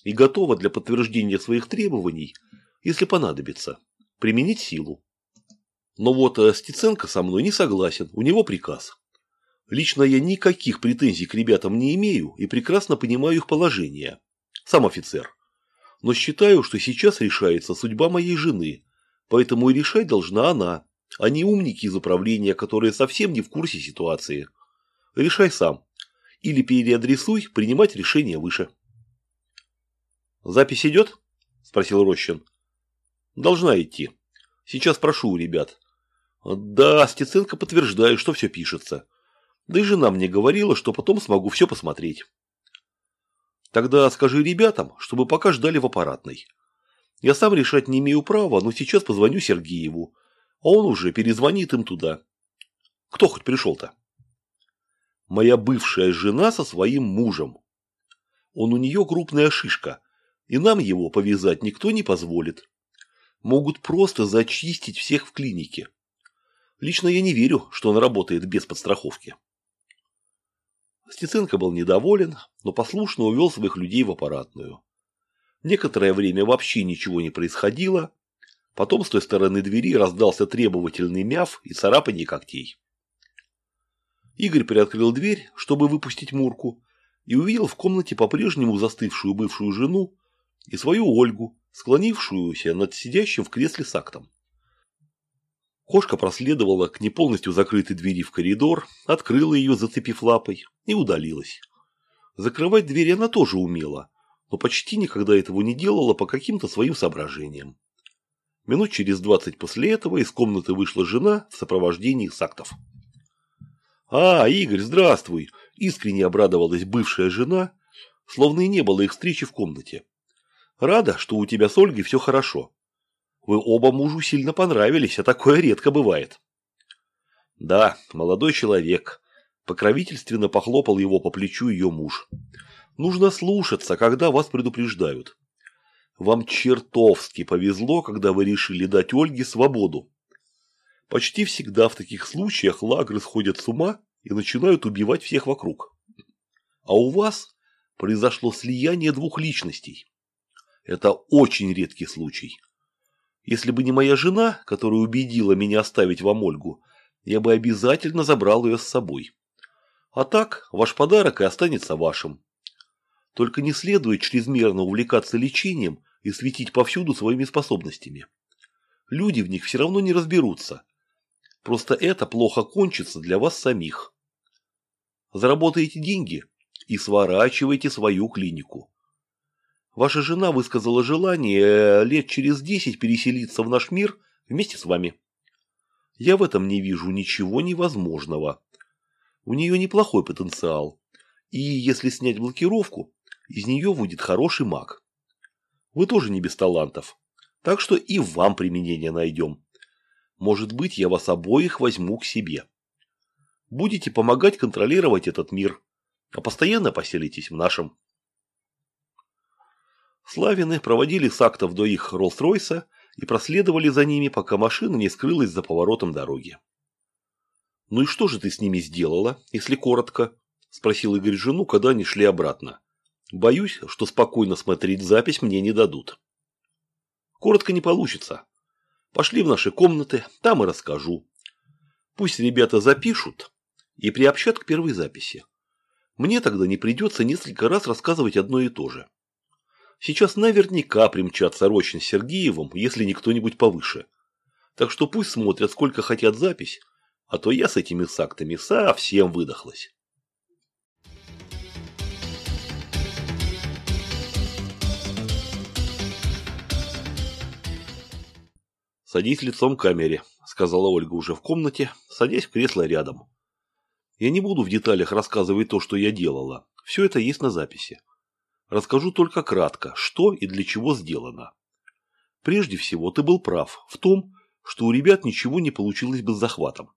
и готова для подтверждения своих требований, если понадобится, применить силу. Но вот э, Стеценко со мной не согласен, у него приказ. Лично я никаких претензий к ребятам не имею и прекрасно понимаю их положение. Сам офицер. Но считаю, что сейчас решается судьба моей жены, поэтому и решать должна она, а не умники из управления, которые совсем не в курсе ситуации. Решай сам. Или переадресуй, принимать решение выше. «Запись идет?» – спросил Рощин. «Должна идти. Сейчас прошу у ребят». «Да, Стеценко подтверждаю, что все пишется. Да и жена мне говорила, что потом смогу все посмотреть». «Тогда скажи ребятам, чтобы пока ждали в аппаратной. Я сам решать не имею права, но сейчас позвоню Сергееву, а он уже перезвонит им туда. Кто хоть пришел-то?» «Моя бывшая жена со своим мужем. Он у нее крупная шишка» и нам его повязать никто не позволит. Могут просто зачистить всех в клинике. Лично я не верю, что он работает без подстраховки. Стеценко был недоволен, но послушно увел своих людей в аппаратную. Некоторое время вообще ничего не происходило, потом с той стороны двери раздался требовательный мяв и царапание когтей. Игорь приоткрыл дверь, чтобы выпустить Мурку, и увидел в комнате по-прежнему застывшую бывшую жену и свою Ольгу, склонившуюся над сидящим в кресле с актом. Кошка проследовала к неполностью закрытой двери в коридор, открыла ее, зацепив лапой, и удалилась. Закрывать двери она тоже умела, но почти никогда этого не делала по каким-то своим соображениям. Минут через двадцать после этого из комнаты вышла жена в сопровождении сактов. «А, Игорь, здравствуй!» – искренне обрадовалась бывшая жена, словно и не было их встречи в комнате. Рада, что у тебя с Ольгой все хорошо. Вы оба мужу сильно понравились, а такое редко бывает. Да, молодой человек. Покровительственно похлопал его по плечу ее муж. Нужно слушаться, когда вас предупреждают. Вам чертовски повезло, когда вы решили дать Ольге свободу. Почти всегда в таких случаях лагры сходят с ума и начинают убивать всех вокруг. А у вас произошло слияние двух личностей. Это очень редкий случай. Если бы не моя жена, которая убедила меня оставить вам Ольгу, я бы обязательно забрал ее с собой. А так, ваш подарок и останется вашим. Только не следует чрезмерно увлекаться лечением и светить повсюду своими способностями. Люди в них все равно не разберутся. Просто это плохо кончится для вас самих. Заработаете деньги и сворачивайте свою клинику. Ваша жена высказала желание э, лет через десять переселиться в наш мир вместе с вами. Я в этом не вижу ничего невозможного. У нее неплохой потенциал. И если снять блокировку, из нее будет хороший маг. Вы тоже не без талантов. Так что и вам применение найдем. Может быть, я вас обоих возьму к себе. Будете помогать контролировать этот мир, а постоянно поселитесь в нашем. Славины проводили Сактов до их Роллс-Ройса и проследовали за ними, пока машина не скрылась за поворотом дороги. «Ну и что же ты с ними сделала, если коротко?» – спросил Игорь жену, когда они шли обратно. «Боюсь, что спокойно смотреть запись мне не дадут». «Коротко не получится. Пошли в наши комнаты, там и расскажу. Пусть ребята запишут и приобщат к первой записи. Мне тогда не придется несколько раз рассказывать одно и то же. Сейчас наверняка примчатся Рощин с Сергеевым, если не кто-нибудь повыше. Так что пусть смотрят, сколько хотят запись, а то я с этими сактами совсем выдохлась. «Садись лицом к камере», – сказала Ольга уже в комнате, садясь в кресло рядом. «Я не буду в деталях рассказывать то, что я делала. Все это есть на записи. Расскажу только кратко, что и для чего сделано. Прежде всего, ты был прав в том, что у ребят ничего не получилось бы с захватом.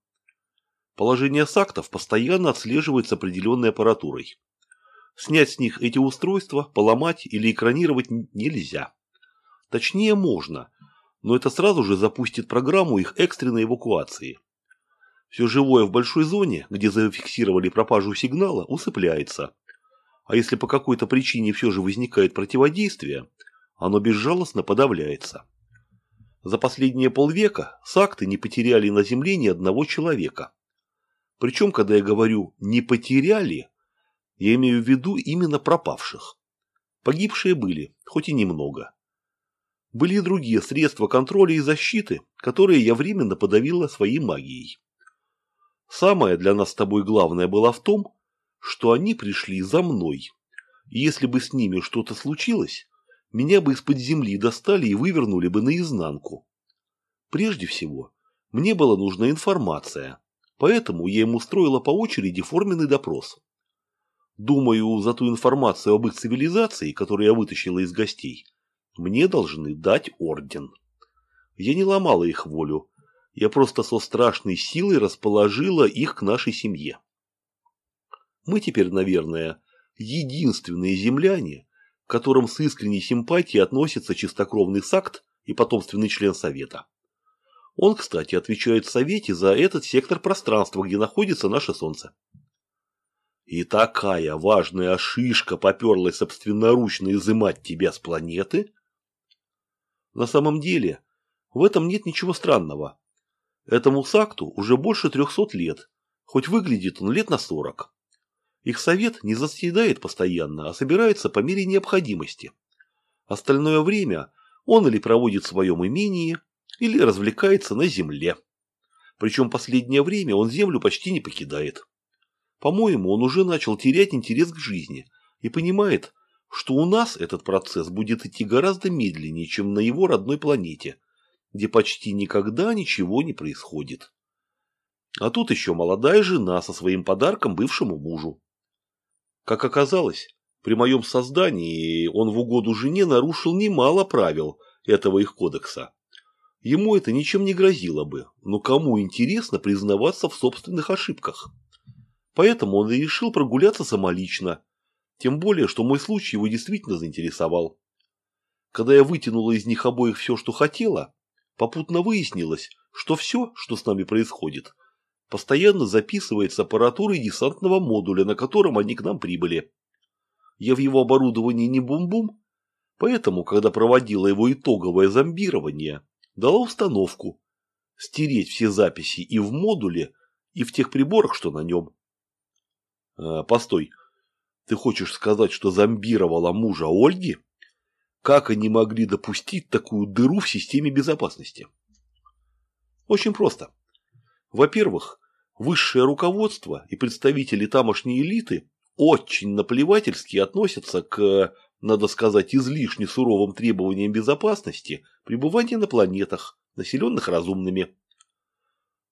Положение сактов постоянно отслеживается определенной аппаратурой. Снять с них эти устройства, поломать или экранировать нельзя. Точнее, можно, но это сразу же запустит программу их экстренной эвакуации. Все живое в большой зоне, где зафиксировали пропажу сигнала, усыпляется. А если по какой-то причине все же возникает противодействие, оно безжалостно подавляется. За последние полвека сакты не потеряли на Земле ни одного человека. Причем, когда я говорю «не потеряли», я имею в виду именно пропавших. Погибшие были, хоть и немного. Были и другие средства контроля и защиты, которые я временно подавила своей магией. Самое для нас с тобой главное было в том, что они пришли за мной. И если бы с ними что-то случилось, меня бы из-под земли достали и вывернули бы наизнанку. Прежде всего, мне была нужна информация, поэтому я им устроила по очереди форменный допрос. Думаю, за ту информацию об их цивилизации, которую я вытащила из гостей, мне должны дать орден. Я не ломала их волю, я просто со страшной силой расположила их к нашей семье. Мы теперь, наверное, единственные земляне, к которым с искренней симпатией относится чистокровный сакт и потомственный член Совета. Он, кстати, отвечает в Совете за этот сектор пространства, где находится наше Солнце. И такая важная шишка поперлась собственноручно изымать тебя с планеты? На самом деле, в этом нет ничего странного. Этому сакту уже больше трехсот лет, хоть выглядит он лет на сорок. Их совет не заседает постоянно, а собирается по мере необходимости. Остальное время он или проводит в своем имении, или развлекается на земле. Причем последнее время он землю почти не покидает. По-моему, он уже начал терять интерес к жизни и понимает, что у нас этот процесс будет идти гораздо медленнее, чем на его родной планете, где почти никогда ничего не происходит. А тут еще молодая жена со своим подарком бывшему мужу. Как оказалось, при моем создании он в угоду жене нарушил немало правил этого их кодекса. Ему это ничем не грозило бы, но кому интересно признаваться в собственных ошибках? Поэтому он и решил прогуляться самолично, тем более, что мой случай его действительно заинтересовал. Когда я вытянула из них обоих все, что хотела, попутно выяснилось, что все, что с нами происходит, постоянно записывается аппаратурой десантного модуля, на котором они к нам прибыли. Я в его оборудовании не бум-бум, поэтому, когда проводила его итоговое зомбирование, дала установку стереть все записи и в модуле, и в тех приборах, что на нем. А, постой, ты хочешь сказать, что зомбировала мужа Ольги? Как они могли допустить такую дыру в системе безопасности? Очень просто. Во-первых, высшее руководство и представители тамошней элиты очень наплевательски относятся к, надо сказать, излишне суровым требованиям безопасности пребывания на планетах, населенных разумными.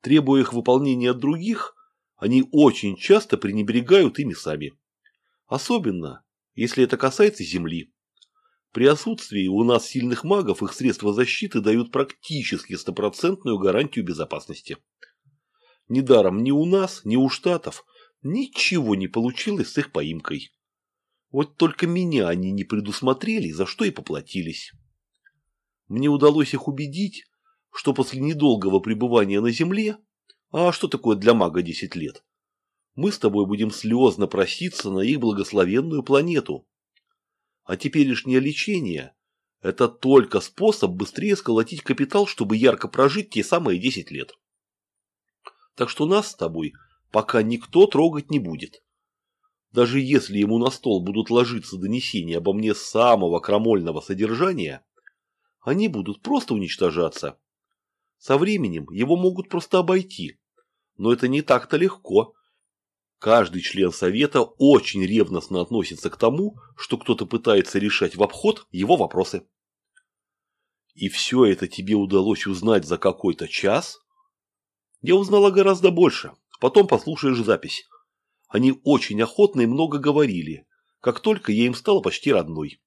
Требуя их выполнения от других, они очень часто пренебрегают ими сами. Особенно, если это касается Земли. При отсутствии у нас сильных магов их средства защиты дают практически стопроцентную гарантию безопасности. Недаром ни у нас, ни у Штатов ничего не получилось с их поимкой. Вот только меня они не предусмотрели, за что и поплатились. Мне удалось их убедить, что после недолгого пребывания на Земле, а что такое для мага 10 лет, мы с тобой будем слезно проситься на их благословенную планету. А теперешнее лечение – это только способ быстрее сколотить капитал, чтобы ярко прожить те самые 10 лет. Так что нас с тобой пока никто трогать не будет. Даже если ему на стол будут ложиться донесения обо мне самого крамольного содержания, они будут просто уничтожаться. Со временем его могут просто обойти. Но это не так-то легко. Каждый член совета очень ревностно относится к тому, что кто-то пытается решать в обход его вопросы. И все это тебе удалось узнать за какой-то час? Я узнала гораздо больше. Потом послушаешь запись. Они очень охотно и много говорили, как только я им стала почти родной.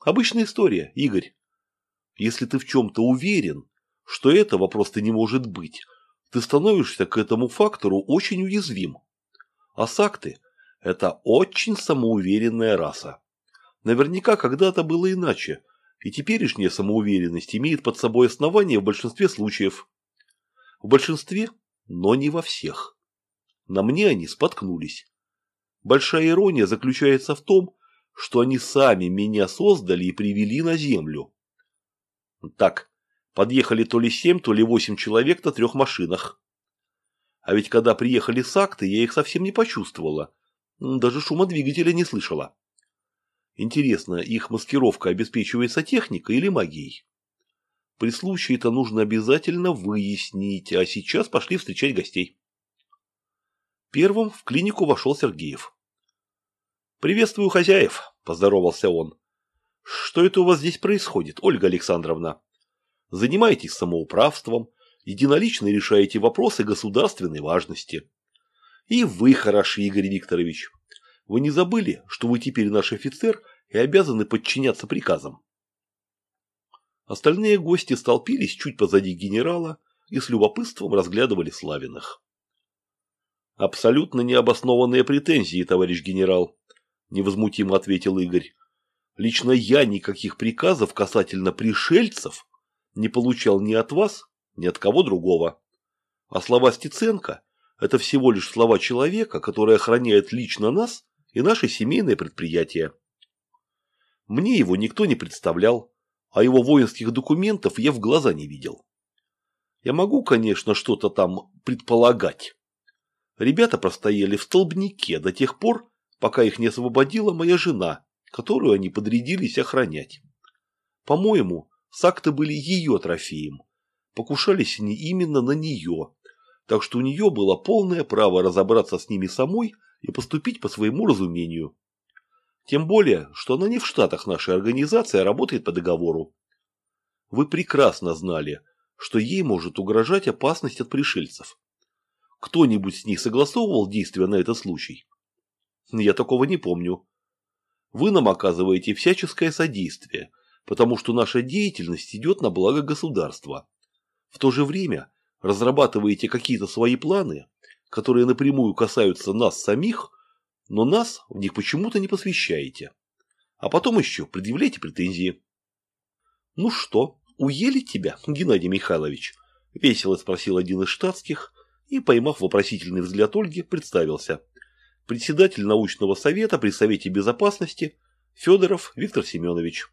Обычная история, Игорь. Если ты в чем-то уверен, что этого просто не может быть, ты становишься к этому фактору очень уязвим. А сакты – это очень самоуверенная раса. Наверняка когда-то было иначе, и теперешняя самоуверенность имеет под собой основание в большинстве случаев. В большинстве, но не во всех. На мне они споткнулись. Большая ирония заключается в том, что они сами меня создали и привели на землю. Так, подъехали то ли семь, то ли восемь человек на трех машинах. А ведь когда приехали с акты, я их совсем не почувствовала. Даже шума двигателя не слышала. Интересно, их маскировка обеспечивается техникой или магией? При случае это нужно обязательно выяснить, а сейчас пошли встречать гостей. Первым в клинику вошел Сергеев. «Приветствую хозяев», – поздоровался он. «Что это у вас здесь происходит, Ольга Александровна? Занимаетесь самоуправством, единолично решаете вопросы государственной важности. И вы хороши, Игорь Викторович. Вы не забыли, что вы теперь наш офицер и обязаны подчиняться приказам?» Остальные гости столпились чуть позади генерала и с любопытством разглядывали Славиных. «Абсолютно необоснованные претензии, товарищ генерал», – невозмутимо ответил Игорь. «Лично я никаких приказов касательно пришельцев не получал ни от вас, ни от кого другого. А слова Стеценко – это всего лишь слова человека, который охраняет лично нас и наше семейное предприятие. Мне его никто не представлял, а его воинских документов я в глаза не видел. Я могу, конечно, что-то там предполагать. Ребята простояли в столбнике до тех пор, пока их не освободила моя жена, которую они подрядились охранять. По-моему, сакты были ее трофеем. Покушались они именно на нее, так что у нее было полное право разобраться с ними самой и поступить по своему разумению. Тем более, что она не в штатах нашей организации, а работает по договору. Вы прекрасно знали, что ей может угрожать опасность от пришельцев. Кто-нибудь с них согласовывал действия на этот случай? Я такого не помню. Вы нам оказываете всяческое содействие, потому что наша деятельность идет на благо государства. В то же время разрабатываете какие-то свои планы, которые напрямую касаются нас самих, но нас в них почему-то не посвящаете. А потом еще предъявляете претензии. Ну что, уели тебя, Геннадий Михайлович? Весело спросил один из штатских и, поймав вопросительный взгляд Ольги, представился председатель научного совета при Совете Безопасности Федоров Виктор Семенович.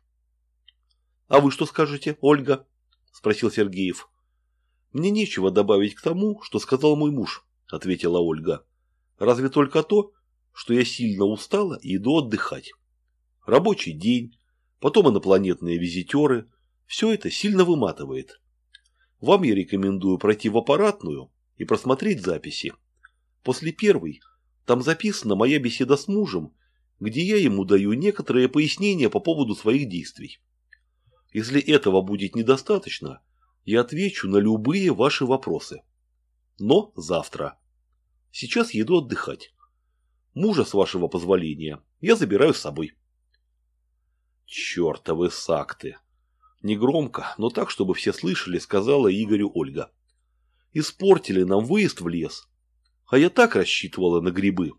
«А вы что скажете, Ольга?» – спросил Сергеев. «Мне нечего добавить к тому, что сказал мой муж», – ответила Ольга. «Разве только то, что я сильно устала и иду отдыхать. Рабочий день, потом инопланетные визитеры – все это сильно выматывает. Вам я рекомендую пройти в аппаратную и просмотреть записи. После первой – там записана моя беседа с мужем, где я ему даю некоторые пояснения по поводу своих действий. Если этого будет недостаточно, я отвечу на любые ваши вопросы. Но завтра. Сейчас еду отдыхать. Мужа, с вашего позволения, я забираю с собой. Чертовы сакты. Негромко, но так, чтобы все слышали, сказала Игорю Ольга. Испортили нам выезд в лес. А я так рассчитывала на грибы.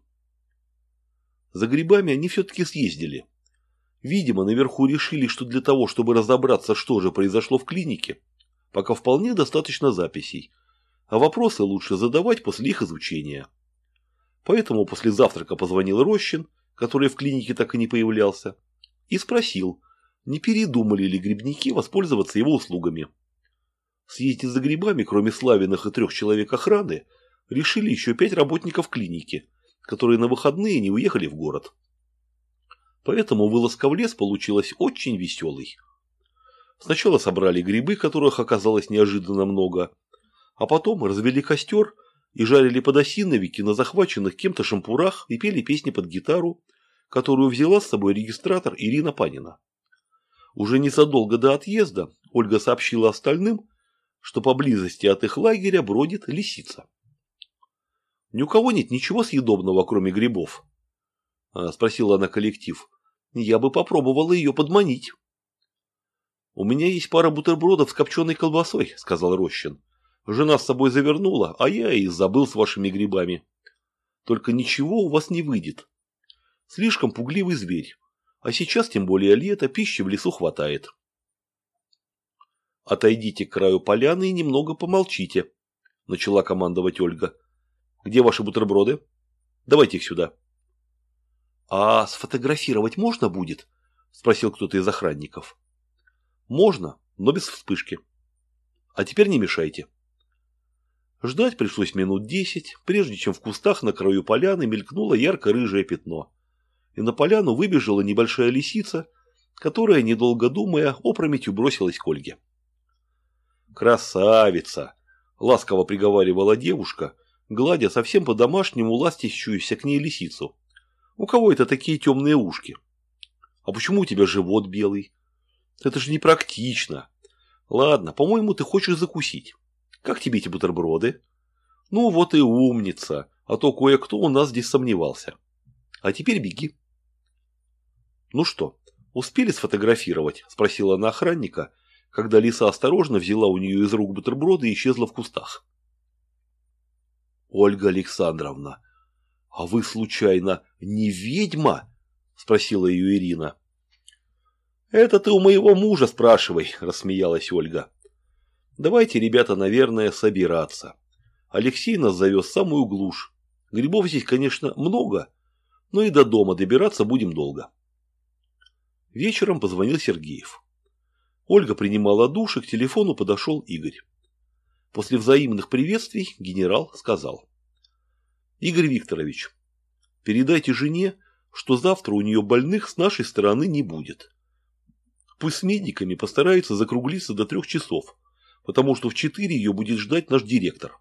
За грибами они все-таки съездили. Видимо, наверху решили, что для того, чтобы разобраться, что же произошло в клинике, пока вполне достаточно записей, а вопросы лучше задавать после их изучения. Поэтому после завтрака позвонил Рощин, который в клинике так и не появлялся, и спросил, не передумали ли грибники воспользоваться его услугами. Съездить за грибами, кроме Славиных и трех человек охраны, решили еще пять работников клиники, которые на выходные не уехали в город. Поэтому вылазка в лес получилась очень веселой. Сначала собрали грибы, которых оказалось неожиданно много, а потом развели костер и жарили подосиновики на захваченных кем-то шампурах и пели песни под гитару, которую взяла с собой регистратор Ирина Панина. Уже незадолго до отъезда Ольга сообщила остальным, что поблизости от их лагеря бродит лисица. Ни у кого нет ничего съедобного, кроме грибов? А, спросила она коллектив. Я бы попробовала ее подманить. У меня есть пара бутербродов с копченой колбасой, сказал Рощин. Жена с собой завернула, а я и забыл с вашими грибами. Только ничего у вас не выйдет. Слишком пугливый зверь. А сейчас, тем более лето, пищи в лесу хватает. Отойдите к краю поляны и немного помолчите, начала командовать Ольга. Где ваши бутерброды? Давайте их сюда. А сфотографировать можно будет? Спросил кто-то из охранников. Можно, но без вспышки. А теперь не мешайте. Ждать пришлось минут десять, прежде чем в кустах на краю поляны мелькнуло ярко-рыжее пятно. И на поляну выбежала небольшая лисица, которая, недолго думая, опрометью бросилась к Ольге. «Красавица!» – ласково приговаривала девушка, гладя совсем по-домашнему ластящуюся к ней лисицу. «У кого это такие темные ушки? А почему у тебя живот белый? Это же непрактично. Ладно, по-моему, ты хочешь закусить. Как тебе эти бутерброды? Ну вот и умница, а то кое-кто у нас здесь сомневался. А теперь беги. Ну что, успели сфотографировать? Спросила она охранника, когда лиса осторожно взяла у нее из рук бутерброды и исчезла в кустах. Ольга Александровна, а вы случайно не ведьма? Спросила ее Ирина. Это ты у моего мужа спрашивай, рассмеялась Ольга. Давайте, ребята, наверное, собираться. Алексей нас завез в самую глушь. Грибов здесь, конечно, много, но и до дома добираться будем долго. Вечером позвонил Сергеев. Ольга принимала душ, и к телефону подошел Игорь. После взаимных приветствий генерал сказал. Игорь Викторович, передайте жене, что завтра у нее больных с нашей стороны не будет. Пусть с медиками постарается закруглиться до трех часов, потому что в 4 ее будет ждать наш директор.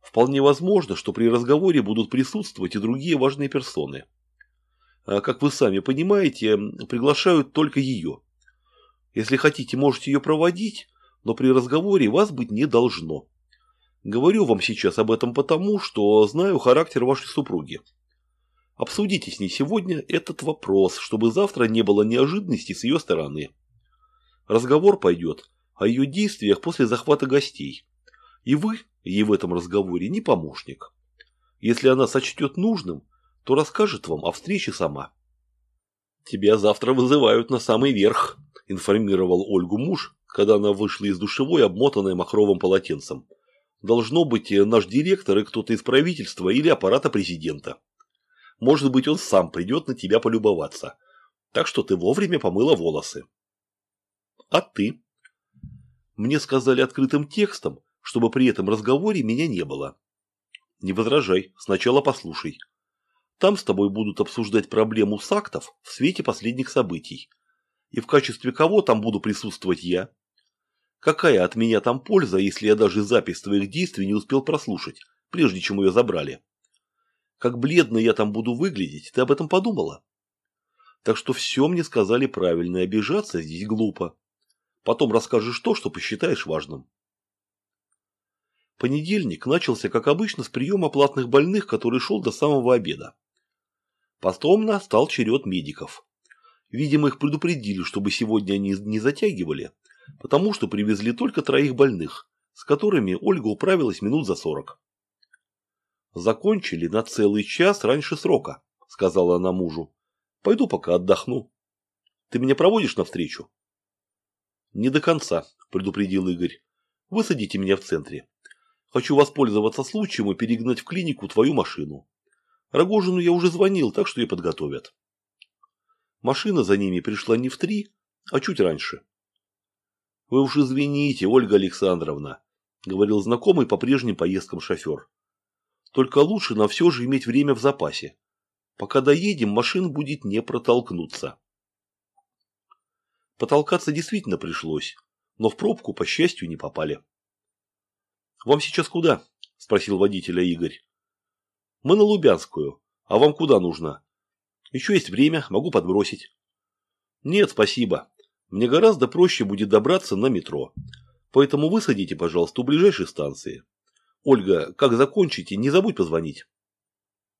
Вполне возможно, что при разговоре будут присутствовать и другие важные персоны. А, как вы сами понимаете, приглашают только ее. Если хотите, можете ее проводить, но при разговоре вас быть не должно. Говорю вам сейчас об этом потому, что знаю характер вашей супруги. Обсудите с ней сегодня этот вопрос, чтобы завтра не было неожиданностей с ее стороны. Разговор пойдет о ее действиях после захвата гостей. И вы ей в этом разговоре не помощник. Если она сочтет нужным, то расскажет вам о встрече сама. «Тебя завтра вызывают на самый верх», – информировал Ольгу муж, когда она вышла из душевой, обмотанной махровым полотенцем. «Должно быть наш директор и кто-то из правительства или аппарата президента. Может быть, он сам придет на тебя полюбоваться. Так что ты вовремя помыла волосы». «А ты?» Мне сказали открытым текстом, чтобы при этом разговоре меня не было. Не возражай, сначала послушай. Там с тобой будут обсуждать проблему сактов в свете последних событий. И в качестве кого там буду присутствовать я? Какая от меня там польза, если я даже запись твоих действий не успел прослушать, прежде чем ее забрали? Как бледно я там буду выглядеть, ты об этом подумала? Так что все мне сказали правильно, обижаться здесь глупо. Потом расскажешь то, что посчитаешь важным. Понедельник начался, как обычно, с приема платных больных, который шел до самого обеда. Потом настал черед медиков. Видимо, их предупредили, чтобы сегодня они не затягивали, потому что привезли только троих больных, с которыми Ольга управилась минут за сорок. «Закончили на целый час раньше срока», — сказала она мужу. «Пойду пока отдохну. Ты меня проводишь навстречу?» «Не до конца», – предупредил Игорь. «Высадите меня в центре. Хочу воспользоваться случаем и перегнать в клинику твою машину. Рогожину я уже звонил, так что и подготовят». Машина за ними пришла не в три, а чуть раньше. «Вы уж извините, Ольга Александровна», – говорил знакомый по прежним поездкам шофер. «Только лучше на все же иметь время в запасе. Пока доедем, машин будет не протолкнуться». Потолкаться действительно пришлось, но в пробку, по счастью, не попали. «Вам сейчас куда?» – спросил водителя Игорь. «Мы на Лубянскую. А вам куда нужно?» «Еще есть время, могу подбросить». «Нет, спасибо. Мне гораздо проще будет добраться на метро. Поэтому высадите, пожалуйста, у ближайшей станции. Ольга, как закончите, не забудь позвонить».